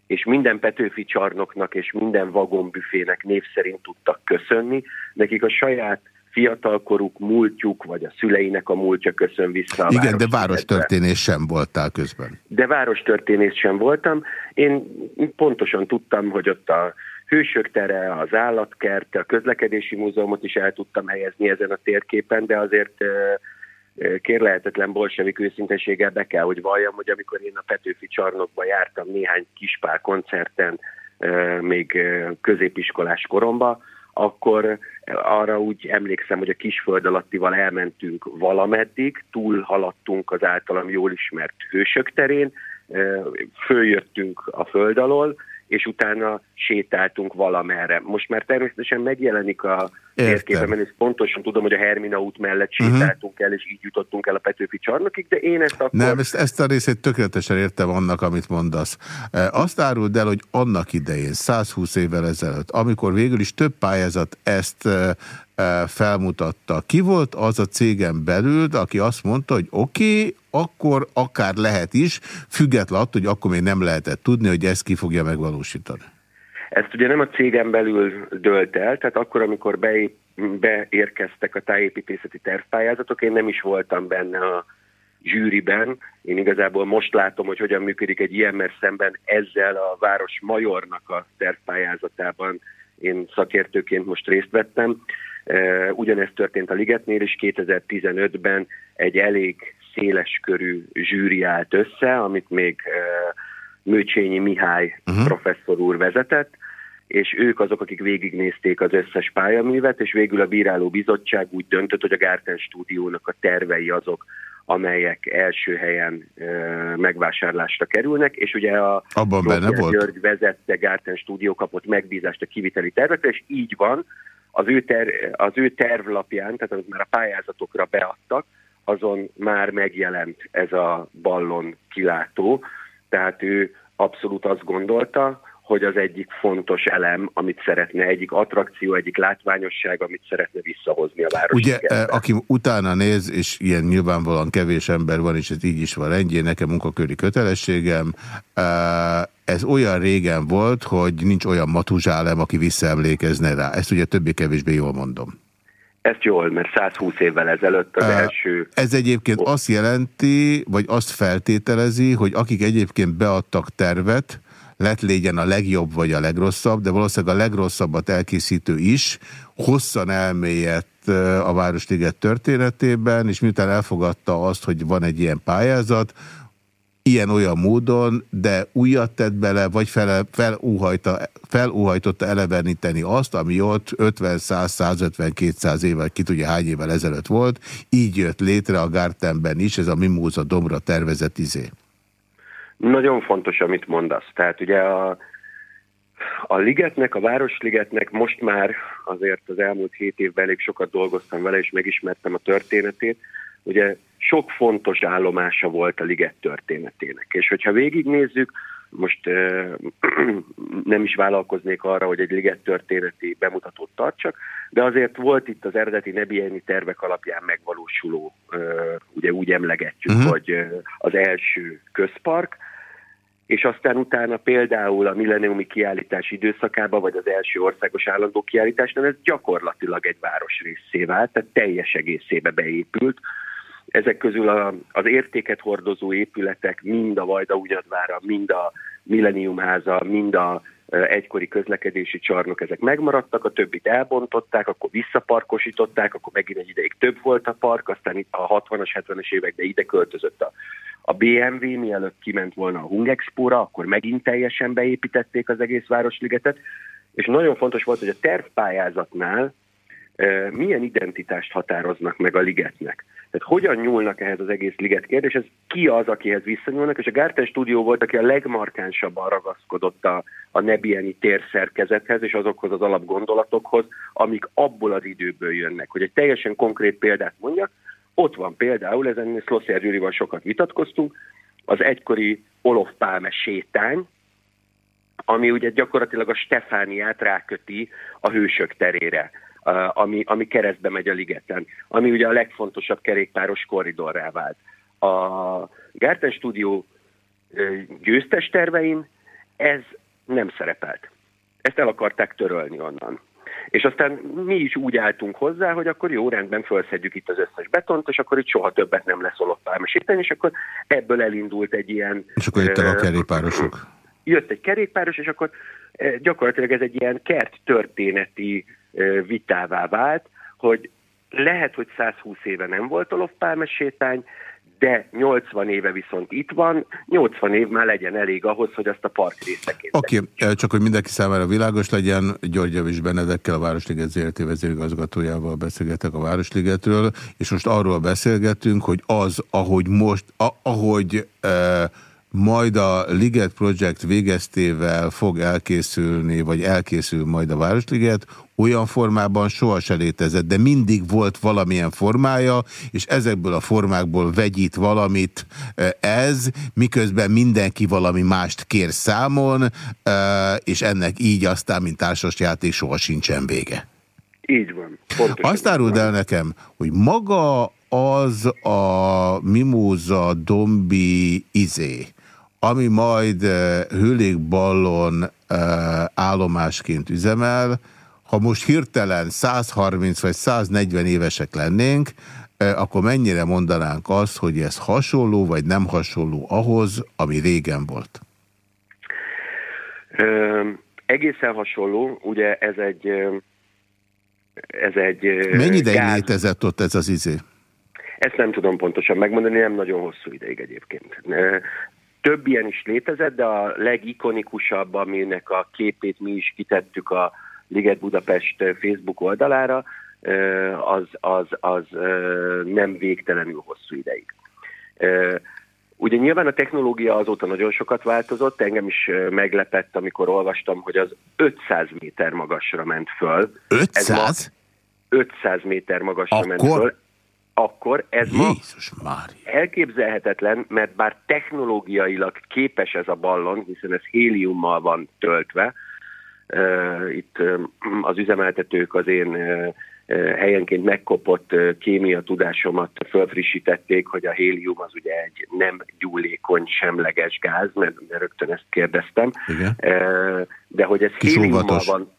és minden Petőfi csarnoknak és minden vagonbüfének név szerint tudtak köszönni, nekik a saját fiatalkoruk, múltjuk, vagy a szüleinek a múltja köszön vissza a Igen, de Városligetbe. várostörténés sem voltál közben. De várostörténész sem voltam. Én pontosan tudtam, hogy ott a Hősök tere, az állatkert, a közlekedési múzeumot is el tudtam helyezni ezen a térképen, de azért kérlehetetlen bolsevik őszinteséggel be kell, hogy valljam, hogy amikor én a Petőfi csarnokba jártam néhány kispál koncerten, még középiskolás koromba, akkor arra úgy emlékszem, hogy a kisföld alattival elmentünk valameddig, túl haladtunk az általam jól ismert hősök terén, följöttünk a föld alól, és utána sétáltunk valamerre. Most már természetesen megjelenik a térképen, és pontosan tudom, hogy a Hermina út mellett sétáltunk el, és így jutottunk el a Petőfi csarnokig, de én ezt akkor... Nem, ezt, ezt a részét tökéletesen értem annak, amit mondasz. E, Azt áruld el, hogy annak idején, 120 évvel ezelőtt, amikor végül is több pályázat ezt e, e, felmutatta, ki volt az a cégen belül, aki azt mondta, hogy oké, okay, akkor akár lehet is, független attól, hogy akkor még nem lehetett tudni, hogy ezt ki fogja megvalósítani. Ezt ugye nem a cégen belül dölt el, tehát akkor, amikor beép, beérkeztek a tájépítészeti tervpályázatok, én nem is voltam benne a zsűriben. Én igazából most látom, hogy hogyan működik egy ilyen, mert szemben ezzel a város majornak a tervpályázatában én szakértőként most részt vettem. Eh, Ugyanezt történt a Ligetnél, és 2015-ben egy elég széles körű zsűri állt össze, amit még eh, Mőcsényi Mihály uh-huh. professzor úr vezetett, és ők azok, akik végignézték az összes pályaművet, és végül a bíráló bizottság úgy döntött, hogy a Gárten stúdiónak a tervei azok, amelyek első helyen e, megvásárlásra kerülnek, és ugye a Abban benne volt? György vezette Gárten stúdió kapott megbízást a kiviteli tervekre, és így van, az ő, ter, az ő tervlapján, tehát amit már a pályázatokra beadtak, azon már megjelent ez a ballon kilátó, tehát ő abszolút azt gondolta, hogy az egyik fontos elem, amit szeretne, egyik attrakció, egyik látványosság, amit szeretne visszahozni a város. Ugye, eh, aki utána néz, és ilyen nyilvánvalóan kevés ember van, és ez így is van rendjén, nekem munkaköri kötelességem, eh, ez olyan régen volt, hogy nincs olyan matuzsálem, aki visszaemlékezne rá. Ezt ugye többé-kevésbé jól mondom. Ezt jól, mert 120 évvel ezelőtt az első... Ez egyébként azt jelenti, vagy azt feltételezi, hogy akik egyébként beadtak tervet, lett légyen a legjobb vagy a legrosszabb, de valószínűleg a legrosszabbat elkészítő is hosszan elmélyedt a Városliget történetében, és miután elfogadta azt, hogy van egy ilyen pályázat, ilyen-olyan módon, de újat tett bele, vagy fel, felúhajta, felúhajtotta eleveníteni azt, ami ott 50, 100, 150, 200 évvel, ki tudja hány évvel ezelőtt volt, így jött létre a Gártenben is, ez a Mimóza Dombra tervezett izé. Nagyon fontos, amit mondasz. Tehát ugye a, a ligetnek, a Városligetnek most már azért az elmúlt hét évben elég sokat dolgoztam vele, és megismertem a történetét. Ugye sok fontos állomása volt a liget történetének. És hogyha végignézzük, most euh, nem is vállalkoznék arra, hogy egy liget történeti bemutatót tartsak, de azért volt itt az eredeti Nebieni tervek alapján megvalósuló, ugye úgy emlegetjük, uh-huh. hogy az első közpark, és aztán utána például a milleniumi kiállítás időszakában, vagy az első országos állandó kiállításnál ez gyakorlatilag egy városrészé vált, tehát teljes egészébe beépült. Ezek közül a, az értéket hordozó épületek mind a Vajda Ugyadvára, mind a Millenniumháza, mind a egykori közlekedési csarnok, ezek megmaradtak, a többit elbontották, akkor visszaparkosították, akkor megint egy ideig több volt a park, aztán itt a 60-as, 70-es években ide költözött a, a BMW, mielőtt kiment volna a Hungexpo-ra, akkor megint teljesen beépítették az egész Városligetet, és nagyon fontos volt, hogy a tervpályázatnál milyen identitást határoznak meg a ligetnek. Tehát hogyan nyúlnak ehhez az egész liget kérdés, ez ki az, akihez visszanyúlnak, és a Gárten stúdió volt, aki a legmarkánsabban ragaszkodott a, a nebieni térszerkezethez és azokhoz az alapgondolatokhoz, amik abból az időből jönnek. Hogy egy teljesen konkrét példát mondjak, ott van például, ezen Szlosser Gyurival sokat vitatkoztunk, az egykori Olof Pálme sétány, ami ugye gyakorlatilag a Stefániát ráköti a hősök terére ami, ami keresztbe megy a ligeten, ami ugye a legfontosabb kerékpáros korridorrá vált. A Gárten stúdió győztes tervein ez nem szerepelt. Ezt el akarták törölni onnan. És aztán mi is úgy álltunk hozzá, hogy akkor jó, rendben felszedjük itt az összes betont, és akkor itt soha többet nem lesz olopálmesíteni, és akkor ebből elindult egy ilyen... És akkor jöttek a kerékpárosok. Jött egy kerékpáros, és akkor gyakorlatilag ez egy ilyen kert történeti vitává vált, hogy lehet, hogy 120 éve nem volt olofpálmes sétány, de 80 éve viszont itt van, 80 év már legyen elég ahhoz, hogy azt a park részeként. Oké, okay, csak hogy mindenki számára világos legyen, György Javis Benedekkel, a Városliget ZRT vezérigazgatójával beszélgetek a Városligetről, és most arról beszélgetünk, hogy az, ahogy most, a, ahogy... E, majd a Liget Project végeztével fog elkészülni, vagy elkészül majd a Városliget, olyan formában soha se létezett, de mindig volt valamilyen formája, és ezekből a formákból vegyít valamit e, ez, miközben mindenki valami mást kér számon, e, és ennek így aztán, mint társasjáték soha sincsen vége. Így van. Azt áruld el nekem, hogy maga az a mimóza dombi izé, ami majd eh, hőlékballon eh, állomásként üzemel, ha most hirtelen 130 vagy 140 évesek lennénk, eh, akkor mennyire mondanánk azt, hogy ez hasonló vagy nem hasonló ahhoz, ami régen volt? Ö, egészen hasonló, ugye ez egy ez egy Mennyi ideig gáz... létezett ott ez az izé? Ezt nem tudom pontosan megmondani, nem nagyon hosszú ideig egyébként. Több ilyen is létezett, de a legikonikusabb, aminek a képét mi is kitettük a Liget Budapest Facebook oldalára, az, az, az nem végtelenül hosszú ideig. Ugye nyilván a technológia azóta nagyon sokat változott, engem is meglepett, amikor olvastam, hogy az 500 méter magasra ment föl. 500? 500 méter magasra Akkor... ment föl akkor ez Jézus ma Mária. elképzelhetetlen, mert bár technológiailag képes ez a ballon, hiszen ez héliummal van töltve, itt az üzemeltetők az én helyenként megkopott kémia tudásomat fölfrissítették, hogy a hélium az ugye egy nem gyúlékony, semleges gáz, mert, mert rögtön ezt kérdeztem. Igen. De hogy ez Kis héliummal van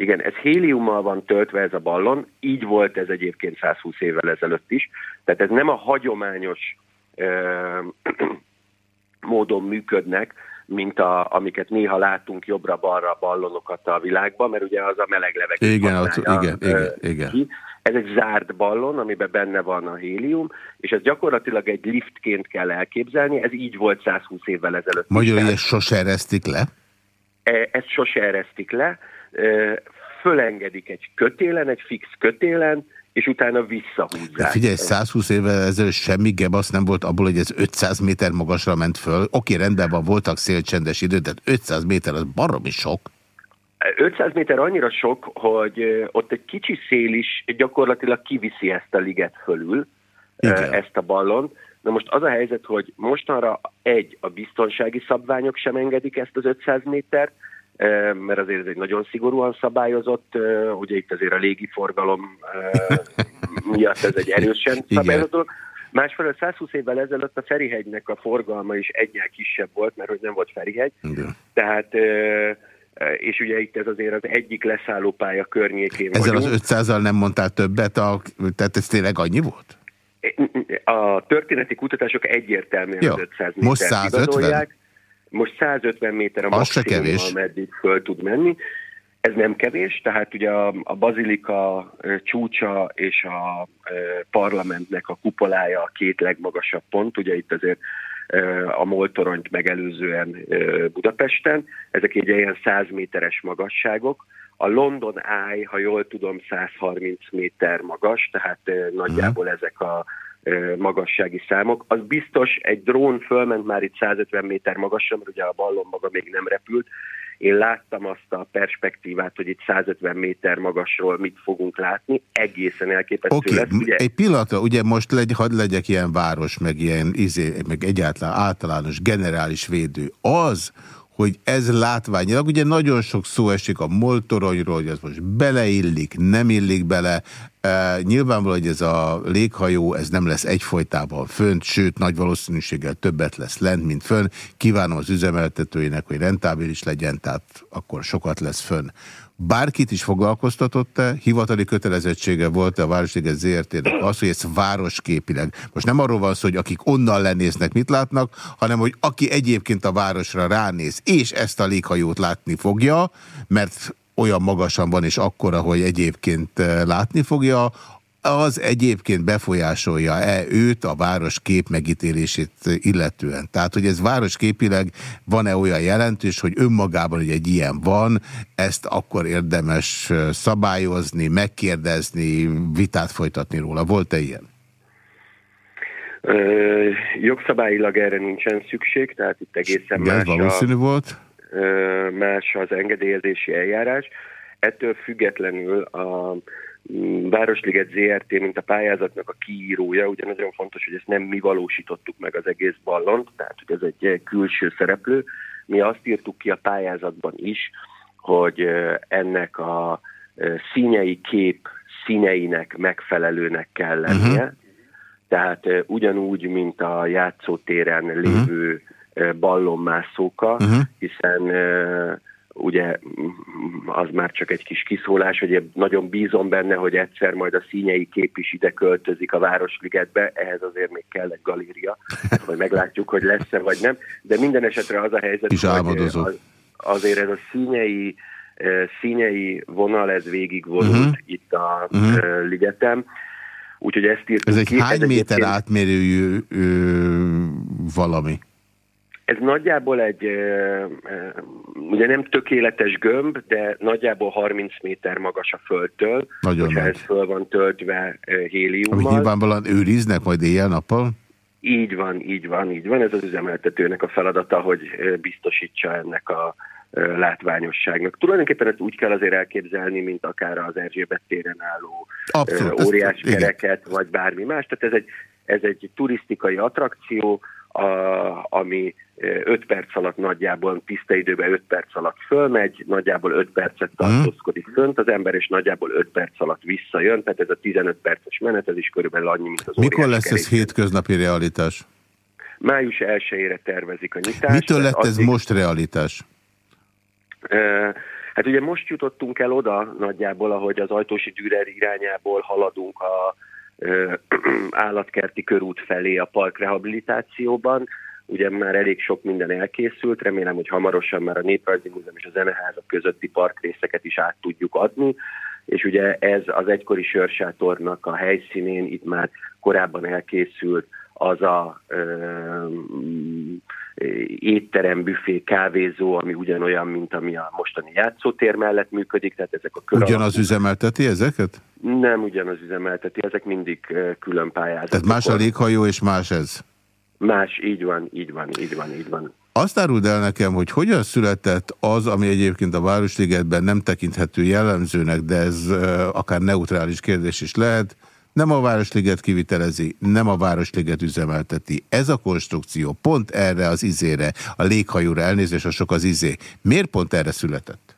igen, ez héliummal van töltve ez a ballon, így volt ez egyébként 120 évvel ezelőtt is. Tehát ez nem a hagyományos ö, módon működnek, mint a, amiket néha látunk jobbra-balra ballonokat a világban, mert ugye az a meleg levegő. Igen, ott, igen, igen, igen. Ki. Ez egy zárt ballon, amiben benne van a hélium, és ez gyakorlatilag egy liftként kell elképzelni, ez így volt 120 évvel ezelőtt. Magyarul, hogy ezt sose eresztik le? E, ezt sose eresztik le, fölengedik egy kötélen, egy fix kötélen, és utána visszahúzzák. De figyelj, 120 évvel ezelőtt semmi gebasz nem volt abból, hogy ez 500 méter magasra ment föl. Oké, rendben van, voltak szélcsendes idő, de 500 méter az baromi sok. 500 méter annyira sok, hogy ott egy kicsi szél is gyakorlatilag kiviszi ezt a liget fölül, Igen. ezt a ballon. Na most az a helyzet, hogy mostanra egy, a biztonsági szabványok sem engedik ezt az 500 métert, mert azért ez egy nagyon szigorúan szabályozott, ugye itt azért a légiforgalom miatt ez egy erősen szabályozott dolog. Másfelől 120 évvel ezelőtt a Ferihegynek a forgalma is egyel kisebb volt, mert hogy nem volt Ferihegy. Igen. Tehát, és ugye itt ez azért az egyik leszállópálya környékén Ezzel vagyunk. az 500-al nem mondtál többet, a, tehát ez tényleg annyi volt? A történeti kutatások egyértelműen Jó. az 500 Most métert 150? igazolják. Most 150 méter a maximum, ameddig föl tud menni. Ez nem kevés, tehát ugye a, a bazilika csúcsa és a parlamentnek a kupolája a két legmagasabb pont, ugye itt azért a Moltoronyt megelőzően Budapesten, ezek egy ilyen 100 méteres magasságok. A London Eye, ha jól tudom, 130 méter magas, tehát nagyjából ezek a magassági számok. Az biztos, egy drón fölment már itt 150 méter magasra, mert ugye a ballon maga még nem repült. Én láttam azt a perspektívát, hogy itt 150 méter magasról mit fogunk látni. Egészen elképesztő Oké, lesz. Ugye, egy pillanatra, ugye most legy, hadd legyek ilyen város, meg ilyen izé, meg egyáltalán általános generális védő. Az, hogy ez látványilag, ugye nagyon sok szó esik a moltoronyról, hogy ez most beleillik, nem illik bele. E, nyilvánvaló, hogy ez a léghajó, ez nem lesz egyfolytában fönt, sőt, nagy valószínűséggel többet lesz lent, mint fönn. Kívánom az üzemeltetőinek, hogy rentábilis legyen, tehát akkor sokat lesz fönn. Bárkit is foglalkoztatott-e, hivatali kötelezettsége volt-e a Városliget ZRT-nek az, hogy ez városképileg. Most nem arról van szó, hogy akik onnan lenéznek, mit látnak, hanem hogy aki egyébként a városra ránéz, és ezt a léghajót látni fogja, mert olyan magasan van és akkora, hogy egyébként eh, látni fogja, az egyébként befolyásolja-e őt a város kép megítélését illetően? Tehát, hogy ez városképileg van-e olyan jelentős, hogy önmagában, hogy egy ilyen van, ezt akkor érdemes szabályozni, megkérdezni, vitát folytatni róla. Volt-e ilyen? ö, jogszabályilag erre nincsen szükség, tehát itt egészen más a, valószínű volt. ö, más az engedélyezési eljárás. Ettől függetlenül a Városliget ZRT, mint a pályázatnak a kiírója, ugye nagyon fontos, hogy ezt nem mi valósítottuk meg az egész ballont, tehát hogy ez egy eh, külső szereplő. Mi azt írtuk ki a pályázatban is, hogy ö, ennek a ö, színei kép színeinek megfelelőnek kell lennie. Mhm. Tehát ugyanúgy, mint a játszótéren lévő ö, ballonmászóka, Mhm. hiszen ugye az már csak egy kis kiszólás, hogy nagyon bízom benne, hogy egyszer majd a színyei kép is ide költözik a Városligetbe, ehhez azért még kell egy galéria, hogy meglátjuk, hogy lesz-e vagy nem, de minden esetre az a helyzet, Is hogy az, azért ez a színyei, ö, színyei vonal, ez végigvonult Mhm. itt a Mhm. ö, ligetem, úgyhogy ezt írtuk Ez egy ki. hány méter egyébként- átmérőjű ö, valami? Ez nagyjából egy, ugye nem tökéletes gömb, de nagyjából 30 méter magas a földtől, Nagyon hogyha nagy. ez föl van töltve ö, Amit héliummal. nyilvánvalóan őriznek majd éjjel-nappal? Így van, így van, így van. Ez az üzemeltetőnek a feladata, hogy biztosítsa ennek a látványosságnak. Tulajdonképpen ezt úgy kell azért elképzelni, mint akár az Erzsébet téren álló Abszolút, ö, ezt- óriás igen. kereket, vagy bármi más. Tehát ez egy, ez egy turisztikai attrakció, a, ami 5 perc alatt nagyjából, tiszta időben 5 perc alatt fölmegy, nagyjából 5 percet tartózkodik fönt az ember, és nagyjából 5 perc alatt visszajön, tehát ez a 15 perces menet, ez is körülbelül annyi, mint az Mikor lesz kerék. ez hétköznapi realitás? Május 1-ére tervezik a nyitást. Mitől lett ez addig- most realitás? Ö, Hát ugye most jutottunk el oda nagyjából, ahogy az Ajtósi Dürer irányából haladunk a állatkerti körút felé a parkrehabilitációban. Ugye már elég sok minden elkészült, remélem, hogy hamarosan már a Néprajzi Múzeum és a Zeneházak közötti parkrészeket is át tudjuk adni, és ugye ez az egykori sörsátornak a helyszínén itt már korábban elkészült az a ö, étterem, büfé, kávézó, ami ugyanolyan, mint ami a mostani játszótér mellett működik, tehát ezek a kör Ugyanaz üzemelteti ezeket? nem ugyanaz üzemelteti, ezek mindig külön pályázatok. Tehát más a léghajó és más ez? Más, így van, így van, így van, így van. Azt áruld el nekem, hogy hogyan született az, ami egyébként a Városligetben nem tekinthető jellemzőnek, de ez akár neutrális kérdés is lehet, Nem a Városliget kivitelezi, nem a Városliget üzemelteti. Ez a konstrukció pont erre az izére, a léghajóra elnézés, a sok az izé. Miért pont erre született?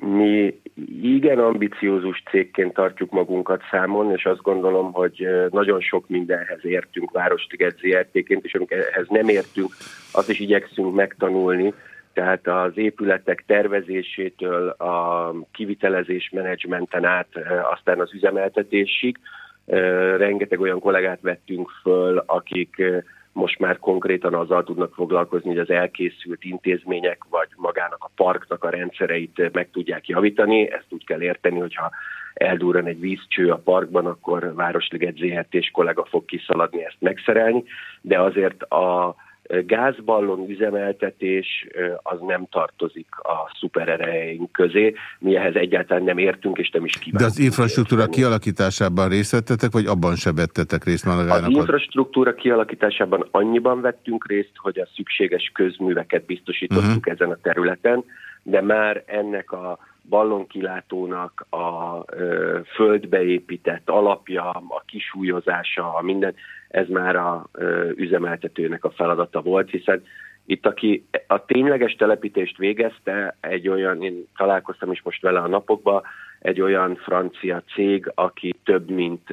Mi igen ambiciózus cégként tartjuk magunkat számon, és azt gondolom, hogy nagyon sok mindenhez értünk Városliget ZRT-ként, és amikor ehhez nem értünk, azt is igyekszünk megtanulni, tehát az épületek tervezésétől a kivitelezés menedzsmenten át, aztán az üzemeltetésig. Rengeteg olyan kollégát vettünk föl, akik most már konkrétan azzal tudnak foglalkozni, hogy az elkészült intézmények vagy magának a parknak a rendszereit meg tudják javítani. Ezt úgy kell érteni, hogyha eldurran egy vízcső a parkban, akkor Városliget ZRT és kollega fog kiszaladni ezt megszerelni, de azért a gázballon üzemeltetés az nem tartozik a szuperereink közé. Mi ehhez egyáltalán nem értünk, és nem is kívánunk. De az infrastruktúra kialakításában részt vettetek, vagy abban se vettetek részt Az infrastruktúra kialakításában annyiban vettünk részt, hogy a szükséges közműveket biztosítottuk Mhm. uh-huh. ezen a területen, de már ennek a ballonkilátónak a ö, földbe épített alapja, a kisúlyozása, a minden, ez már a üzemeltetőnek a feladata volt, hiszen itt aki a tényleges telepítést végezte, egy olyan, én találkoztam is most vele a napokban, egy olyan francia cég, aki több mint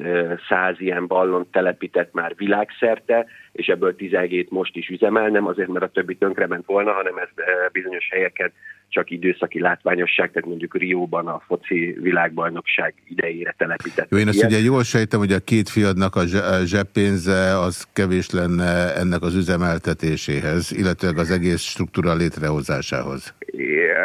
száz ilyen ballon telepített már világszerte, és ebből 17 most is üzemel, nem azért, mert a többi tönkrement volna, hanem ez bizonyos helyeken csak időszaki látványosság, tehát mondjuk Rióban a foci világbajnokság idejére telepített. Jó, én azt ilyet. ugye jól sejtem, hogy a két fiadnak a zse- a zseppénze az kevés lenne ennek az üzemeltetéséhez, illetőleg az egész struktúra létrehozásához.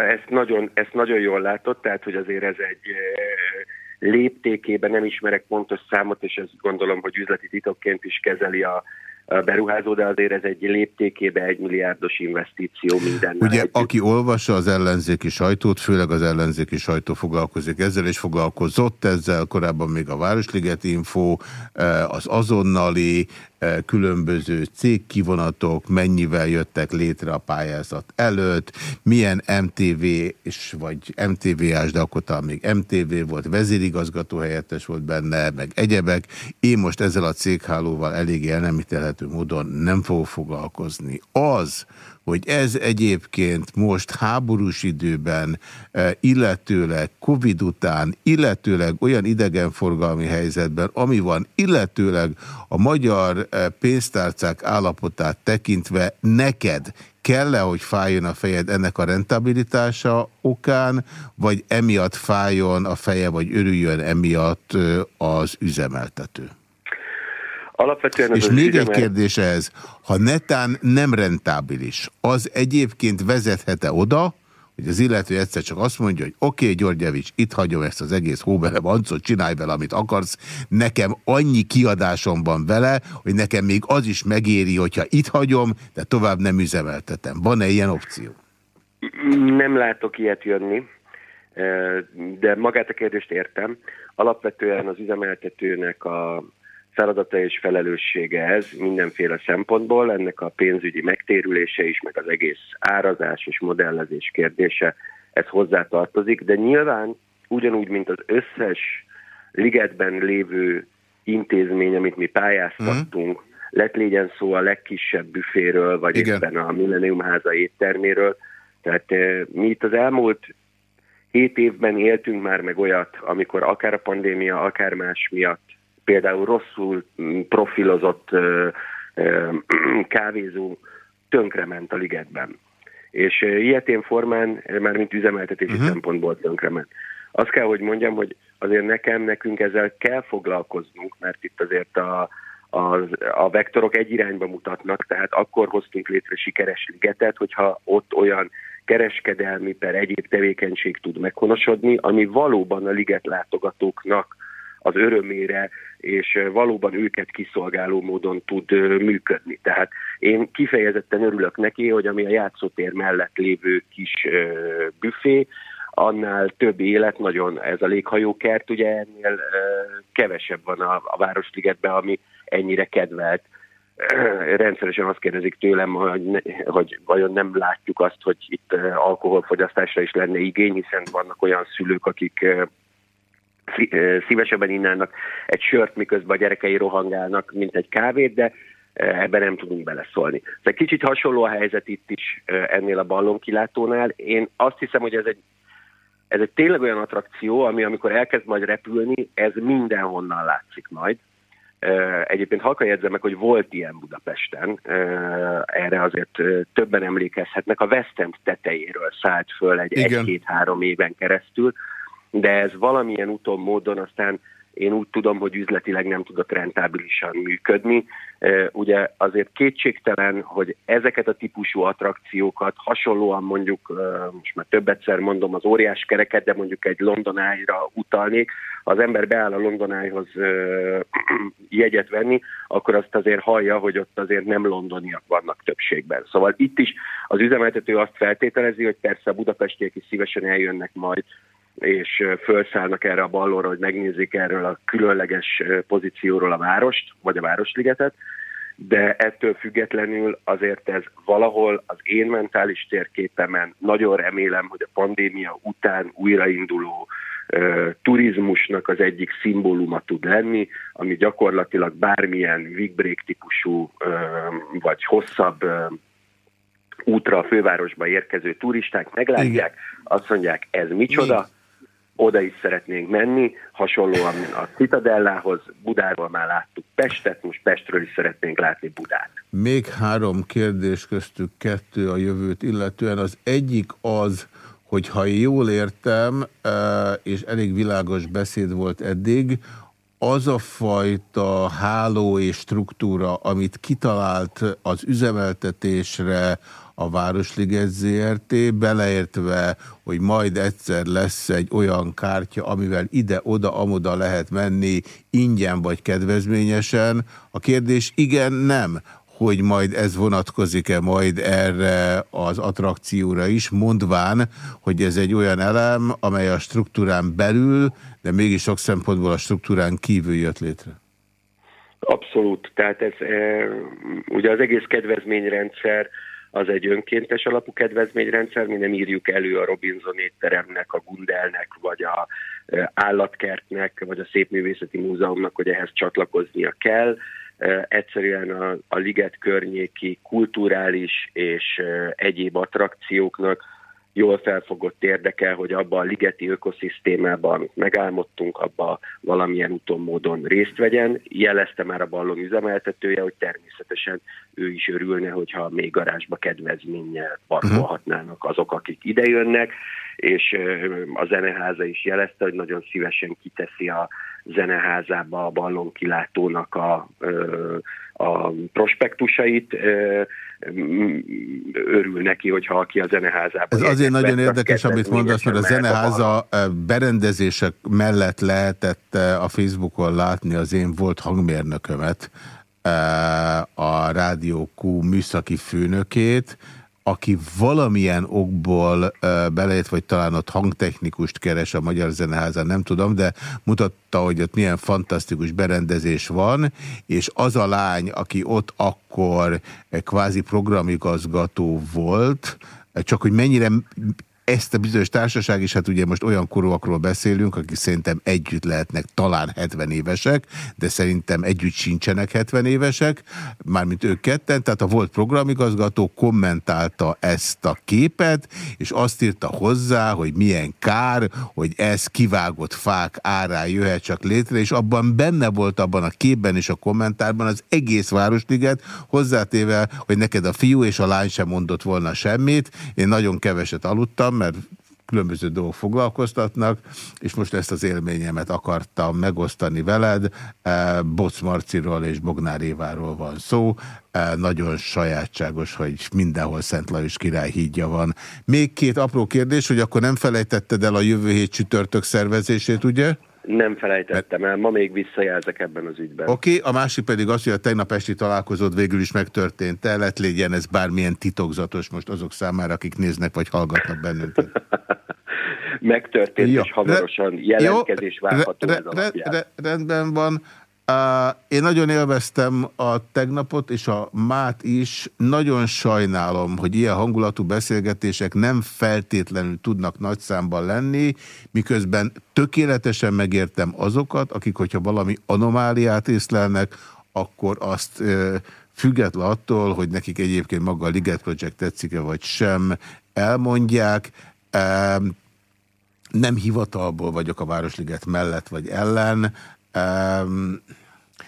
Ezt nagyon, ezt nagyon jól látott, tehát hogy azért ez egy eh, léptékében nem ismerek pontos számot, és ezt gondolom, hogy üzleti titokként is kezeli a beruházó, de azért ez egy léptékében egy milliárdos investíció minden. Ugye, aki olvassa az ellenzéki sajtót, főleg az ellenzéki sajtó foglalkozik ezzel, és foglalkozott ezzel, korábban még a Városliget Info, eh, az azonnali különböző cégkivonatok mennyivel jöttek létre a pályázat előtt, milyen MTV és vagy MTV-ás, de akkor talán még MTV volt, vezérigazgató helyettes volt benne, meg egyebek. Én most ezzel a céghálóval eléggé elnemítelhető módon nem fogok foglalkozni. Az, hogy ez egyébként most háborús időben, eh, illetőleg Covid után, illetőleg olyan idegenforgalmi helyzetben, ami van, illetőleg a magyar eh, pénztárcák állapotát tekintve neked kell-e, hogy fájjon a fejed ennek a rentabilitása okán, vagy emiatt fájjon a feje, vagy örüljön emiatt eh, az üzemeltető? Alapvetően ez És még egy kérdés ez, ha netán nem rentábilis, az egyébként vezethete oda, hogy az illető egyszer csak azt mondja, hogy oké, okay, Györgyevics, itt hagyom ezt az egész hóbele bancot, csinálj vele, amit akarsz, nekem annyi kiadásom van vele, hogy nekem még az is megéri, hogyha itt hagyom, de tovább nem üzemeltetem. Van-e ilyen opció? Nem látok ilyet jönni, eh, de magát a kérdést értem. Alapvetően az üzemeltetőnek a feladata és felelőssége ez mindenféle szempontból, ennek a pénzügyi megtérülése is, meg az egész árazás és modellezés kérdése, ez hozzátartozik, de nyilván ugyanúgy, mint az összes ligetben lévő intézmény, amit mi pályáztattunk, mm. lett légyen szó a legkisebb büféről, vagy Igen. éppen a Millennium háza étterméről. Tehát eh, mi itt az elmúlt hét évben éltünk már meg olyat, amikor akár a pandémia, akár más miatt például rosszul mm, profilozott kávézó tönkrement a ligetben. És ilyetén formán, már mint üzemeltetési uh-huh. szempontból tönkrement. Azt kell, hogy mondjam, hogy azért nekem, nekünk ezzel kell foglalkoznunk, mert itt azért a, az, a vektorok egy irányba mutatnak, tehát akkor hoztunk létre sikeres ligetet, hogyha ott olyan kereskedelmi per egyéb tevékenység tud meghonosodni, ami valóban a liget látogatóknak az örömére, és valóban őket kiszolgáló módon tud működni. Tehát én kifejezetten örülök neki, hogy ami a játszótér mellett lévő kis büfé, annál több élet, nagyon ez a léghajókert, ugye ennél kevesebb van a, a Városligetben, ami ennyire kedvelt. Rendszeresen azt kérdezik tőlem, hogy, hogy vajon nem látjuk azt, hogy itt alkoholfogyasztásra is lenne igény, hiszen vannak olyan szülők, akik szívesebben innának egy sört, miközben a gyerekei rohangálnak, mint egy kávét, de ebben nem tudunk beleszólni. Ez egy kicsit hasonló a helyzet itt is ennél a ballonkilátónál. Én azt hiszem, hogy ez egy ez egy tényleg olyan attrakció, ami amikor elkezd majd repülni, ez mindenhonnan látszik majd. Egyébként halka jegyzem meg, hogy volt ilyen Budapesten, erre azért többen emlékezhetnek, a West End tetejéről szállt föl egy egy-két-három éven keresztül, de ez valamilyen úton, módon aztán én úgy tudom, hogy üzletileg nem tudott rentábilisan működni. Ugye azért kétségtelen, hogy ezeket a típusú attrakciókat hasonlóan mondjuk, most már több egyszer mondom az óriás kereket, de mondjuk egy Londonájra utalnék, ha az ember beáll a Londonájhoz jegyet venni, akkor azt azért hallja, hogy ott azért nem londoniak vannak többségben. Szóval itt is az üzemeltető azt feltételezi, hogy persze a budapestiek is szívesen eljönnek majd és felszállnak erre a ballóra, hogy megnézzék erről a különleges pozícióról a várost, vagy a Városligetet, de ettől függetlenül azért ez valahol az én mentális térképemen nagyon remélem, hogy a pandémia után újrainduló uh, turizmusnak az egyik szimbóluma tud lenni, ami gyakorlatilag bármilyen weekbreak típusú uh, vagy hosszabb uh, útra a fővárosba érkező turisták meglátják, Igen. azt mondják, ez micsoda, Mi? Oda is szeretnénk menni, hasonlóan a Citadellához, Budáról már láttuk Pestet, most Pestről is szeretnénk látni Budát. Még három kérdés köztük kettő a jövőt illetően. Az egyik az, hogy ha jól értem, e, és elég világos beszéd volt eddig, az a fajta háló és struktúra, amit kitalált az üzemeltetésre, a Városliget ZRT, beleértve, hogy majd egyszer lesz egy olyan kártya, amivel ide-oda, amoda lehet menni ingyen vagy kedvezményesen. A kérdés igen, nem hogy majd ez vonatkozik-e majd erre az attrakcióra is, mondván, hogy ez egy olyan elem, amely a struktúrán belül, de mégis sok szempontból a struktúrán kívül jött létre. Abszolút. Tehát ez e, ugye az egész kedvezményrendszer az egy önkéntes alapú kedvezményrendszer, mi nem írjuk elő a Robinson étteremnek, a Gundelnek, vagy a állatkertnek, vagy a Szépművészeti Múzeumnak, hogy ehhez csatlakoznia kell. Egyszerűen a, a liget környéki kulturális és egyéb attrakcióknak jól felfogott érdekel, hogy abba a ligeti ökoszisztémában, amit megálmodtunk, abba valamilyen úton módon részt vegyen. Jelezte már a ballon üzemeltetője, hogy természetesen ő is örülne, hogyha még garázsba kedvezménnyel parkolhatnának azok, akik idejönnek, és a zeneháza is jelezte, hogy nagyon szívesen kiteszi a zeneházába a ballon kilátónak a, a prospektusait, örül neki, hogyha aki a zeneházában... Ez azért nagyon érdekes, amit mondasz, mert a zeneháza berendezések mellett lehetett a Facebookon látni az én volt hangmérnökömet, a Rádió Q műszaki főnökét, aki valamilyen okból belejött, vagy talán ott hangtechnikust keres a Magyar Zeneházán, nem tudom, de mutatta, hogy ott milyen fantasztikus berendezés van, és az a lány, aki ott akkor kvázi programigazgató volt, csak hogy mennyire ezt a bizonyos társaság is, hát ugye most olyan korúakról beszélünk, akik szerintem együtt lehetnek talán 70 évesek, de szerintem együtt sincsenek 70 évesek, mármint ők ketten, tehát a volt programigazgató kommentálta ezt a képet, és azt írta hozzá, hogy milyen kár, hogy ez kivágott fák árán jöhet csak létre, és abban benne volt abban a képben és a kommentárban az egész Városliget, hozzátéve, hogy neked a fiú és a lány sem mondott volna semmit, én nagyon keveset aludtam, mert különböző dolgok foglalkoztatnak, és most ezt az élményemet akartam megosztani veled. E, Boc Marciról és Bognár Éváról van szó. E, nagyon sajátságos, hogy mindenhol Szent Lajos király hídja van. Még két apró kérdés, hogy akkor nem felejtetted el a jövő hét csütörtök szervezését, ugye? Nem felejtettem el, ma még visszajelzek ebben az ügyben. Oké, okay, a másik pedig az, hogy a tegnap esti találkozód végül is megtörtént. El lett legyen ez bármilyen titokzatos most azok számára, akik néznek vagy hallgatnak bennünket. megtörtént, jó, és hamarosan jelentkezés várható re, re, re, Rendben van. Én nagyon élveztem a tegnapot és a mát is. Nagyon sajnálom, hogy ilyen hangulatú beszélgetések nem feltétlenül tudnak nagy számban lenni, miközben tökéletesen megértem azokat, akik, hogyha valami anomáliát észlelnek, akkor azt független attól, hogy nekik egyébként maga a Liget Project tetszik-e vagy sem, elmondják. Nem hivatalból vagyok a Városliget mellett vagy ellen,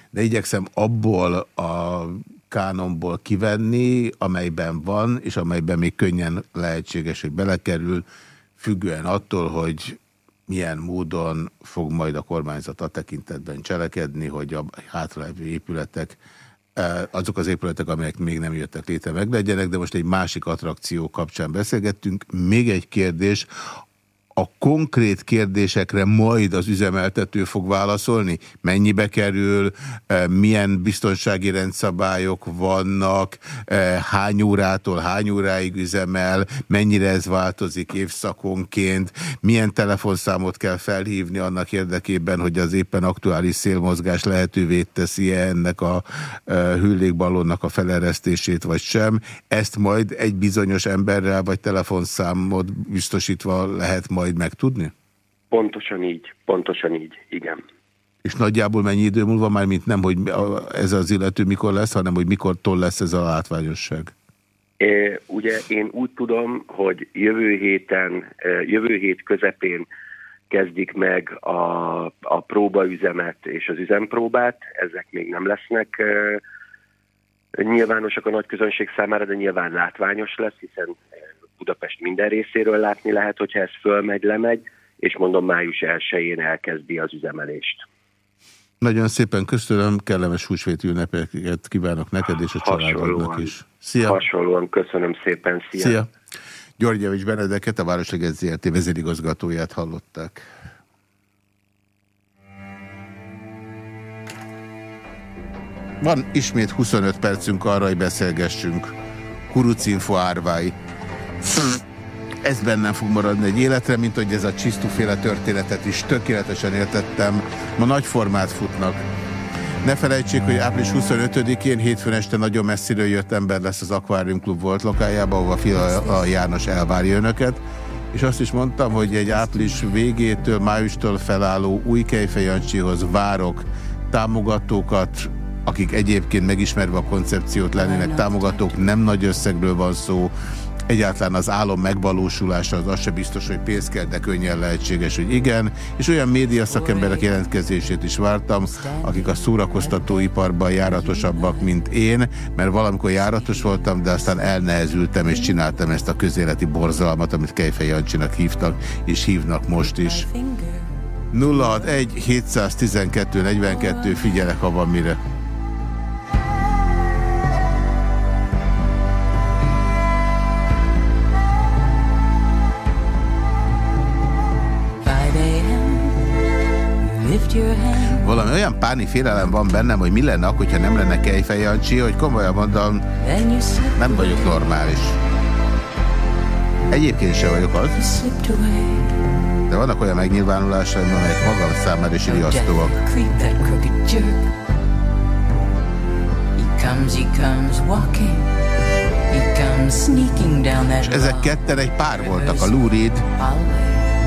de igyekszem abból a kánonból kivenni, amelyben van, és amelyben még könnyen lehetséges, hogy belekerül, függően attól, hogy milyen módon fog majd a kormányzat a tekintetben cselekedni, hogy a hátralévő épületek, azok az épületek, amelyek még nem jöttek létre, meglegyenek, de most egy másik attrakció kapcsán beszélgettünk. Még egy kérdés, a konkrét kérdésekre majd az üzemeltető fog válaszolni? Mennyibe kerül, e, milyen biztonsági rendszabályok vannak, e, hány órától hány óráig üzemel, mennyire ez változik évszakonként, milyen telefonszámot kell felhívni annak érdekében, hogy az éppen aktuális szélmozgás lehetővé teszi -e ennek a e, hüllékballonnak a feleresztését, vagy sem. Ezt majd egy bizonyos emberrel vagy telefonszámot biztosítva lehet majd majd megtudni? Pontosan így, pontosan így, igen. És nagyjából mennyi idő múlva már, mint nem, hogy ez az illető mikor lesz, hanem hogy mikortól lesz ez a látványosság? É, ugye én úgy tudom, hogy jövő héten, jövő hét közepén kezdik meg a, a próbaüzemet és az üzempróbát, ezek még nem lesznek nyilvánosak a nagy közönség számára, de nyilván látványos lesz, hiszen Budapest minden részéről látni lehet, hogyha ez fölmegy, lemegy, és mondom május 1-én elkezdi az üzemelést. Nagyon szépen köszönöm, kellemes húsvéti ünnepeket kívánok neked és a családodnak is. Szia! Hasonlóan köszönöm szépen, szia! Szia! Györgyevics Benedeket, a Városleget ZRT vezérigazgatóját hallották. Van ismét 25 percünk arra, hogy beszélgessünk. Kurucinfo árvái. Ez bennem fog maradni egy életre, mint hogy ez a csisztuféle történetet is tökéletesen értettem. Ma nagy formát futnak. Ne felejtsék, hogy április 25-én hétfőn este nagyon messziről jött ember lesz az Aquarium Club volt lokájába, ahova Fila János elvárja önöket. És azt is mondtam, hogy egy április végétől, májustól felálló új Kejfejancsihoz várok támogatókat, akik egyébként megismerve a koncepciót lennének támogatók, nem nagy összegről van szó, Egyáltalán az álom megvalósulása az az se biztos, hogy pénz kell, de könnyen lehetséges, hogy igen. És olyan média szakemberek jelentkezését is vártam, akik a szórakoztatóiparban járatosabbak, mint én, mert valamikor járatos voltam, de aztán elnehezültem, és csináltam ezt a közéleti borzalmat, amit Kejfej Jancsinak hívtak, és hívnak most is. 061 712 42 figyelek, ha van mire. Valami olyan páni félelem van bennem, hogy mi lenne akkor, ha nem lenne Kejfej Jancsi, hogy komolyan mondom, nem vagyok normális. Egyébként se vagyok az. De vannak olyan megnyilvánulásaim, amelyek magam számára is riasztóak. És ezek ketten egy pár voltak, a Lou Reed,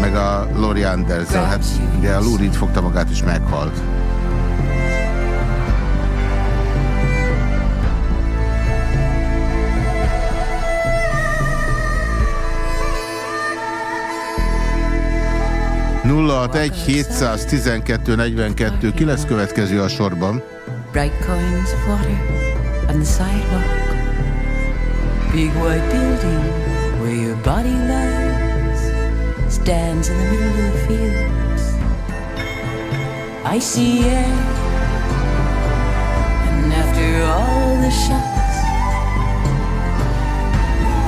meg a Lori Anderson. Hát ugye a Lurid fogta magát és meghalt. Nulla egy 712 42 ki lesz következő a sorban? Bright coins of water on the sidewalk Big white building where your body lies stands in the middle of the fields. I see air, and after all the shots,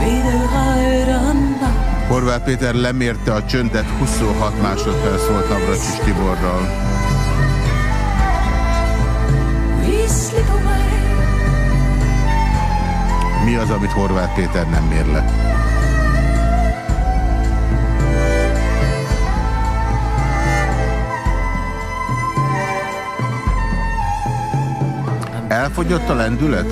a heart unlocked. Horváth Péter lemérte a csöndet, 26 másodperc volt Navracsis Tiborral. Mi az, amit Horváth Péter nem mér le? Elfogyott a lendület?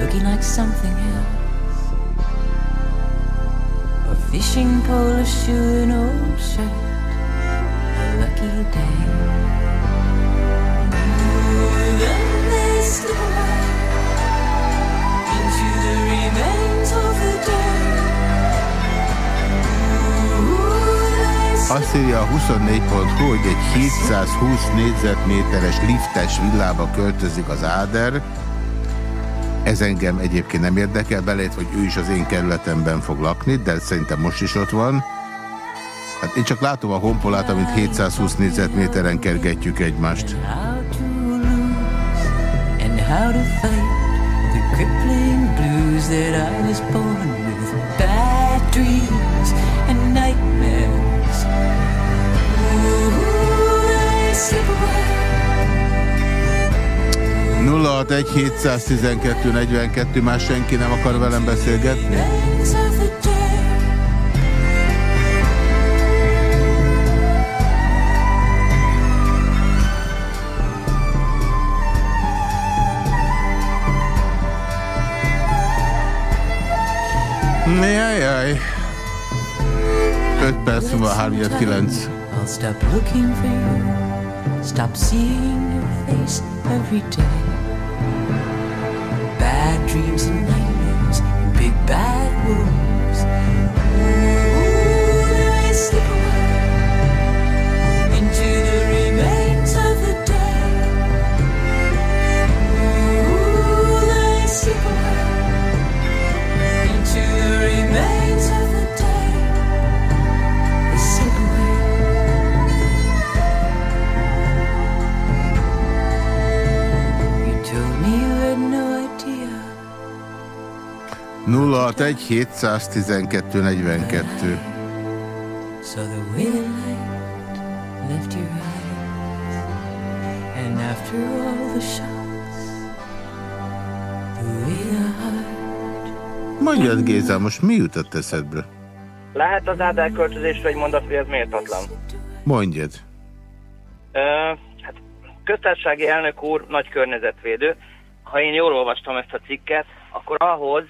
Looking like fishing pole, a shoe, an old shirt, a lucky day. Azt írja a 24.hu, hogy egy 720 négyzetméteres liftes villába költözik az Áder. Ez engem egyébként nem érdekel, belét, hogy ő is az én kerületemben fog lakni, de szerintem most is ott van. Hát én csak látom a honpolát, amit 720 négyzetméteren kergetjük egymást. how that I was born with. Bad dreams and nightmares. 061 712 42, más senki nem akar velem beszélgetni? Day. Jajjaj. 5 perc múlva 39. I'll stop looking for you. Stop seeing your face every day. Bad dreams and nightmares, big bad wolves. 061 712 42. So the light left your eyes, and after all the shots. Mondjad Géza, most mi jutott eszedbe? Lehet az ádelköltözésre egy mondat, hogy ez méltatlan? Mondjad. Ö, hát, köztársasági elnök úr nagy környezetvédő. Ha én jól olvastam ezt a cikket, akkor ahhoz,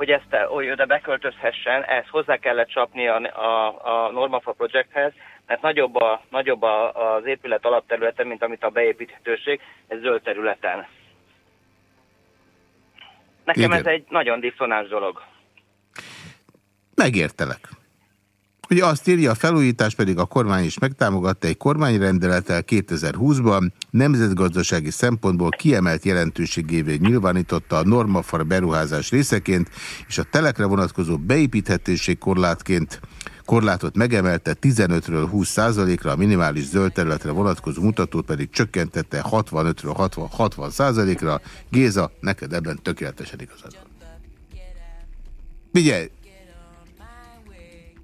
hogy ezt hogy oda beköltözhessen, ehhez hozzá kellett csapni a, a, a Normafa Projecthez, mert nagyobb, a, nagyobb a, az épület alapterülete, mint amit a beépíthetőség, ez zöld területen. Nekem Igen. ez egy nagyon diszonáns dolog. Megértelek. Ugye azt írja, a felújítás pedig a kormány is megtámogatta egy kormányrendelettel 2020-ban, nemzetgazdasági szempontból kiemelt jelentőségévé nyilvánította a normafar beruházás részeként, és a telekre vonatkozó beépíthetőség korlátként korlátot megemelte 15-ről 20% ra a minimális zöld területre vonatkozó mutatót pedig csökkentette 65-ről 60, 60% ra Géza, neked ebben tökéletesen igazad van. Figyelj,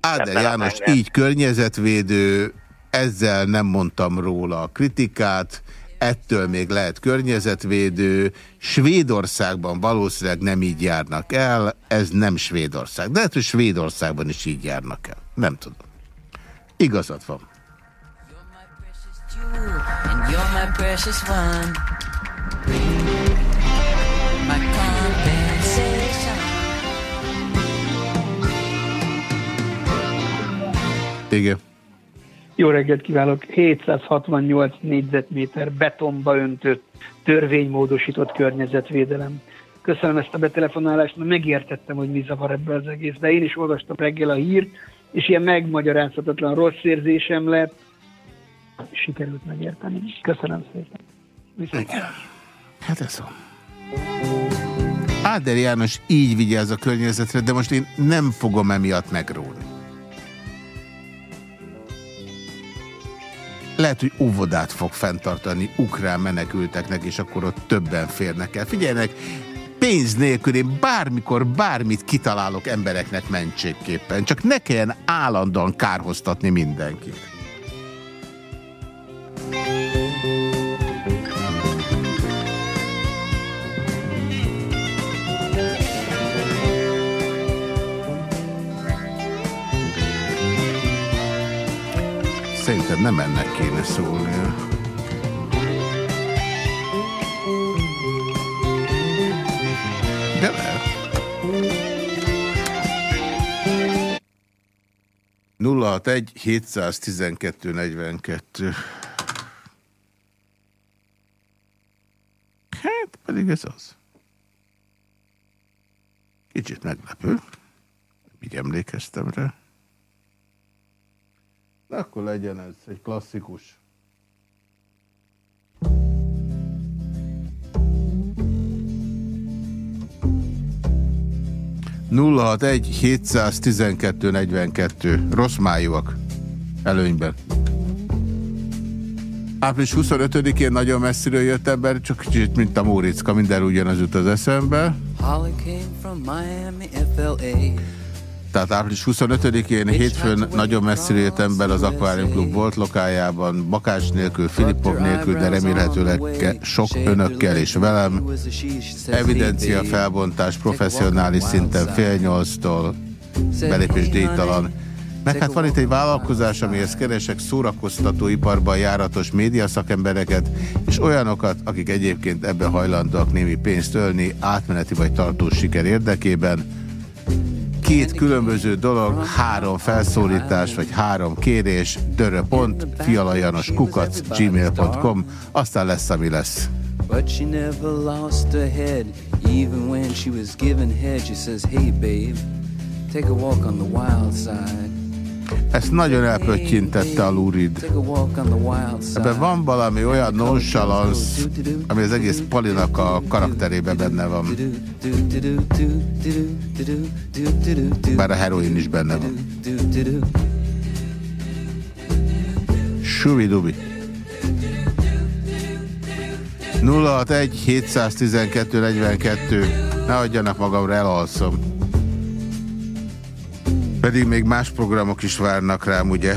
Áder János hangen. így környezetvédő, ezzel nem mondtam róla a kritikát, ettől még lehet környezetvédő. Svédországban valószínűleg nem így járnak el, ez nem Svédország. De lehet, hogy Svédországban is így járnak el. Nem tudom. Igazad van. And you're my precious one. Igen. Jó reggelt kívánok! 768 négyzetméter betonba öntött, törvénymódosított környezetvédelem. Köszönöm ezt a betelefonálást, mert megértettem, hogy mi zavar ebbe az egész. De én is olvastam reggel a hír, és ilyen megmagyarázhatatlan rossz érzésem lett. Sikerült megérteni. Köszönöm szépen. Viszont. Hát ez van. Áder János így vigyáz a környezetre, de most én nem fogom emiatt megróni. Lehet, hogy óvodát fog fenntartani ukrán menekülteknek, és akkor ott többen férnek el. Figyeljenek, pénz nélkül én bármikor bármit kitalálok embereknek mentségképpen. Csak ne kelljen állandóan kárhoztatni mindenkit. Szerintem nem ennek kéne szólnia. De lehet. 061 712 42. Hát pedig ez az. Kicsit meglepő. Így emlékeztem rá. De akkor legyen ez egy klasszikus. nulla egy 712 42. Rossz májúak. Előnyben. Április 25-én nagyon messziről jött ember, csak kicsit, mint a Móriczka, minden ugyanaz jut az eszembe. Holly came from Miami, FLA. Tehát április 25-én hétfőn nagyon messzire jött ember az Aquarium Club volt lokájában, Bakás nélkül, Filippov nélkül, de remélhetőleg sok önökkel és velem. Evidencia felbontás professzionális szinten fél nyolctól, belépés díjtalan. Meg hát van itt egy vállalkozás, amihez keresek szórakoztatóiparban járatos médiaszakembereket, és olyanokat, akik egyébként ebben hajlandóak némi pénzt ölni, átmeneti vagy tartós siker érdekében. Két különböző dolog, három felszólítás, vagy három kérés, dörö.pont, fialajanos kukac, gmail.com, aztán lesz, ami lesz. But she never lost her head. Even when she was given head, she says, Hey babe, take a walk on the wild side. Ezt nagyon elpöttyintette a Lurid. Ebben van valami olyan nonchalance, ami az egész Palinak a karakterében benne van. Bár a heroin is benne van. Subi-dubi. 061 712 42 Ne adjanak magamra, elalszom. Pedig még más programok is várnak rám, ugye?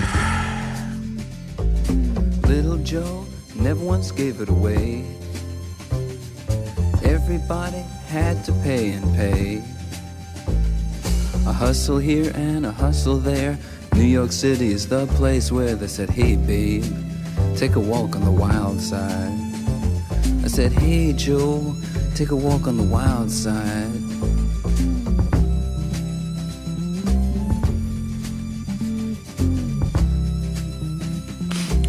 Little Joe never once gave it away. Everybody had to pay and pay. A hustle here and a hustle there. New York City is the place where they said, Hey babe, take a walk on the wild side. I said, Hey Joe, take a walk on the wild side.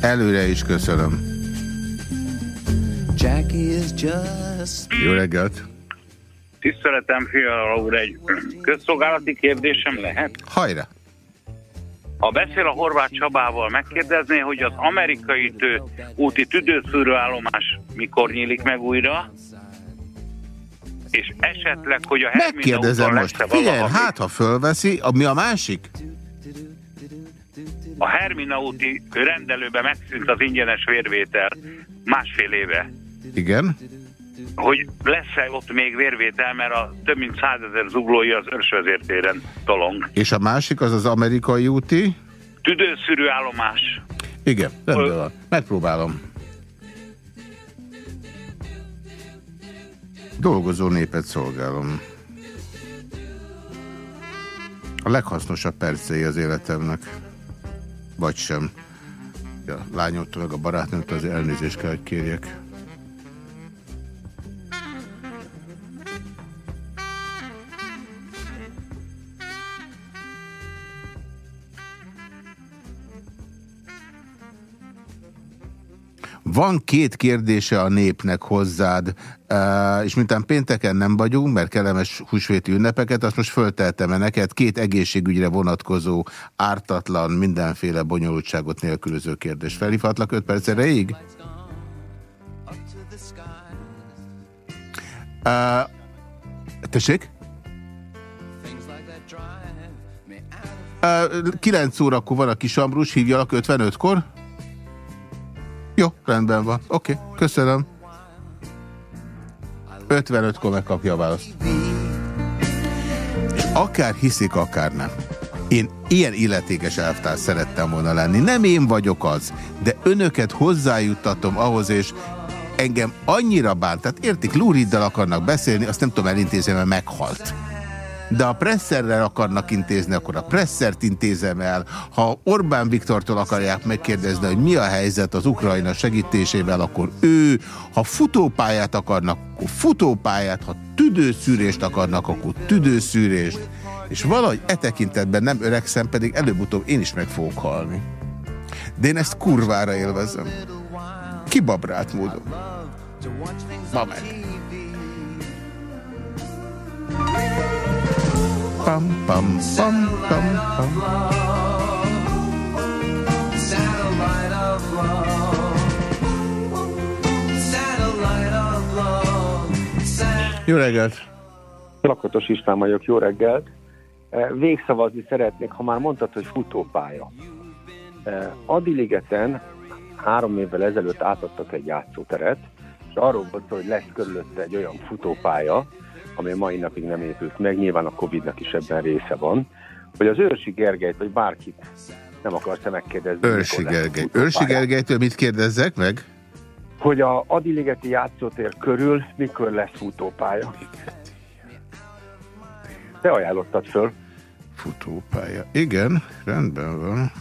Előre is köszönöm. Jackie is just. Jó reggelt! Tiszteletem, Fiala úr, egy közszolgálati kérdésem lehet? Hajrá! Ha beszél a Horváth Csabával, megkérdezné, hogy az amerikai tő, úti tüdőszűrőállomás mikor nyílik meg újra? És esetleg, hogy a Hermina Megkérdezem most. lesz-e Figyelj, hát ha fölveszi, a, mi a másik? A Hermina úti rendelőbe megszűnt az ingyenes vérvétel másfél éve. Igen. Hogy lesz-e ott még vérvétel, mert a több mint százezer zuglói az őrsvezértéren tolong. És a másik az az amerikai úti? Tüdőszűrőállomás. Igen, rendben van. Megpróbálom. Dolgozó népet szolgálom. A leghasznosabb percei az életemnek. Vagy sem. A lányomtól meg a barátnőmtől az elnézést kell, hogy kérjek. Van két kérdése a népnek hozzád, és mintán pénteken nem vagyunk, mert kellemes húsvéti ünnepeket, azt most fölteltem -e neked két egészségügyre vonatkozó, ártatlan, mindenféle bonyolultságot nélkülöző kérdés. Felhívhatlak 5 perc erejéig? Uh, tessék? Ö, 9 órakor van a kisambrus, hívjalak 55-kor? Jó, rendben van. Oké, okay, köszönöm. 55-kor megkapja a választ. És akár hiszik, akár nem. Én ilyen illetékes elvtárs szerettem volna lenni. Nem én vagyok az, de önöket hozzájuttatom ahhoz, és engem annyira bánt, tehát értik, Luriddal akarnak beszélni, azt nem tudom elintézni, mert meghalt. De ha presszerrel akarnak intézni, akkor a presszert intézem el. Ha Orbán Viktortól akarják megkérdezni, hogy mi a helyzet az Ukrajna segítésével, akkor ő. Ha futópályát akarnak, akkor futópályát. Ha tüdőszűrést akarnak, akkor tüdőszűrést. És valahogy e tekintetben nem öregszem, pedig előbb-utóbb én is meg fogok halni. De én ezt kurvára élvezem. Kibabrált módon. Ma meg. Pam, pam, pam, pam, pam. Satellite of love. Satellite of love. Jó reggelt! Lakatos István vagyok, jó reggelt. Eh, Végszavazni szeretnék, ha már mondtad, hogy futópálya. Eh, Adiligeten három évvel ezelőtt átadtak egy játszóteret, és arról volt hogy lesz körülötte egy olyan futópálya, ami a mai napig nem épült meg, nyilván a Covid-nak is ebben része van, hogy az Őrsi Gergelyt, vagy bárkit nem akarsz-e megkérdezni. Őrsi Gergely. Őrsi Gergelytől mit kérdezzek meg? Hogy a Adiligeti játszótér körül mikor lesz futópálya. Te ajánlottad föl. Futópálya. Igen, rendben van.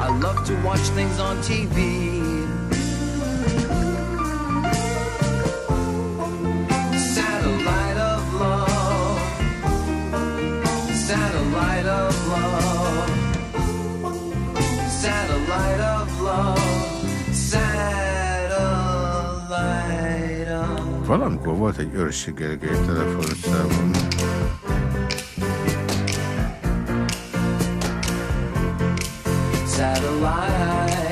I love to watch things on TV. Satellite of love. Satellite of love. Satellite of Valamikor volt egy Őrsi Gergely telefonszámom. Satellite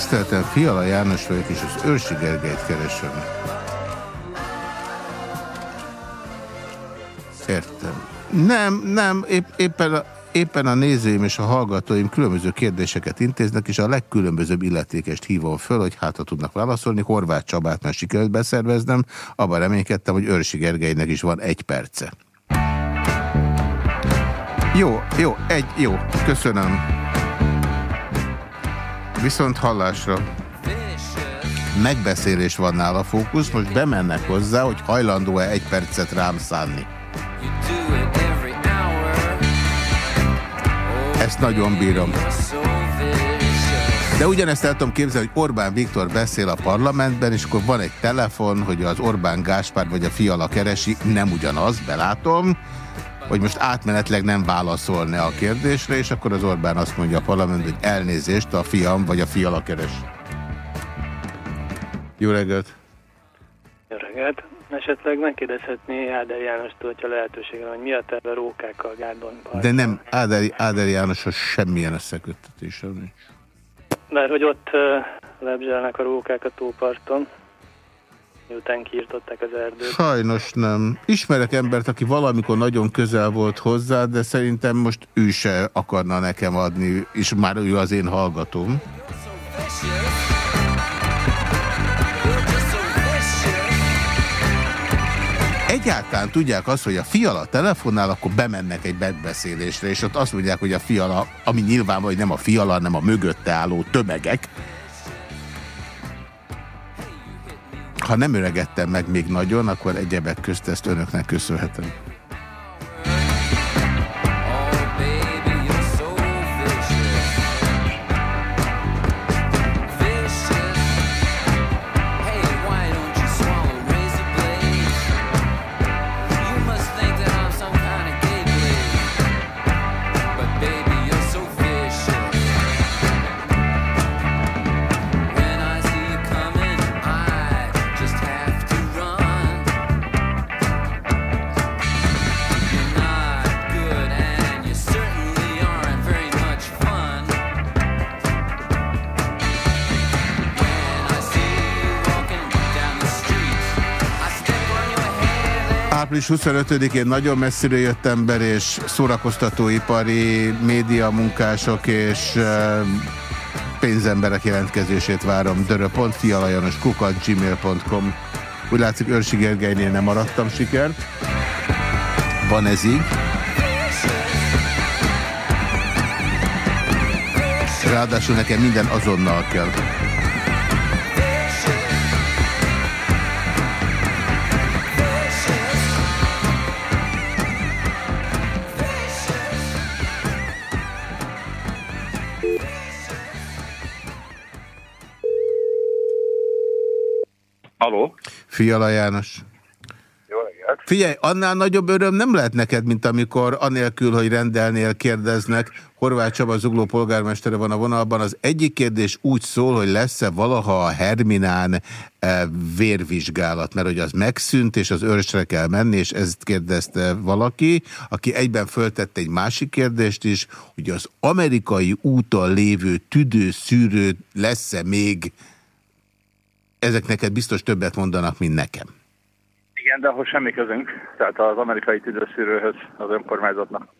Tiszteltem, Fiala János vagyok, és az Őrsi Gergelyt keresem. Értem. Nem, nem, épp, éppen, a, éppen a nézőim és a hallgatóim különböző kérdéseket intéznek, és a legkülönbözőbb illetékest hívom föl, hogy hát ha tudnak válaszolni. Horváth Csabát már sikerült beszerveznem, abban reménykedtem, hogy Őrsi Gergelynek is van egy perce. Jó, jó, egy, jó, köszönöm. Viszont hallásra. Megbeszélés van nála fókusz, most bemennek hozzá, hogy hajlandó-e egy percet rám szánni. Ezt nagyon bírom. De ugyanezt el tudom képzelni, hogy Orbán Viktor beszél a parlamentben, és akkor van egy telefon, hogy az Orbán Gáspár vagy a Fiala keresi, nem ugyanaz, belátom, hogy most átmenetleg nem válaszolna a kérdésre, és akkor az Orbán azt mondja a parlament, hogy elnézést, a fiam vagy a Fiala keres. Jó reggelt! Jó reggelt! Esetleg megkérdezhetné Áder Jánostól, hogyha lehetősége van, hogy mi a terve rókákkal Gárdon De nem, Áderi, Áderi Jánoshoz semmilyen összeköttetésem nincs. Mert hogy ott lebzselnek a rókák a tóparton, miután kiirtották az erdőt. Sajnos nem. Ismerek embert, aki valamikor nagyon közel volt hozzá, de szerintem most ő se akarna nekem adni, és már ő az én hallgatóm. Egyáltalán tudják azt, hogy a fiala telefonál, akkor bemennek egy megbeszélésre, és ott azt mondják, hogy a fiala, ami nyilván vagy nem a fiala, hanem a mögötte álló tömegek, ha nem öregettem meg még nagyon, akkor egyebek közt ezt önöknek köszönhetem. Április 25-én nagyon messziről jött ember, és szórakoztatóipari média munkások és pénzemberek jelentkezését várom. dörö.fialajanos kukat gmail.com Úgy látszik, Őrsi Gergelynél nem maradtam sikert. Van ez így. Ráadásul nekem minden azonnal kell. Haló? Fiala János. Jó reggelt. Figyelj, annál nagyobb öröm nem lehet neked, mint amikor anélkül, hogy rendelnél kérdeznek. Horváth Csaba Zugló polgármestere van a vonalban. Az egyik kérdés úgy szól, hogy lesz-e valaha a Herminán eh, vérvizsgálat, mert hogy az megszűnt, és az őrsre kell menni, és ezt kérdezte valaki, aki egyben föltette egy másik kérdést is, hogy az amerikai úton lévő tüdőszűrő lesz-e még, ezek neked biztos többet mondanak, mint nekem. Igen, de ahhoz semmi közünk. Tehát az amerikai tüdőszűrőhöz az önkormányzatnak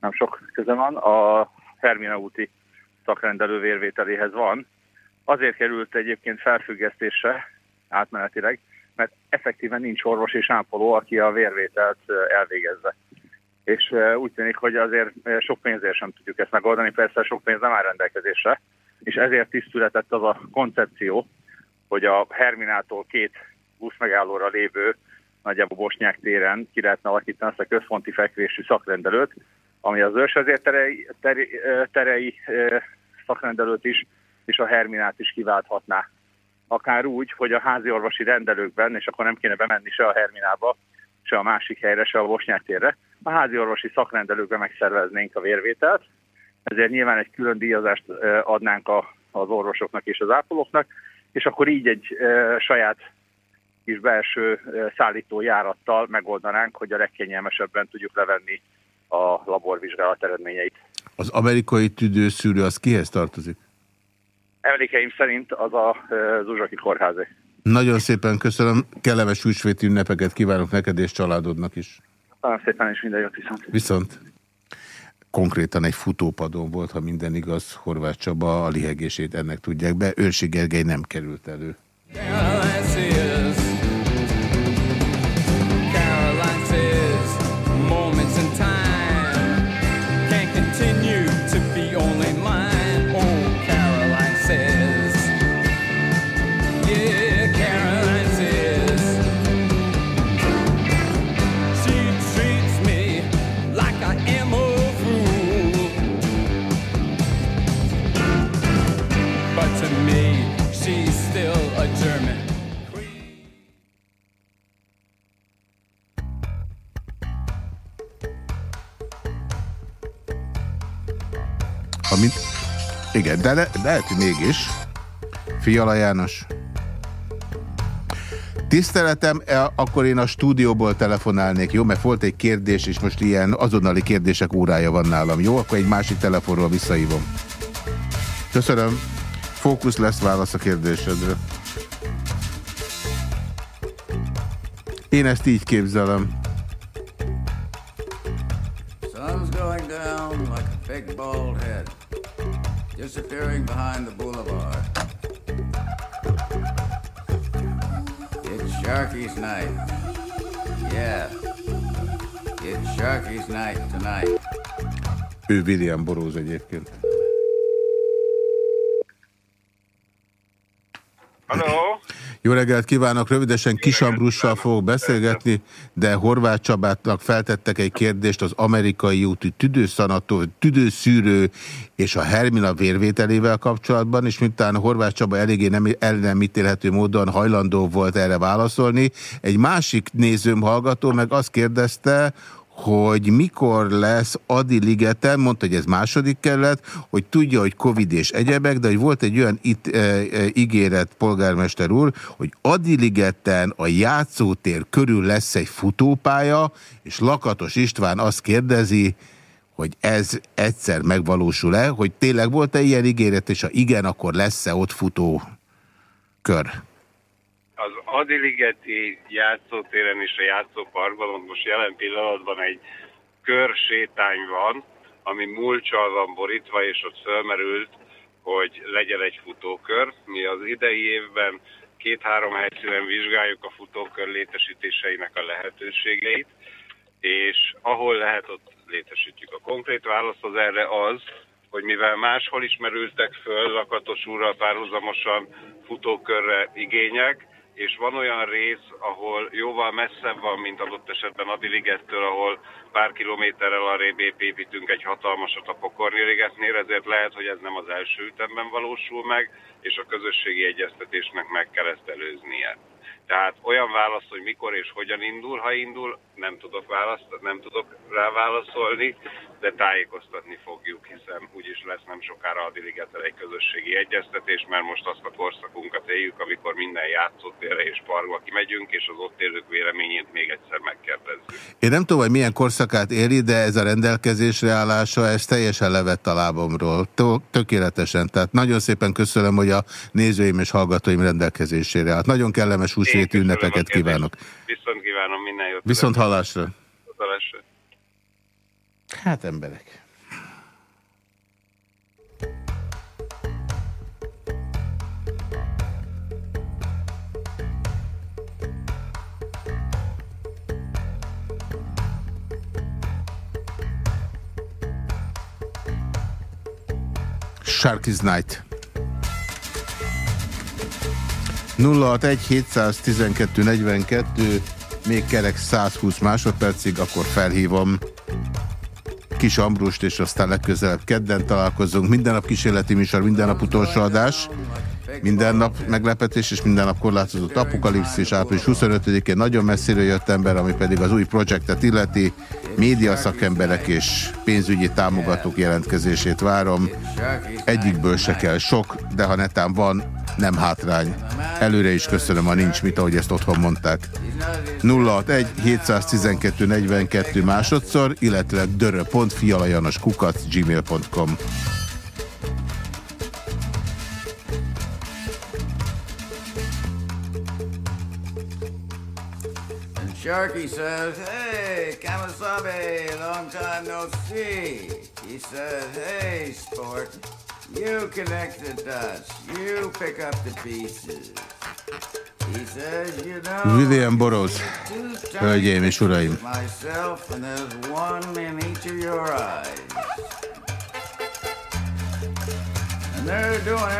nem sok köze van. A Hermina úti szakrendelő vérvételéhez van. Azért került egyébként felfüggesztésre átmenetileg, mert effektíven nincs orvos és ápoló, aki a vérvételt elvégezze. És úgy tűnik, hogy azért sok pénzért sem tudjuk ezt megoldani, persze sok pénz nem áll rendelkezésre, és ezért tisztületett az a koncepció, hogy a Herminától két buszmegállóra lévő nagyjából Bosnyák téren ki lehetne alakítani ezt a központi fekvésű szakrendelőt, ami az őrsvezér terei, terei, terei szakrendelőt is, és a Herminát is kiválthatná. Akár úgy, hogy a házi orvosi rendelőkben, és akkor nem kéne bemenni se a Herminába, se a másik helyre, se a Bosnyák térre, a házi orvosi szakrendelőkben megszerveznénk a vérvételt, ezért nyilván egy külön díjazást adnánk a, az orvosoknak és az ápolóknak, és akkor így egy e, saját kis belső e, szállítójárattal megoldanánk, hogy a legkényelmesebben tudjuk levenni a laborvizsgálat eredményeit. Az amerikai tüdőszűrő az kihez tartozik? Emlékeim szerint az a e, Zuzsaki kórházé. Nagyon szépen köszönöm, kellemes húsvéti ünnepeket kívánok neked és családodnak is. Nagyon szépen és minden jót viszont. Viszont konkrétan egy futópadon volt, ha minden igaz, Horváth Csaba a lihegését ennek tudják be. Őrsi Gergely nem került elő. Caroline Amit... Igen, de le, lehet, hogy mégis. Fiala János. Tiszteletem, e, akkor én a stúdióból telefonálnék, jó? Mert volt egy kérdés, és most ilyen azonnali kérdések órája van nálam, jó? Akkor egy másik telefonról visszahívom. Köszönöm. Fókusz lesz válasz a kérdésedre. Én ezt így képzelem. Sun's going down like a big bald head, disappearing behind the boulevard. It's Sharky's night. Yeah. It's Sharky's night tonight. Ő William Boróz egyébként. Hello. Jó reggelt kívánok! Rövidesen Kisambrussal fogok beszélgetni, de Horváth Csabátnak feltettek egy kérdést az amerikai úti tüdőszanató, tüdőszűrő és a Hermina vérvételével kapcsolatban, és miután Horváth Csaba eléggé nem, el nem ítélhető módon hajlandó volt erre válaszolni, egy másik nézőm hallgató meg azt kérdezte, hogy mikor lesz Adi Ligeten, mondta, hogy ez második kerület, hogy tudja, hogy Covid és egyebek, de hogy volt egy olyan itt e, e, ígéret, polgármester úr, hogy Adi Ligeten a játszótér körül lesz egy futópálya, és Lakatos István azt kérdezi, hogy ez egyszer megvalósul-e, hogy tényleg volt-e ilyen ígéret, és ha igen, akkor lesz-e ott futó kör? Adiligeti játszótéren és a játszóparkban most jelen pillanatban egy kör sétány van, ami múlcsal van borítva, és ott fölmerült, hogy legyen egy futókör. Mi az idei évben két-három helyszínen vizsgáljuk a futókör létesítéseinek a lehetőségeit, és ahol lehet, ott létesítjük. A konkrét válasz az erre az, hogy mivel máshol is merültek föl Lakatos úrral párhuzamosan futókörre igények, és van olyan rész, ahol jóval messzebb van, mint adott esetben Adiligettől, ahol pár kilométerrel arrébb építünk egy hatalmasat a Pokorni ligetnél, ezért lehet, hogy ez nem az első ütemben valósul meg, és a közösségi egyeztetésnek meg kell ezt előznie. Tehát olyan válasz, hogy mikor és hogyan indul, ha indul, nem tudok, választ, nem tudok rá válaszolni, de tájékoztatni fogjuk, hiszen úgyis lesz nem sokára a Diligettel egy közösségi egyeztetés, mert most azt a korszakunkat éljük, amikor minden játszótérre és parkba kimegyünk, és az ott élők véleményét még egyszer megkérdezzük. Én nem tudom, hogy milyen korszakát éri, de ez a rendelkezésre állása, ez teljesen levett a lábomról. Tö- Tökéletesen. Tehát nagyon szépen köszönöm, hogy a nézőim és hallgatóim rendelkezésére állt. Nagyon kellemes húsvéti ünnepeket kívánok. Viszont kívánom minden jót. Viszont hallásra. Hallásra. Hát emberek. Sharky's Night. 061 712 42, még kerek 120 másodpercig, akkor felhívom Kis Ambrust, és aztán legközelebb kedden találkozunk. Minden nap kísérleti műsor, minden nap utolsó adás. Minden nap meglepetés, és minden nap korlátozott apokalipszis, április 25-én nagyon messziről jött ember, ami pedig az új projektet illeti. Média szakemberek és pénzügyi támogatók jelentkezését várom. Egyikből se kell sok, de ha netán van, nem hátrány. Előre is köszönöm, ha nincs mit, ahogy ezt otthon mondták. 061 712 42 másodszor, illetve dörö.fialajanos kukac gmail.com Sharky says, Hey, Kamasabe, long time no see. He says, Hey, sport, you connect the dots. You pick up the pieces. William Burroughs. Hölgyeim és uraim.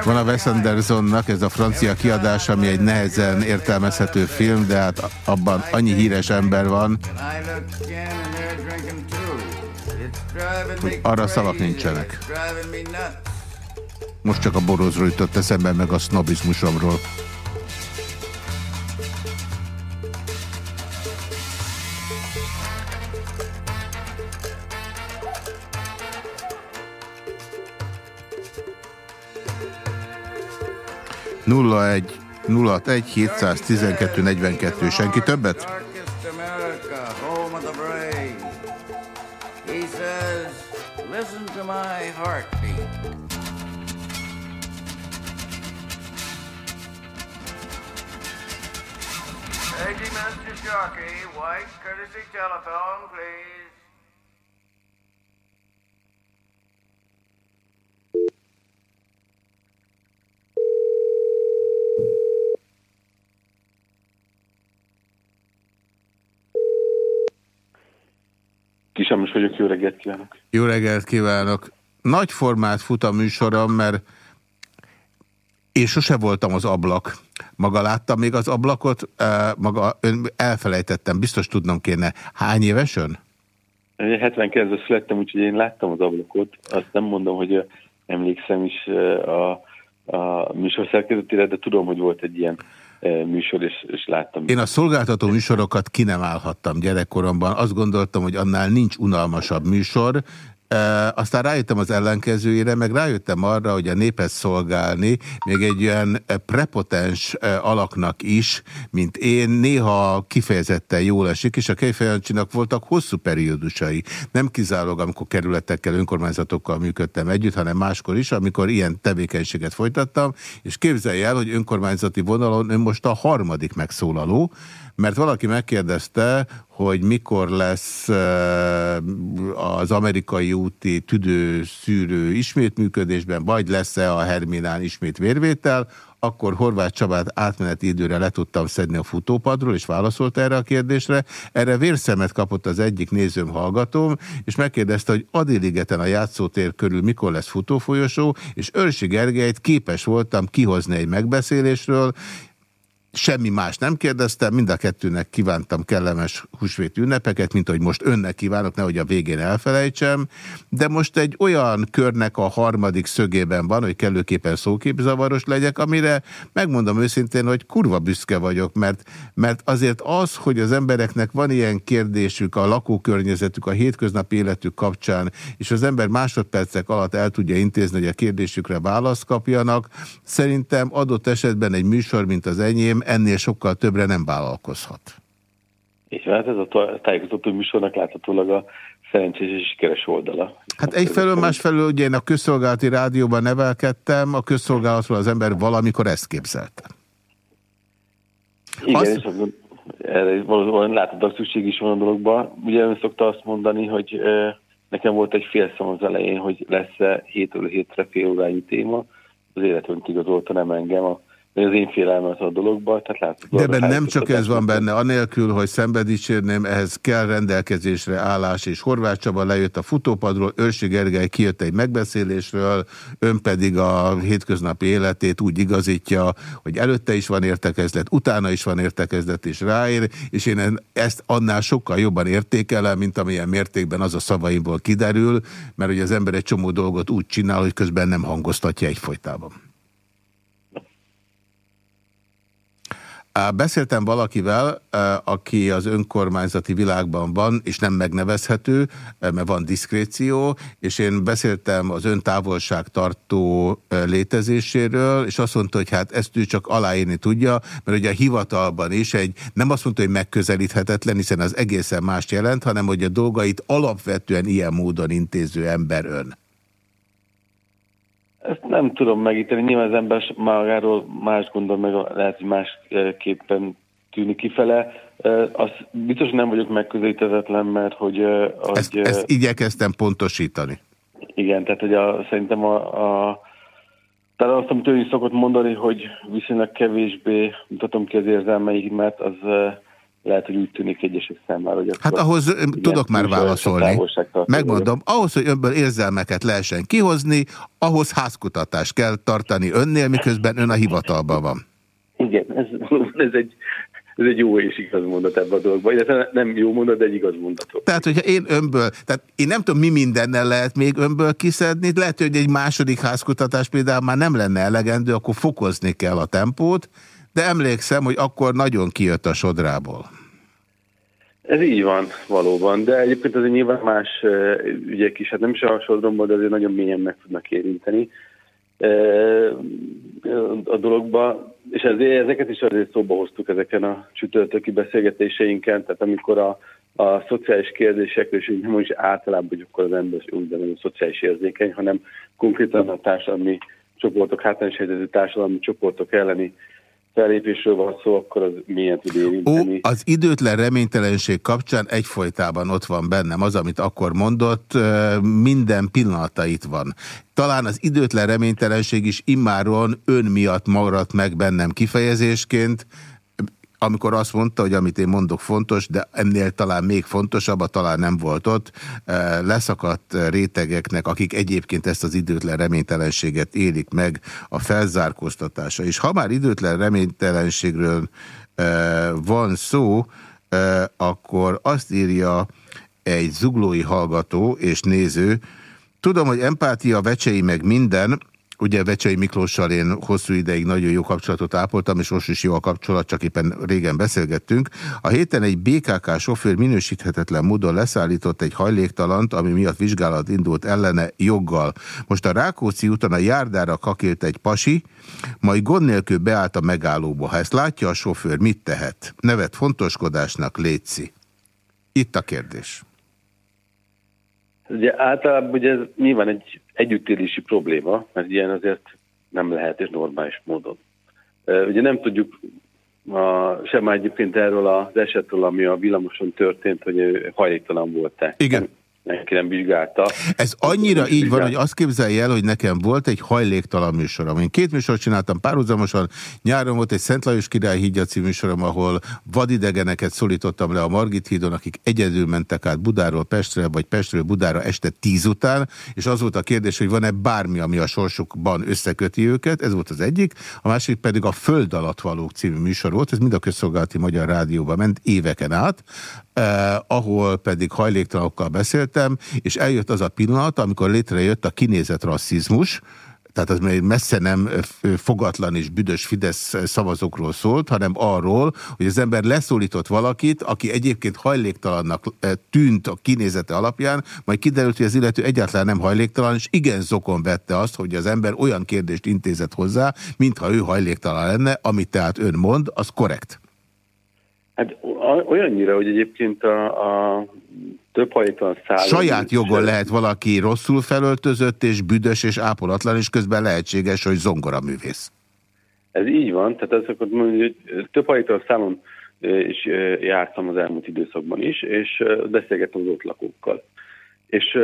Van a Wes Andersonnak ez a francia kiadás, ami egy nehezen értelmezhető film, de hát abban annyi híres ember van, hogy arra szavak nincsenek. Most csak a borozról jutott eszembe, meg a sznobizmusomról. nulla egy 061 712 42 senki többet? He says, listen to my heartbeat. Lady Mr. Jockey, white courtesy telephone, please. Kisamos vagyok, jó reggelt kívánok. Jó reggelt kívánok! Nagy formát fut a műsorom, mert én sose voltam az ablak. Maga látta még az ablakot, Eh, maga ön elfelejtettem, biztos tudnom kéne. Hány éves ön? Én 79-ben születtem, úgyhogy én láttam az ablakot. Azt nem mondom, hogy emlékszem is a, a műsor szerkezetére, de tudom, hogy volt egy ilyen műsor, és, és láttam. Én a szolgáltató műsorokat ki nem állhattam gyerekkoromban. Azt gondoltam, hogy annál nincs unalmasabb műsor. Aztán rájöttem az ellenkezőjére, meg rájöttem arra, hogy a népet szolgálni még egy olyan prepotens alaknak is, mint én, néha kifejezetten jól esik, és a Kejfejancsinak voltak hosszú periódusai. Nem kizárólag, amikor kerületekkel, önkormányzatokkal működtem együtt, hanem máskor is, amikor ilyen tevékenységet folytattam, és képzelj el, hogy önkormányzati vonalon ön most a harmadik megszólaló, mert valaki megkérdezte, hogy mikor lesz az amerikai úti tüdőszűrő ismét működésben, vagy lesz-e a Herminán ismét vérvétel, akkor Horváth Csabát átmeneti időre le tudtam szedni a futópadról, és válaszolt erre a kérdésre. Erre vérszemet kapott az egyik nézőm hallgatóm, és megkérdezte, hogy Adiligeten a játszótér körül mikor lesz futófolyosó, és Örsi Gergelyt képes voltam kihozni egy megbeszélésről, Semmi más nem kérdeztem, mind a kettőnek kívántam kellemes húsvét ünnepeket, mint hogy most önnek kívánok, nehogy a végén elfelejtsem, de most egy olyan körnek a harmadik szögében van, hogy kellőképpen szóképzavaros legyek, amire megmondom őszintén, hogy kurva büszke vagyok, mert, mert azért az, hogy az embereknek van ilyen kérdésük a lakókörnyezetük, a hétköznapi életük kapcsán, és az ember másodpercek alatt el tudja intézni, hogy a kérdésükre választ kapjanak, szerintem adott esetben egy műsor, mint az enyém, ennél sokkal többre nem vállalkozhat. És hát ez a tájékoztató műsornak láthatólag a szerencsés és sikeres oldala. Hát egyfelől, másfelől ugye én a közszolgálati rádióban nevelkedtem, a közszolgálatról az ember valamikor ezt képzelte. Igen, azt... és azon, erre valóban láthatólag szükség is van a dologban. Ugye ön szokta azt mondani, hogy e, nekem volt egy fél szem az elején, hogy lesz-e hétről hétre fél órányi téma, az életönt igazolta, nem engem a az én félelmet a dologba. Tehát látszik, De ebben nem csak ez van benne, anélkül, hogy szenvedítsérném, ehhez kell rendelkezésre állás, és Horváth Csaba lejött a futópadról, Őrsi Gergely kijött egy megbeszélésről, ön pedig a hétköznapi életét úgy igazítja, hogy előtte is van értekezlet, utána is van értekezlet, és ráér, és én ezt annál sokkal jobban értékelem, mint amilyen mértékben az a szavaimból kiderül, mert hogy az ember egy csomó dolgot úgy csinál, hogy közben nem hangoztatja egyfolytában. Beszéltem valakivel, aki az önkormányzati világban van, és nem megnevezhető, mert van diszkréció, és én beszéltem az ön távolságtartó létezéséről, és azt mondta, hogy hát ezt ő csak aláírni tudja, mert ugye a hivatalban is egy, nem azt mondta, hogy megközelíthetetlen, hiszen az egészen mást jelent, hanem hogy a dolgait alapvetően ilyen módon intéző ember ön. Ezt nem tudom megíteni, nyilván az ember magáról más gondol, meg lehet, hogy másképpen tűnik kifele. Az biztos nem vagyok megközelítetetlen, mert hogy... hogy ezt, ezt igyekeztem pontosítani. Igen, tehát hogy a, szerintem a, a talán azt, amit ő is szokott mondani, hogy viszonylag kevésbé mutatom ki az érzelmeimet, az lehet, hogy úgy tűnik egyesek számára, hogy Hát ahhoz igen, tudok már válaszolni. Megmondom, ahhoz, hogy önből érzelmeket lehessen kihozni, ahhoz házkutatást kell tartani önnél, miközben ön a hivatalban van. Igen, ez, ez egy ez egy jó és igaz mondat ebben a dologban. Illetve nem jó mondat, de egy igaz mondat. Tehát, hogyha én önből, tehát én nem tudom, mi mindennel lehet még önből kiszedni, lehet, hogy egy második házkutatás például már nem lenne elegendő, akkor fokozni kell a tempót, de emlékszem, hogy akkor nagyon kijött a sodrából. Ez így van, valóban, de egyébként azért nyilván más ügyek is, hát nem is a sodromban, de azért nagyon mélyen meg tudnak érinteni a dologba, és ezért, ezeket is azért szóba hoztuk ezeken a csütörtöki beszélgetéseinken, tehát amikor a, a szociális kérdésekről, és nem is általában, hogy akkor az ember úgy nem a szociális érzékeny, hanem konkrétan a társadalmi csoportok, hátrányos helyzetű társadalmi csoportok elleni fellépésről van szó, akkor az milyen tud érinteni. Ó, az időtlen reménytelenség kapcsán egyfolytában ott van bennem az, amit akkor mondott, minden pillanata itt van. Talán az időtlen reménytelenség is immáron ön miatt maradt meg bennem kifejezésként, amikor azt mondta, hogy amit én mondok fontos, de ennél talán még fontosabb, a talán nem volt ott, eh, leszakadt rétegeknek, akik egyébként ezt az időtlen reménytelenséget élik meg a felzárkóztatása. És ha már időtlen reménytelenségről eh, van szó, eh, akkor azt írja egy zuglói hallgató és néző, tudom, hogy empátia, vecsei meg minden, Ugye Vecsei Miklóssal én hosszú ideig nagyon jó kapcsolatot ápoltam, és most is jó a kapcsolat, csak éppen régen beszélgettünk. A héten egy BKK sofőr minősíthetetlen módon leszállított egy hajléktalant, ami miatt vizsgálat indult ellene joggal. Most a Rákóczi úton a járdára kakélt egy pasi, majd gond nélkül beállt a megállóba. Ha ezt látja a sofőr, mit tehet? Nevet fontoskodásnak létszi. Itt a kérdés. Ugye általában ugye ez nyilván egy együttélési probléma, mert ilyen azért nem lehet és normális módon. Ugye nem tudjuk a, sem egyébként erről az esetről, ami a villamoson történt, hogy hajléktalan volt-e. Igen. Neki nem vizsgálta. Ez annyira így van, hogy azt képzelje el, hogy nekem volt egy hajléktalan műsorom. Én két műsort csináltam párhuzamosan. Nyáron volt egy Szent Lajos Király hídja című műsorom, ahol vadidegeneket szólítottam le a Margit hídon, akik egyedül mentek át Budáról Pestre, vagy Pestről Budára este tíz után, és az volt a kérdés, hogy van-e bármi, ami a sorsukban összeköti őket. Ez volt az egyik. A másik pedig a Föld alatt valók című műsor volt. Ez mind a közszolgálati magyar rádióban ment éveken át eh, ahol pedig hajléktalanokkal beszéltem, és eljött az a pillanat, amikor létrejött a kinézett rasszizmus, tehát az még messze nem fogatlan és büdös Fidesz szavazókról szólt, hanem arról, hogy az ember leszólított valakit, aki egyébként hajléktalannak tűnt a kinézete alapján, majd kiderült, hogy az illető egyáltalán nem hajléktalan, és igen zokon vette azt, hogy az ember olyan kérdést intézett hozzá, mintha ő hajléktalan lenne, amit tehát ön mond, az korrekt. Hát olyannyira, hogy egyébként a, a több hajléktalan szálló... Saját jogon lehet valaki rosszul felöltözött, és büdös, és ápolatlan, és közben lehetséges, hogy zongoraművész. Ez így van, tehát ezt akkor mondjuk, hogy több hajléktalan is ö, jártam az elmúlt időszakban is, és beszélgettem az ott lakókkal. És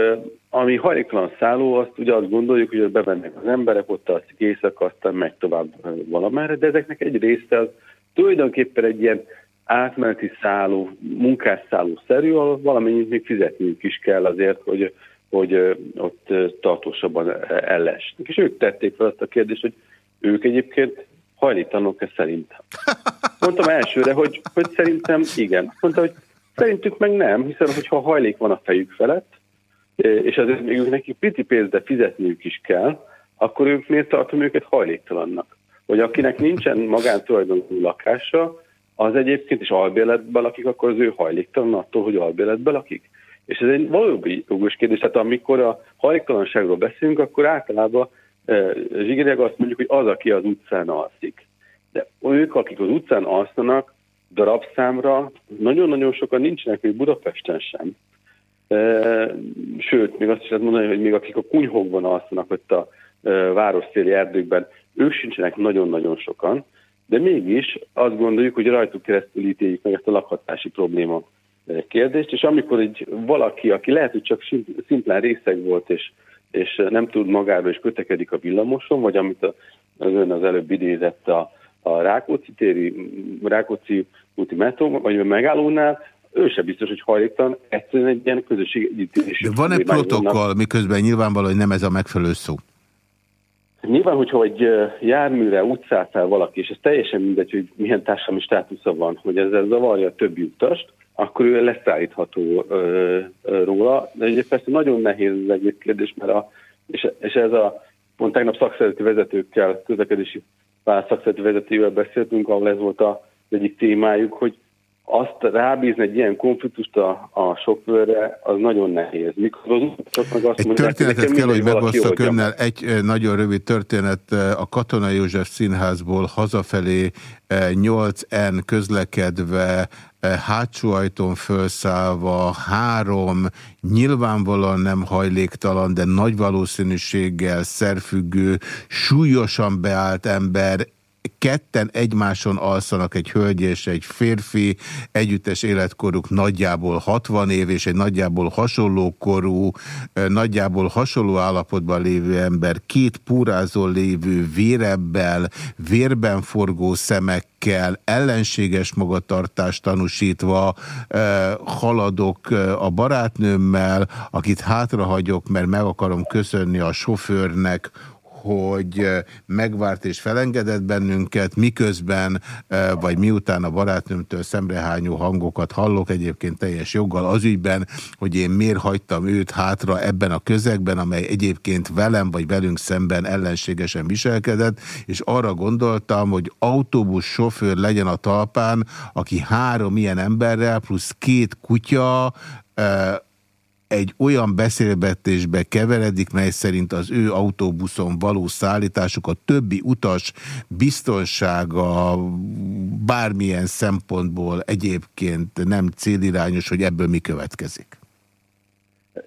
ami hajléktalan szálló, azt ugye azt gondoljuk, hogy bevennek az emberek, ott alszik éjszaka, aztán megy tovább valamerre, de ezeknek egy része az tulajdonképpen egy ilyen átmeneti szálló, munkásszálló-szerű, ahol valamennyit még fizetniük is kell azért, hogy, hogy ott tartósabban ellesnek. És ők tették fel azt a kérdést, hogy ők egyébként hajlítanok-e szerintem. Mondtam elsőre, hogy, hogy szerintem igen. Mondta, hogy szerintük meg nem, hiszen hogyha hajlék van a fejük felett, és azért még ők neki pici pénzt, de fizetniük is kell, akkor ők miért tartom őket hajléktalannak? Hogy akinek nincsen magántulajdonú lakása, az egyébként is albérletben lakik, akkor az ő hajléktalan attól, hogy albérletben lakik. És ez egy valóban jogos kérdés. Tehát amikor a hajléktalanságról beszélünk, akkor általában e, zsigerileg azt mondjuk, hogy az, aki az utcán alszik. De ők, akik az utcán alszanak, darabszámra nagyon-nagyon sokan nincsenek még Budapesten sem. E, sőt, még azt is lehet mondani, hogy még akik a kunyhókban alszanak ott a e, városszéli erdőkben, ők sincsenek nagyon-nagyon sokan, de mégis azt gondoljuk, hogy rajtuk keresztül ítéljük meg ezt a lakhatási probléma e, kérdést, és amikor egy valaki, aki lehet, hogy csak szimplán részeg volt, és, és nem tud magáról, és kötekedik a villamoson, vagy amit az ön az előbb idézett a, a Rákóczi téri, Rákóczi úti metró, vagy a megállónál, ő se biztos, hogy hajléktalan, egyszerűen egy ilyen közösség együttélési De van egy problémái vannak. protokoll, miközben nyilvánvaló, hogy nem ez a megfelelő szó. Nyilván, hogyha egy járműre utcát fel valaki, és ez teljesen mindegy, hogy milyen társadalmi státusza van, hogy ezzel zavarja a többi utast, akkor ő leszállítható ö, ö, róla. De ugye persze nagyon nehéz ez egész kérdés, mert a, és, és ez a, pont tegnap szakszereti vezetőkkel, közlekedési szakszereti vezetővel beszéltünk, ahol ez volt a, az egyik témájuk, hogy azt rábízni egy ilyen konfliktust a, a sofőrre, az nagyon nehéz. Mikor az meg azt Egy mondják, történetet kell, hogy megosztok önnel. Egy nagyon rövid történet. A Katona József Színházból hazafelé ö, 8N közlekedve, hátsó ajtón felszállva, három nyilvánvalóan nem hajléktalan, de nagy valószínűséggel szerfüggő, súlyosan beállt ember ketten egymáson alszanak egy hölgy és egy férfi, együttes életkoruk nagyjából 60 év, és egy nagyjából hasonló korú, nagyjából hasonló állapotban lévő ember, két púrázó lévő vérebbel, vérben forgó szemekkel, ellenséges magatartást tanúsítva haladok a barátnőmmel, akit hátrahagyok, mert meg akarom köszönni a sofőrnek, hogy megvárt és felengedett bennünket, miközben, vagy miután a barátnőmtől szemrehányó hangokat hallok, egyébként teljes joggal az ügyben, hogy én miért hagytam őt hátra ebben a közegben, amely egyébként velem vagy velünk szemben ellenségesen viselkedett, és arra gondoltam, hogy autóbus sofőr legyen a talpán, aki három ilyen emberrel, plusz két kutya, egy olyan beszélgetésbe keveredik, mely szerint az ő autóbuszon való szállításuk a többi utas biztonsága bármilyen szempontból egyébként nem célirányos, hogy ebből mi következik.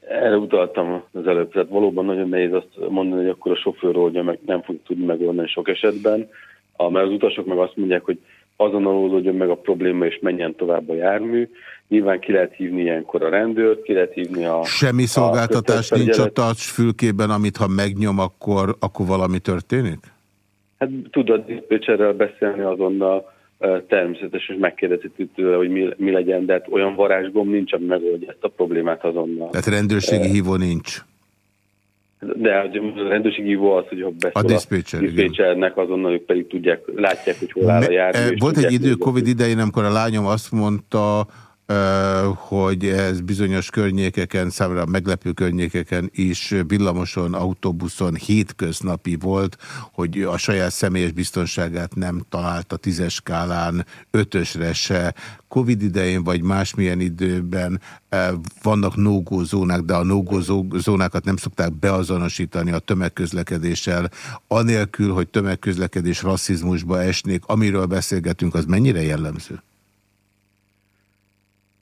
Erre utaltam az előbb, tehát valóban nagyon nehéz azt mondani, hogy akkor a sofőr oldja meg, nem fog tudni megoldani sok esetben, mert az utasok meg azt mondják, hogy azonnal oldódjon meg a probléma, és menjen tovább a jármű. Nyilván ki lehet hívni ilyenkor a rendőrt, ki lehet hívni a... Semmi szolgáltatás a nincs a közfelügyelet- touch fülkében, amit ha megnyom, akkor, akkor valami történik? Hát tud a diszpécserrel beszélni azonnal, természetesen, és megkérdezheti tőle, hogy mi, mi legyen, de hát olyan varázsgomb nincs, ami megoldja ezt a problémát azonnal. Tehát rendőrségi Eh, hívó nincs. De a rendőrségi hívó az, hogy ha beszél A diszpécser, igen. diszpécsernek, azonnal ők pedig tudják, látják, hogy hol áll a jármű. és Volt egy idő Covid idején, amikor a lányom azt mondta, hogy ez bizonyos környékeken, számra meglepő környékeken is villamoson, autóbuszon hétköznapi volt, hogy a saját személyes biztonságát nem találta tízes skálán ötösre se. Covid idején vagy másmilyen időben vannak no zónák, de a no zónákat nem szokták beazonosítani a tömegközlekedéssel, anélkül, hogy tömegközlekedés rasszizmusba esnék. Amiről beszélgetünk, az mennyire jellemző?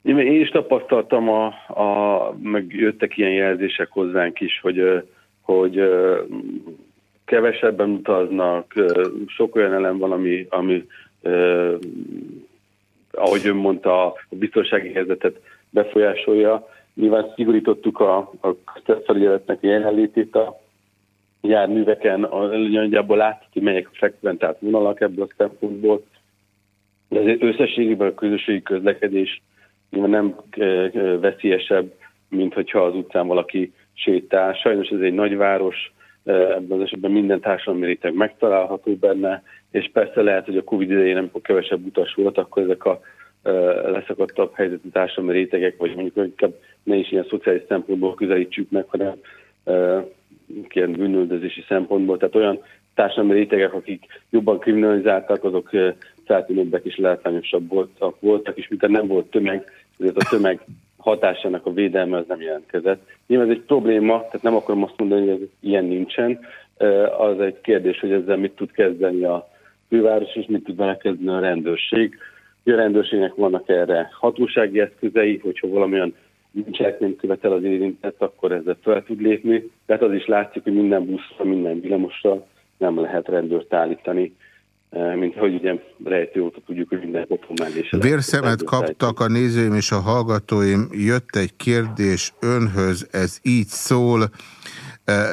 Én én is tapasztaltam, a, a, meg jöttek ilyen jelzések hozzánk is, hogy, hogy kevesebben utaznak, sok olyan elem van, ami, ami ö, ahogy ön mondta, a biztonsági helyzetet befolyásolja. Nyilván szigorítottuk a, a közfelügyeletnek a jelenlétét a járműveken, a, nagyjából látszott, hogy melyek a frekventált vonalak ebből a szempontból, de azért összességében a közösségi közlekedés nem veszélyesebb, mint hogyha az utcán valaki sétál. Sajnos ez egy nagyváros, ebben az esetben minden társadalmi réteg megtalálható benne, és persze lehet, hogy a Covid idején, amikor kevesebb utas volt, akkor ezek a leszakadtabb helyzetű társadalmi rétegek, vagy mondjuk inkább ne is ilyen szociális szempontból közelítsük meg, hanem ilyen bűnöldözési szempontból. Tehát olyan társadalmi rétegek, akik jobban kriminalizáltak, azok feltűnőbbek és látványosabb voltak, és miután nem volt tömeg, ezért a tömeg hatásának a védelme az nem jelentkezett. Nyilván ez egy probléma, tehát nem akarom azt mondani, hogy ez ilyen nincsen. Az egy kérdés, hogy ezzel mit tud kezdeni a főváros, és mit tud vele kezdeni a rendőrség. A rendőrségnek vannak erre hatósági eszközei, hogyha valamilyen bűncselekményt követel az érintett, akkor ezzel fel tud lépni. Tehát az is látszik, hogy minden buszra, minden villamosra nem lehet rendőrt állítani, mint hogy ugye rejtő óta tudjuk, hogy minden pofomellés. Vérszemet kaptak a nézőim és a hallgatóim. Jött egy kérdés önhöz, ez így szól.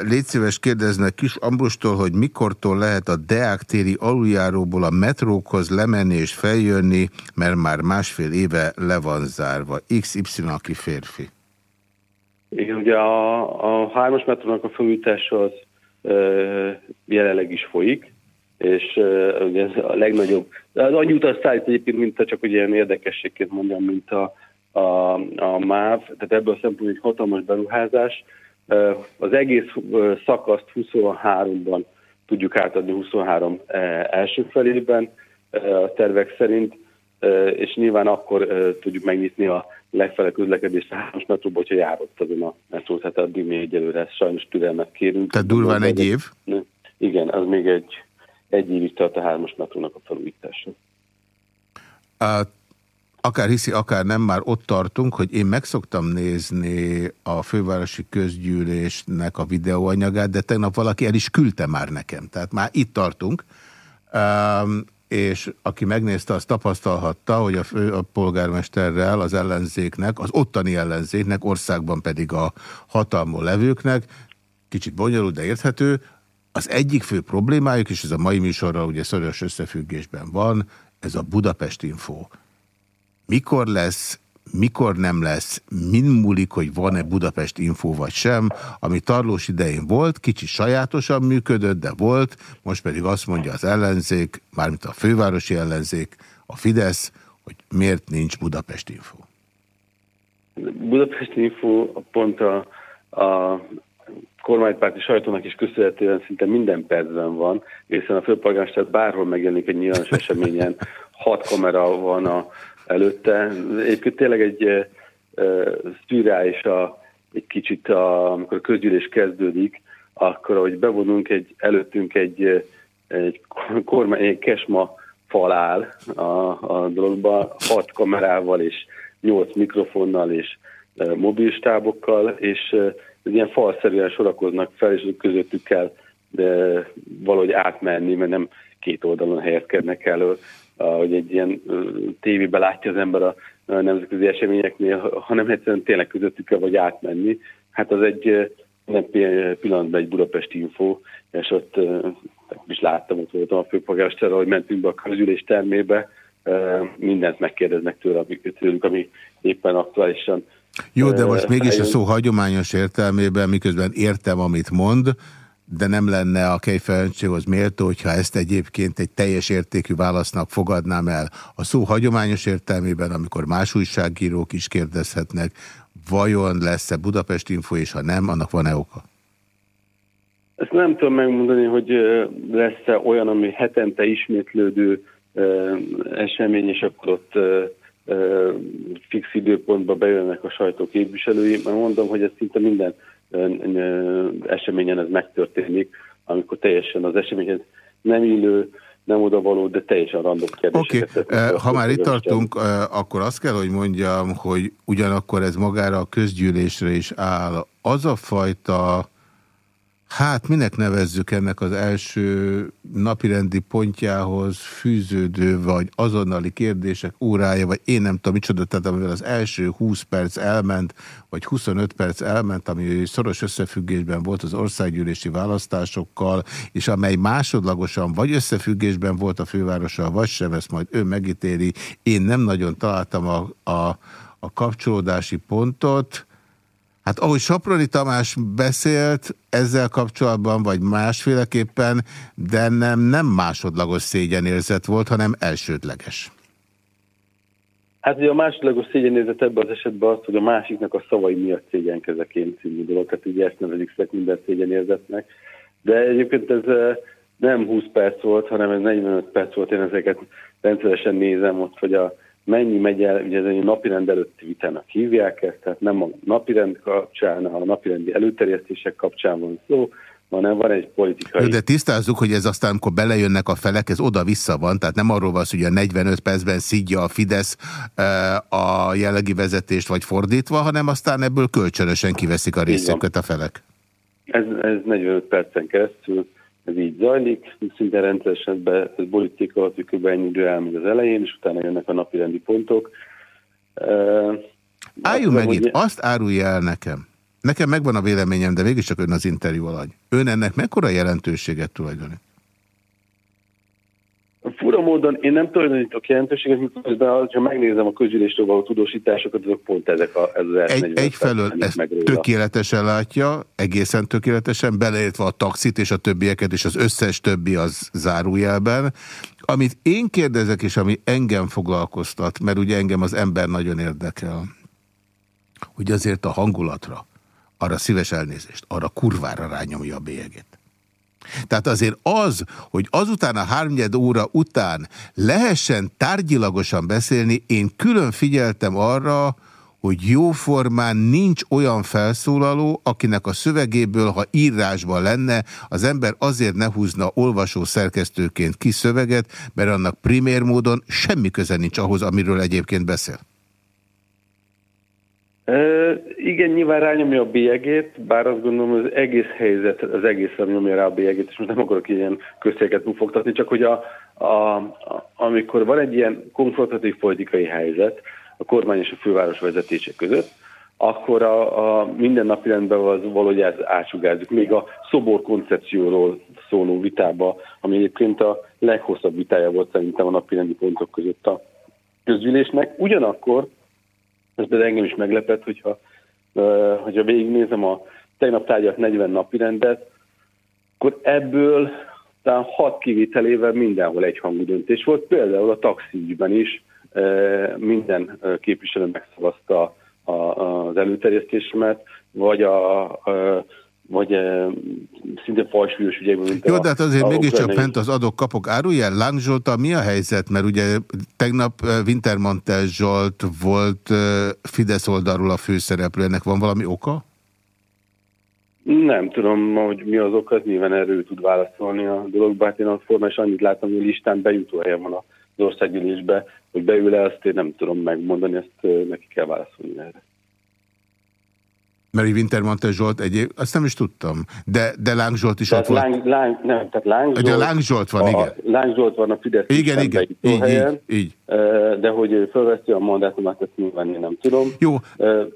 Légy szíves kérdeznek Kis Ambrustól, hogy mikortól lehet a Deák téri aluljáróból a metrókhoz lemenni és feljönni, mert már másfél éve le van zárva. XY, aki férfi. Igen, ugye a, a hármas metrónak a felújítása az ö, jelenleg is folyik, és ugye ez a legnagyobb, az annyi utas szállít egyébként, mint a, csak hogy ilyen érdekességként mondjam, mint a, a, a MÁV, tehát ebből a szempontból egy hatalmas beruházás. Az egész szakaszt 23-ban tudjuk átadni 23 ö, első felében a tervek szerint, és nyilván akkor tudjuk megnyitni a legfele közlekedést a hármas metróba, hogyha járott azon a metró, tehát addig még egyelőre sajnos türelmet kérünk. Tehát durván egy év? Igen, az még egy, egy évig tart a hármas metrónak a felújítása. A, akár hiszi, akár nem, már ott tartunk, hogy én megszoktam nézni a fővárosi közgyűlésnek a videóanyagát, de tegnap valaki el is küldte már nekem. Tehát már itt tartunk. Um, és aki megnézte, az tapasztalhatta, hogy a, fő, a polgármesterrel, az ellenzéknek, az ottani ellenzéknek, országban pedig a hatalmon levőknek, kicsit bonyolult, de érthető, az egyik fő problémájuk, és ez a mai műsorral ugye szoros összefüggésben van, ez a Budapest Info. Mikor lesz, mikor nem lesz, mind múlik, hogy van-e Budapest Info vagy sem, ami Tarlós idején volt, kicsit sajátosan működött, de volt, most pedig azt mondja az ellenzék, mármint a fővárosi ellenzék, a Fidesz, hogy miért nincs Budapest Info. Budapest Info pont a, a kormánypárti sajtónak is köszönhetően szinte minden percben van, hiszen a főpolgármester bárhol megjelenik egy nyilvános eseményen, hat kamera van a, előtte. Egyébként tényleg egy szürreális a, egy kicsit, a, amikor a közgyűlés kezdődik, akkor, hogy bevonunk egy, előttünk egy, egy kormány, egy kesma fal áll a, a dologba, hat kamerával és nyolc mikrofonnal és mobilstábokkal, és ilyen falszerűen sorakoznak fel, és közöttük kell de valahogy átmenni, mert nem két oldalon helyezkednek elő, hogy egy ilyen tévébe látja az ember a nemzetközi eseményeknél, hanem egyszerűen tényleg közöttük kell vagy átmenni. Hát az egy nem pillanatban egy Budapesti info, és ott is láttam, ott voltam a főpolgármesterrel, hogy mentünk be a közülés termébe, mindent megkérdeznek tőle, tőlük, ami éppen aktuálisan jó, de most mégis a szó hagyományos értelmében, miközben értem, amit mond, de nem lenne a kejfejlentséghoz méltó, hogyha ezt egyébként egy teljes értékű válasznak fogadnám el. A szó hagyományos értelmében, amikor más újságírók is kérdezhetnek, vajon lesz-e Budapest Info, és ha nem, annak van-e oka? Ezt nem tudom megmondani, hogy lesz-e olyan, ami hetente ismétlődő esemény, és akkor ott fix időpontba bejönnek a sajtó képviselői, mert mondom, hogy ez szinte minden eseményen ez megtörténik, amikor teljesen az eseményhez nem illő, nem odavaló, de teljesen random kérdéseket. Oké, okay. ha már itt tartunk, akkor azt kell, hogy mondjam, hogy ugyanakkor ez magára a közgyűlésre is áll. Az a fajta Hát minek nevezzük ennek az első napirendi pontjához fűződő, vagy azonnali kérdések órája, vagy én nem tudom micsoda, tehát amivel az első 20 perc elment, vagy 25 perc elment, ami szoros összefüggésben volt az országgyűlési választásokkal, és amely másodlagosan vagy összefüggésben volt a fővárossal, vagy sem, ezt majd ő megítéli. Én nem nagyon találtam a, a, a kapcsolódási pontot, Hát ahogy Saproni Tamás beszélt ezzel kapcsolatban, vagy másféleképpen, de nem, nem másodlagos szégyenérzet volt, hanem elsődleges. Hát ugye a másodlagos szégyenérzet ebben az esetben az, hogy a másiknak a szavai miatt szégyenkezek én című dolog, tehát ugye ezt nevezik minden szégyenérzetnek. De egyébként ez eh, nem 20 perc volt, hanem ez 45 perc volt, én ezeket rendszeresen nézem ott, hogy a mennyi megy el, ugye ez egy napirend előtti vitának hívják ezt, tehát nem a napirend kapcsán, a napirendi előterjesztések kapcsán van szó, hanem van egy politikai... De tisztázzuk, hogy ez aztán, amikor belejönnek a felek, ez oda-vissza van, tehát nem arról van hogy a 45 percben szidja a Fidesz a jellegi vezetést, vagy fordítva, hanem aztán ebből kölcsönösen kiveszik a részüket a felek. Ez, ez 45 percen keresztül ez így zajlik, szinte rendszeresen be, ez politika, hogy kb. ennyi idő elmegy az elején, és utána jönnek a napi rendi pontok. Álljunk meg itt, azt árulja el nekem. Nekem megvan a véleményem, de mégiscsak ön az interjú alany. Ön ennek mekkora jelentőséget tulajdonít? Fura módon én nem tulajdonítok jelentőséget, miközben ha megnézem a közülésről való tudósításokat, azok pont ezek a, ez az Egy, Egyfelől ezt tökéletesen látja, egészen tökéletesen, beleértve a taxit és a többieket, és az összes többi az zárójelben. Amit én kérdezek, és ami engem foglalkoztat, mert ugye engem az ember nagyon érdekel, hogy azért a hangulatra, arra szíves elnézést, arra kurvára rányomja a bélyegét. Tehát azért az, hogy azután a hármnyed óra után lehessen tárgyilagosan beszélni, én külön figyeltem arra, hogy jóformán nincs olyan felszólaló, akinek a szövegéből, ha írásban lenne, az ember azért ne húzna olvasó szerkesztőként ki szöveget, mert annak primér módon semmi köze nincs ahhoz, amiről egyébként beszél. Uh, igen, nyilván rányomja a bélyegét, bár azt gondolom, az egész helyzet, az egészre nyomja rá a bélyegét, és most nem akarok ilyen közszéket bufogtatni, csak hogy a, a, a, amikor van egy ilyen konfrontatív politikai helyzet a kormány és a főváros vezetése között, akkor a, a minden napi rendben az valahogy átsugázzuk. Még a szobor koncepcióról szóló vitába, ami egyébként a leghosszabb vitája volt szerintem a napi rendi pontok között a közgyűlésnek. Ugyanakkor Ez például engem is meglepett, hogyha, ö, hogyha végignézem a tegnap tárgyalt 40 napi rendet, akkor ebből talán hat kivételével mindenhol egyhangú döntés volt. Például a taxiügyben is ö, minden ö, képviselő megszavazta az előterjesztésemet, vagy a, a vagy e, szinte fajsúlyos ügyekben, mint Jó, de hát azért mégiscsak fent az adok-kapok. Árulj el, Láng Zsoltal mi a helyzet? Mert ugye tegnap Wintermantel Zsolt volt Fidesz oldalról a főszereplő. Ennek van valami oka? Nem tudom, hogy mi az oka, nyilván erről tud válaszolni a dologba. Hát én formán is annyit látom, hogy a listán bejutó helyen van az országgyűlésbe, hogy beül-e, azt én nem tudom megmondani, ezt neki kell válaszolni erre. Mert Wintermantel Zsolt egyéb, azt nem is tudtam. De, de Láng Zsolt is Tehát ott volt. Láng, Láng, nem, tehát Láng Zsolt, Láng Zsolt van, a, igen. Láng Zsolt van a Fidesz Igen, igen. Így, helyen, így, így. de hogy ő fölveszi a mandátumát, ezt nyilván én nem tudom. Jó.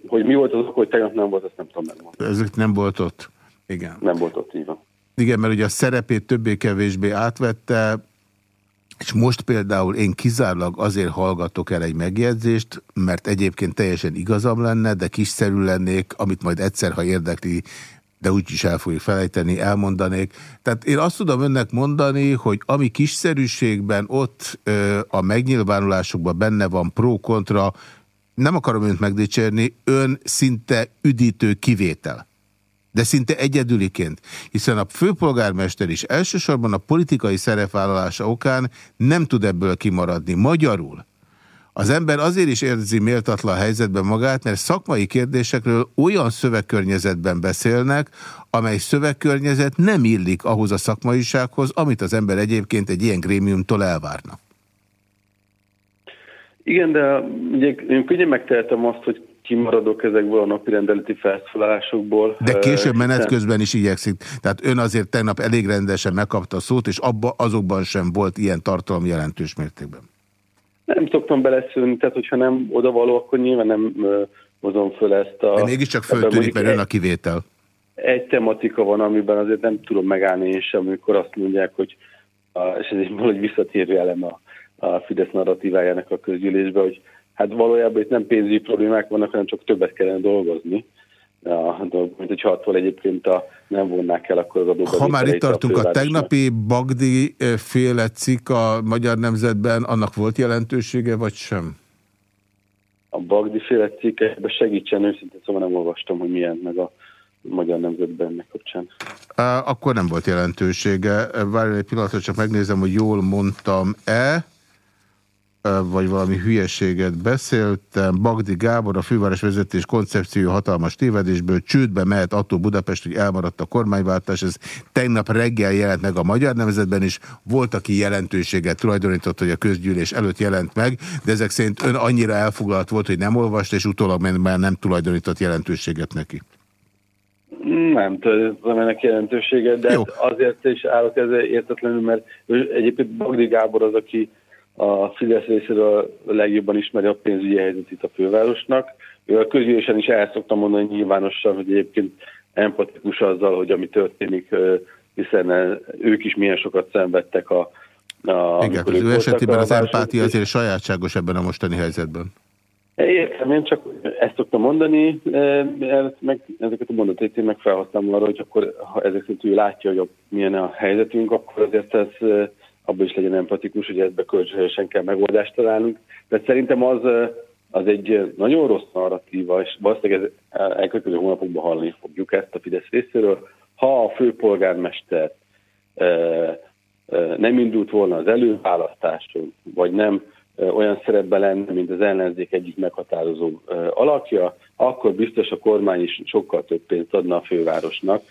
Hogy mi volt az ok, hogy tegnap nem volt, azt nem tudom megmondani. Ezek nem volt ott. Igen. Nem volt ott, így van. Igen, mert ugye a szerepét többé-kevésbé átvette, és most például én kizárólag azért hallgatok el egy megjegyzést, mert egyébként teljesen igazam lenne, de kiszerű lennék, amit majd egyszer, ha érdekli, de úgyis el fogjuk felejteni, elmondanék. Tehát én azt tudom önnek mondani, hogy ami kiszerűségben ott ö, a megnyilvánulásokban benne van pro-kontra, nem akarom önt megdicsérni, ön szinte üdítő kivétel de szinte egyedüliként, hiszen a főpolgármester is elsősorban a politikai szerepvállalása okán nem tud ebből kimaradni. Magyarul az ember azért is érzi méltatlan helyzetben magát, mert szakmai kérdésekről olyan szövegkörnyezetben beszélnek, amely szövegkörnyezet nem illik ahhoz a szakmaisághoz, amit az ember egyébként egy ilyen grémiumtól elvárna. Igen, de ugye én könnyen megtehetem azt, hogy kimaradok ezekből a napi rendeleti felszólalásokból. De később menet közben is igyekszik. Tehát ön azért tegnap elég rendesen megkapta a szót, és abba, azokban sem volt ilyen tartalom jelentős mértékben. Nem szoktam beleszülni, tehát hogyha nem odavaló, akkor nyilván nem hozom föl ezt a... De mégiscsak föltűnik, mert ön a kivétel. egy tematika van, amiben azért nem tudom megállni én sem, amikor azt mondják, hogy és ez egy valahogy visszatérő elem a, a Fidesz narratívájának a közgyűlésbe, hogy hát valójában itt nem pénzügyi problémák vannak, hanem csak többet kellene dolgozni. A dolog, mint hogyha attól egyébként a, nem vonnák el akkor az adóba. Ha már itt tartunk, a tegnapi Bagdi eh, féle cikk a Magyar Nemzetben, annak volt jelentősége, vagy sem? A Bagdi féle cikkekbe segítsen, őszintén szóval nem olvastam, hogy milyen meg a Magyar Nemzetben ennek kapcsán. Akkor nem volt jelentősége. Várj egy pillanatra, csak megnézem, hogy jól mondtam-e, vagy valami hülyeséget beszéltem. Bagdi Gábor, a főváros vezetés koncepció hatalmas tévedésből csődbe mehet attól Budapest, hogy elmaradt a kormányváltás. Ez tegnap reggel jelent meg a Magyar Nemzetben is. Volt, aki jelentőséget tulajdonított, hogy a közgyűlés előtt jelent meg, de ezek szerint ön annyira elfoglalt volt, hogy nem olvast, és utólag már nem tulajdonított jelentőséget neki. Nem tudom ennek jelentősége, de Jó. azért is állok ezzel értetlenül, mert egyébként Bagdi Gábor az, aki a Fidesz részéről a legjobban ismeri a pénzügyi helyzetét a fővárosnak. Ő a közgyűlésen is el szoktam mondani nyilvánosan, hogy egyébként empatikus azzal, hogy ami történik, hiszen ők is milyen sokat szenvedtek a, a Igen, az ő esetében az empátia azért sajátságos ebben a mostani helyzetben. Értem, én csak ezt szoktam mondani, meg, ezeket a mondatait én meg felhasználom arra, hogy akkor, ha ezek szerint ő látja, hogy milyen a helyzetünk, akkor azért ez abban is legyen empatikus, hogy ebbe kölcsönösen kell megoldást találnunk. De szerintem az, az egy nagyon rossz narratíva, és valószínűleg ez elkövetkező hónapokban hallani fogjuk ezt a Fidesz részéről. Ha a főpolgármester nem indult volna az előválasztáson, vagy nem olyan szerepben lenne, mint az ellenzék egyik meghatározó alakja, akkor biztos a kormány is sokkal több pénzt adna a fővárosnak.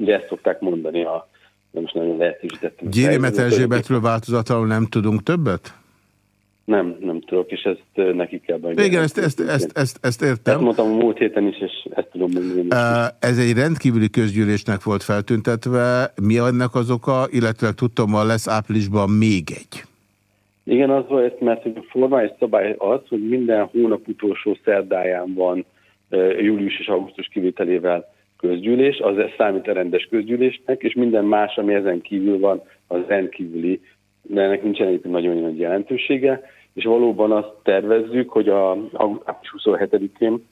Ugye ezt szokták mondani a nem most nagyon lehetősítettem. Gyérémet Erzsébetről változatlanul nem tudunk többet? Nem, nem tudok, és ezt neki kell beengedni. Igen, ezt, ezt, ezt, ezt, ezt értem. Ezt mondtam a múlt héten is, és ezt tudom mondani. Ez egy rendkívüli közgyűlésnek volt feltüntetve. Mi ennek az oka, illetve tudtommal lesz áprilisban még egy. Igen, az volt, mert a formális szabály az, hogy minden hónap utolsó szerdáján van július és augusztus kivételével közgyűlés, az számít a rendes közgyűlésnek, és minden más, ami ezen kívül van, az rendkívüli, de ennek nincsen egyébként nagyon nagy jelentősége, és valóban azt tervezzük, hogy a, április 27-én,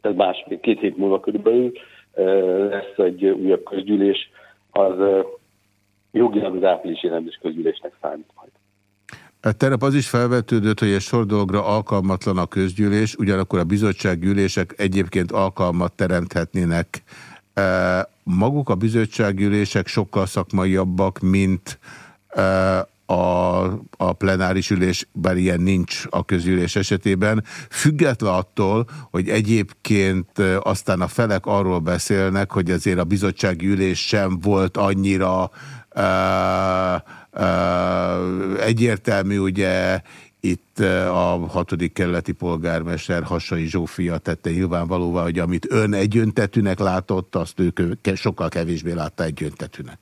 tehát másfél, két hét múlva körülbelül lesz egy újabb közgyűlés, az jogilag az áprilisi rendes közgyűlésnek számít majd. Terep az is felvetődött, hogy egy sor dologra alkalmatlan a közgyűlés, ugyanakkor a bizottsággyűlések egyébként alkalmat teremthetnének. Maguk a bizottsággyűlések sokkal szakmaiabbak, mint a, a plenáris ülés, bár ilyen nincs a közülés esetében, független attól, hogy egyébként aztán a felek arról beszélnek, hogy azért a bizottsági ülés sem volt annyira uh, egyértelmű, ugye itt a hatodik kerületi polgármester Hassai Zsófia tette nyilvánvalóvá, hogy amit ön egyöntetűnek látott, azt ő kö- sokkal kevésbé látta egyöntetűnek.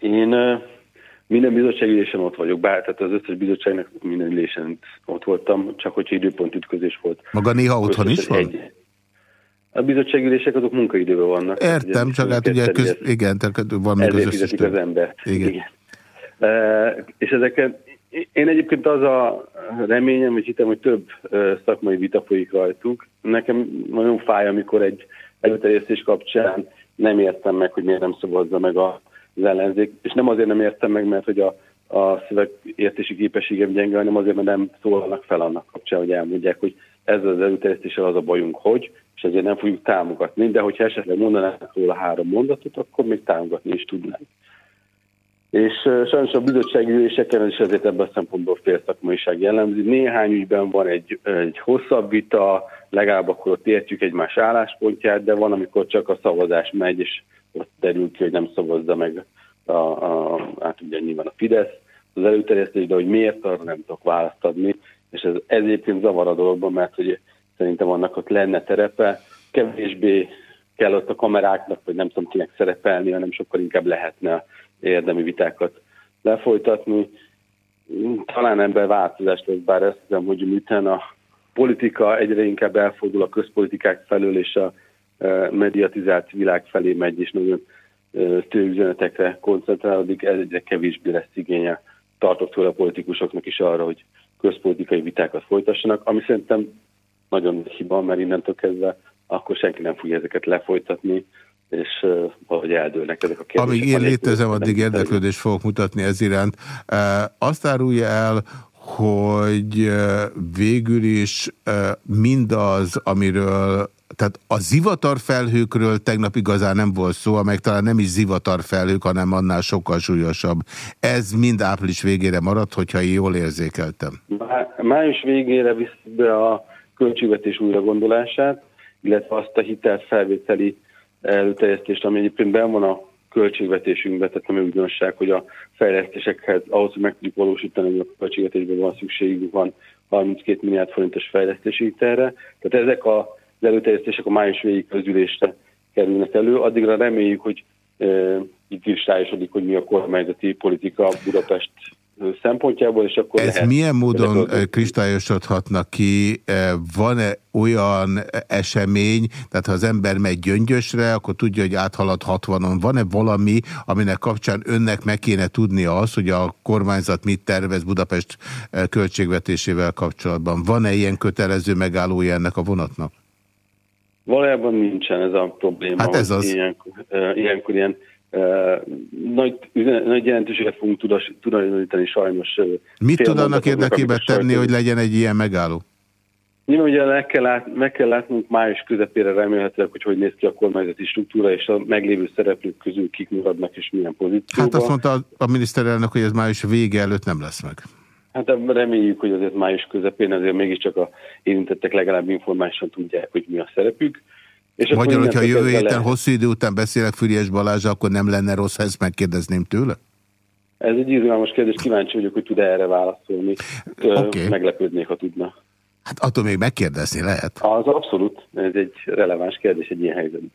Én minden bizottságülésen ott vagyok, bár tehát az összes bizottságnak minden ülésen ott voltam, csak hogyha időpont ütközés volt. Maga néha otthon is van? Egy. A bizottságülések azok munkaidőben vannak. Értem, csak hát ugye köz, igen, tehát van még az ezért fizetik az embert. Igen. Igen. E, és ezeket, én egyébként az a reményem, hogy hittem, hogy több szakmai vita folyik rajtuk. Nekem nagyon fáj, amikor egy előterjesztés kapcsán nem értem meg, hogy miért nem szavazza meg az ellenzék. És nem azért nem értem meg, mert hogy a, a szövegértési képességem gyenge, hanem azért, mert nem szólalnak fel annak kapcsán, hogy elmondják, hogy ezzel az előterjesztéssel az a bajunk, hogy, és ezért nem fogjuk támogatni. De hogyha esetleg mondanák róla három mondatot, akkor még támogatni is tudnánk. És sajnos a bizottsági üléseken is ezért ebben a szempontból fél szakmaiság jellemzi. Néhány ügyben van egy, egy hosszabb vita, legalább akkor ott értjük egymás álláspontját, de van, amikor csak a szavazás megy, és ott derül ki, hogy nem szavazza meg a, a, hát ugye nyilván a Fidesz az előterjesztés, de hogy miért, arra nem tudok választ adni. És ez, ez egyébként zavar a dologban, mert hogy szerintem annak ott lenne terepe, kevésbé kell ott a kameráknak, vagy nem tudom kinek szerepelni, hanem sokkal inkább lehetne érdemi vitákat lefolytatni. Talán ebben változás lesz, bár azt hiszem, hogy miután a politika egyre inkább elfordul a közpolitikák felől, és a e, mediatizált világ felé megy, és nagyon e, tőüzenetekre koncentrálódik, ez egyre kevésbé lesz igénye tartottól a politikusoknak is arra, hogy közpolitikai vitákat folytassanak, ami szerintem nagyon hiba, mert innentől kezdve akkor senki nem fogja ezeket lefolytatni, és uh, valahogy eldőlnek ezek a kérdések. Amíg én létezem, addig érdeklődést fogok mutatni ez iránt. E, Azt árulja el, hogy végül is mindaz, amiről tehát a zivatarfelhőkről tegnap igazán nem volt szó, amelyek talán nem is zivatarfelhők, hanem annál sokkal súlyosabb. Ez mind április végére maradt, hogyha jól érzékeltem. Má- Május végére visz be a költségvetés újragondolását, illetve azt a hitelfelvételi előterjesztést, ami egyébként ben van a költségvetésünkben, tehát nem újdonság, hogy a fejlesztésekhez, ahhoz, hogy meg tudjuk valósítani, hogy a költségvetésben van szükségünk, van 32 milliárd forintos fejlesztési hitelre. Tehát ezek a, az előterjesztések a május végig közülésre kerülnek elő. Addigra reméljük, hogy e, itt is rájosodik, hogy mi a kormányzati politika Budapest szempontjából, és akkor Ez lehet milyen módon kristályosodhatnak ki? Van-e olyan esemény, tehát ha az ember megy gyöngyösre, akkor tudja, hogy áthalad 60-on. Van-e valami, aminek kapcsán önnek meg kéne tudnia az, hogy a kormányzat mit tervez Budapest költségvetésével kapcsolatban? Van-e ilyen kötelező megállója ennek a vonatnak? Valójában nincsen ez a probléma. Hát ez az. Ilyenkor, ilyenkor ilyen nagy, nagy jelentőséget fogunk tulajdonítani sajnos. Mit tud annak érdekében tenni, hogy legyen egy ilyen megálló? Nyilván ugye meg kell, lát, meg kell látnunk május közepére remélhetőleg, hogy hogy néz ki a kormányzati struktúra, és a meglévő szereplők közül kik maradnak, és milyen pozícióban. Hát azt mondta a- a miniszterelnök, hogy ez május vége előtt nem lesz meg. Hát reméljük, hogy azért május közepén azért mégiscsak a érintettek legalább informálisan tudják, hogy mi a szerepük. És Magyarul, hogyha innentől jövő héten lehet- hosszú idő után beszélek Füriás Balázsa, akkor nem lenne rossz, ha ezt megkérdezném tőle? Ez egy izgalmas kérdés, kíváncsi vagyok, hogy tud -e erre válaszolni. Oké. Meglepődnék, ha tudna. Hát attól még megkérdezni lehet. Az abszolút, ez egy releváns kérdés egy ilyen helyzetben.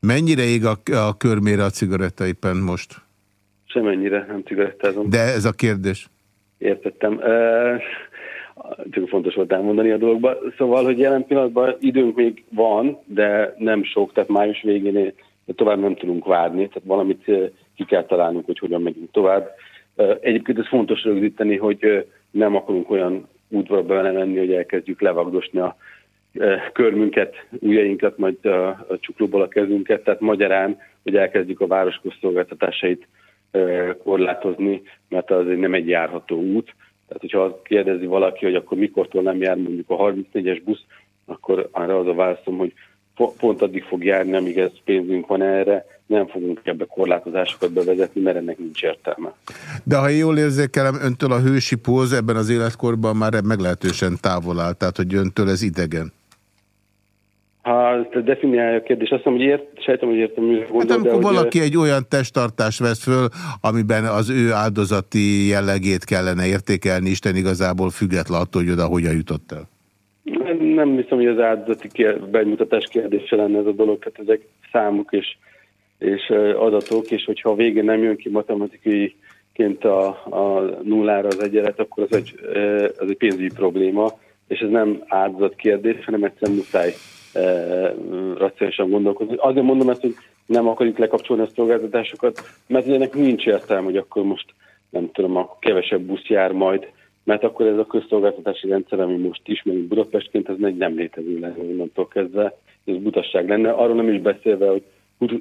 Mennyire ég a, a körmére a cigaretta éppen most? Semennyire nem cigarettázom. De ez a kérdés. Értettem. Csak fontos volt elmondani a dologba. Szóval, hogy jelen pillanatban időnk még van, de nem sok, tehát május végén tovább nem tudunk várni, tehát valamit ki kell találnunk, hogy hogyan megyünk tovább. Egyébként ez fontos rögzíteni, hogy nem akarunk olyan útba belemenni, hogy elkezdjük levagdosni a körmünket, ujjainkat, majd a, csuklóból a kezünket, tehát magyarán, hogy elkezdjük a város közszolgáltatásait e, korlátozni, mert az nem egy járható út. Tehát, hogyha azt kérdezi valaki, hogy akkor mikortól nem jár mondjuk a 34-es busz, akkor arra az a válaszom, hogy po- pont addig fog járni, amíg ez pénzünk van erre, nem fogunk ebbe korlátozásokat bevezetni, mert ennek nincs értelme. De ha jól érzékelem, öntől a hősi póz ebben az életkorban már meglehetősen távol áll, tehát hogy öntől ez idegen. Ha ezt definiálja a kérdés, azt hiszem, hogy ért, sejtem, hogy értem, hogy gondol, Hát amikor de valaki egy olyan testtartást vesz föl, amiben az ő áldozati jellegét kellene értékelni, Isten igazából független attól, hogy oda hogyan jutott el. Nem, nem hiszem, hogy az áldozati kér, bemutatás kérdése lenne ez a dolog, tehát ezek számok és, és adatok, és hogyha a végén nem jön ki matematikai-ként a, a nullára az egyenlet, akkor az egy, az egy pénzügyi probléma, és ez nem áldozat kérdés, hanem egyszerűen muszáj racionálisan gondolkozni. Azért mondom ezt, hogy nem akarjuk lekapcsolni a szolgáltatásokat, mert ennek nincs értelme, hogy akkor most nem tudom, a kevesebb busz jár majd, mert akkor ez a közszolgáltatási rendszer, ami most ismerünk Budapestként, ez egy nem létező lenne onnantól kezdve, ez butasság lenne. Arról nem is beszélve, hogy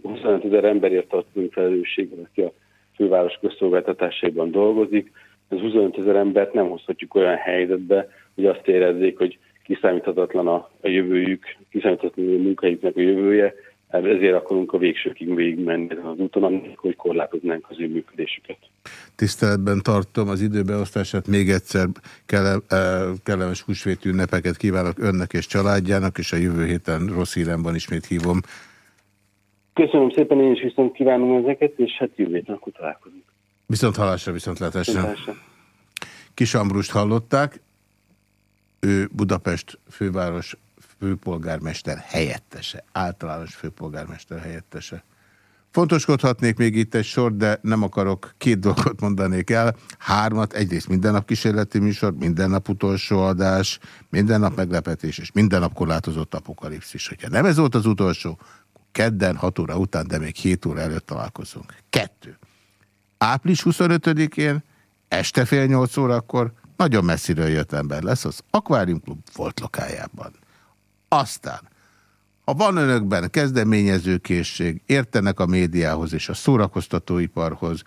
25 ezer emberért tartozunk felelősségre, aki a főváros közszolgáltatásaiban dolgozik. Ez 25 ezer embert nem hozhatjuk olyan helyzetbe, hogy azt érezzék, hogy kiszámíthatatlan a, a jövőjük, kiszámíthatatlan a munkahelyüknek a jövője, ezért akarunk a végsőkig végigmenni ezen az úton, amikor hogy korlátoznánk az ő működésüket. Tiszteletben tartom az időbeosztását. Még egyszer kele, kellemes húsvéti ünnepeket kívánok önnek és családjának, és a jövő héten rossz híremben ismét hívom. Köszönöm szépen, én is viszont kívánom ezeket, és hát jövő héten akkor találkozunk. Viszont hallásra, viszont látásra. Viszontlátásra. Kis Ambrust hallották, ő Budapest főváros főpolgármester helyettese, általános főpolgármester helyettese. Fontoskodhatnék még itt egy sor, de nem akarok két dolgot mondanék el. Hármat, egyrészt minden nap kísérleti műsor, minden nap utolsó adás, minden nap meglepetés, és minden nap korlátozott apokalipszis. Hogyha nem ez volt az utolsó, kedden 6 óra után, de még 7 óra előtt találkozunk. Kettő. Április 25-én, este fél 8 órakor nagyon messziről jött ember lesz az Aquarium Klub volt lokájában. Aztán, ha van önökben kezdeményezőkészség, értenek a médiához és a szórakoztatóiparhoz,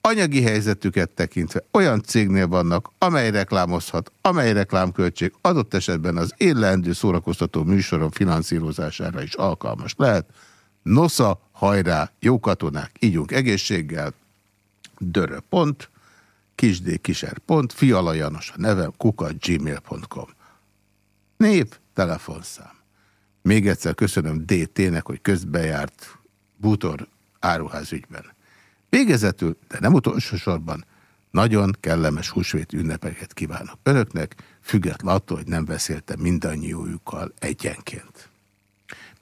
anyagi helyzetüket tekintve olyan cégnél vannak, amely reklámozhat, amely reklámköltség adott esetben az én leendő szórakoztató műsorom finanszírozására is alkalmas lehet. Nosza, hajrá, jó katonák, ígyunk egészséggel, dörö pont, kisdkiser pont, fiala Janos a nevem, kukat gmail.com. Név, telefonszám. Még egyszer köszönöm DT-nek, hogy közbejárt bútor áruház ügyben. Végezetül, de nem utolsó sorban, nagyon kellemes húsvét ünnepeket kívánok önöknek, független attól, hogy nem beszéltem mindannyiójukkal egyenként.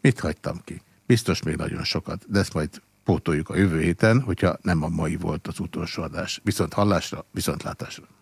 Mit hagytam ki? Biztos még nagyon sokat, de ezt majd pótoljuk a jövő héten, hogyha nem a mai volt az utolsó adás. Viszont hallásra, viszont látásra.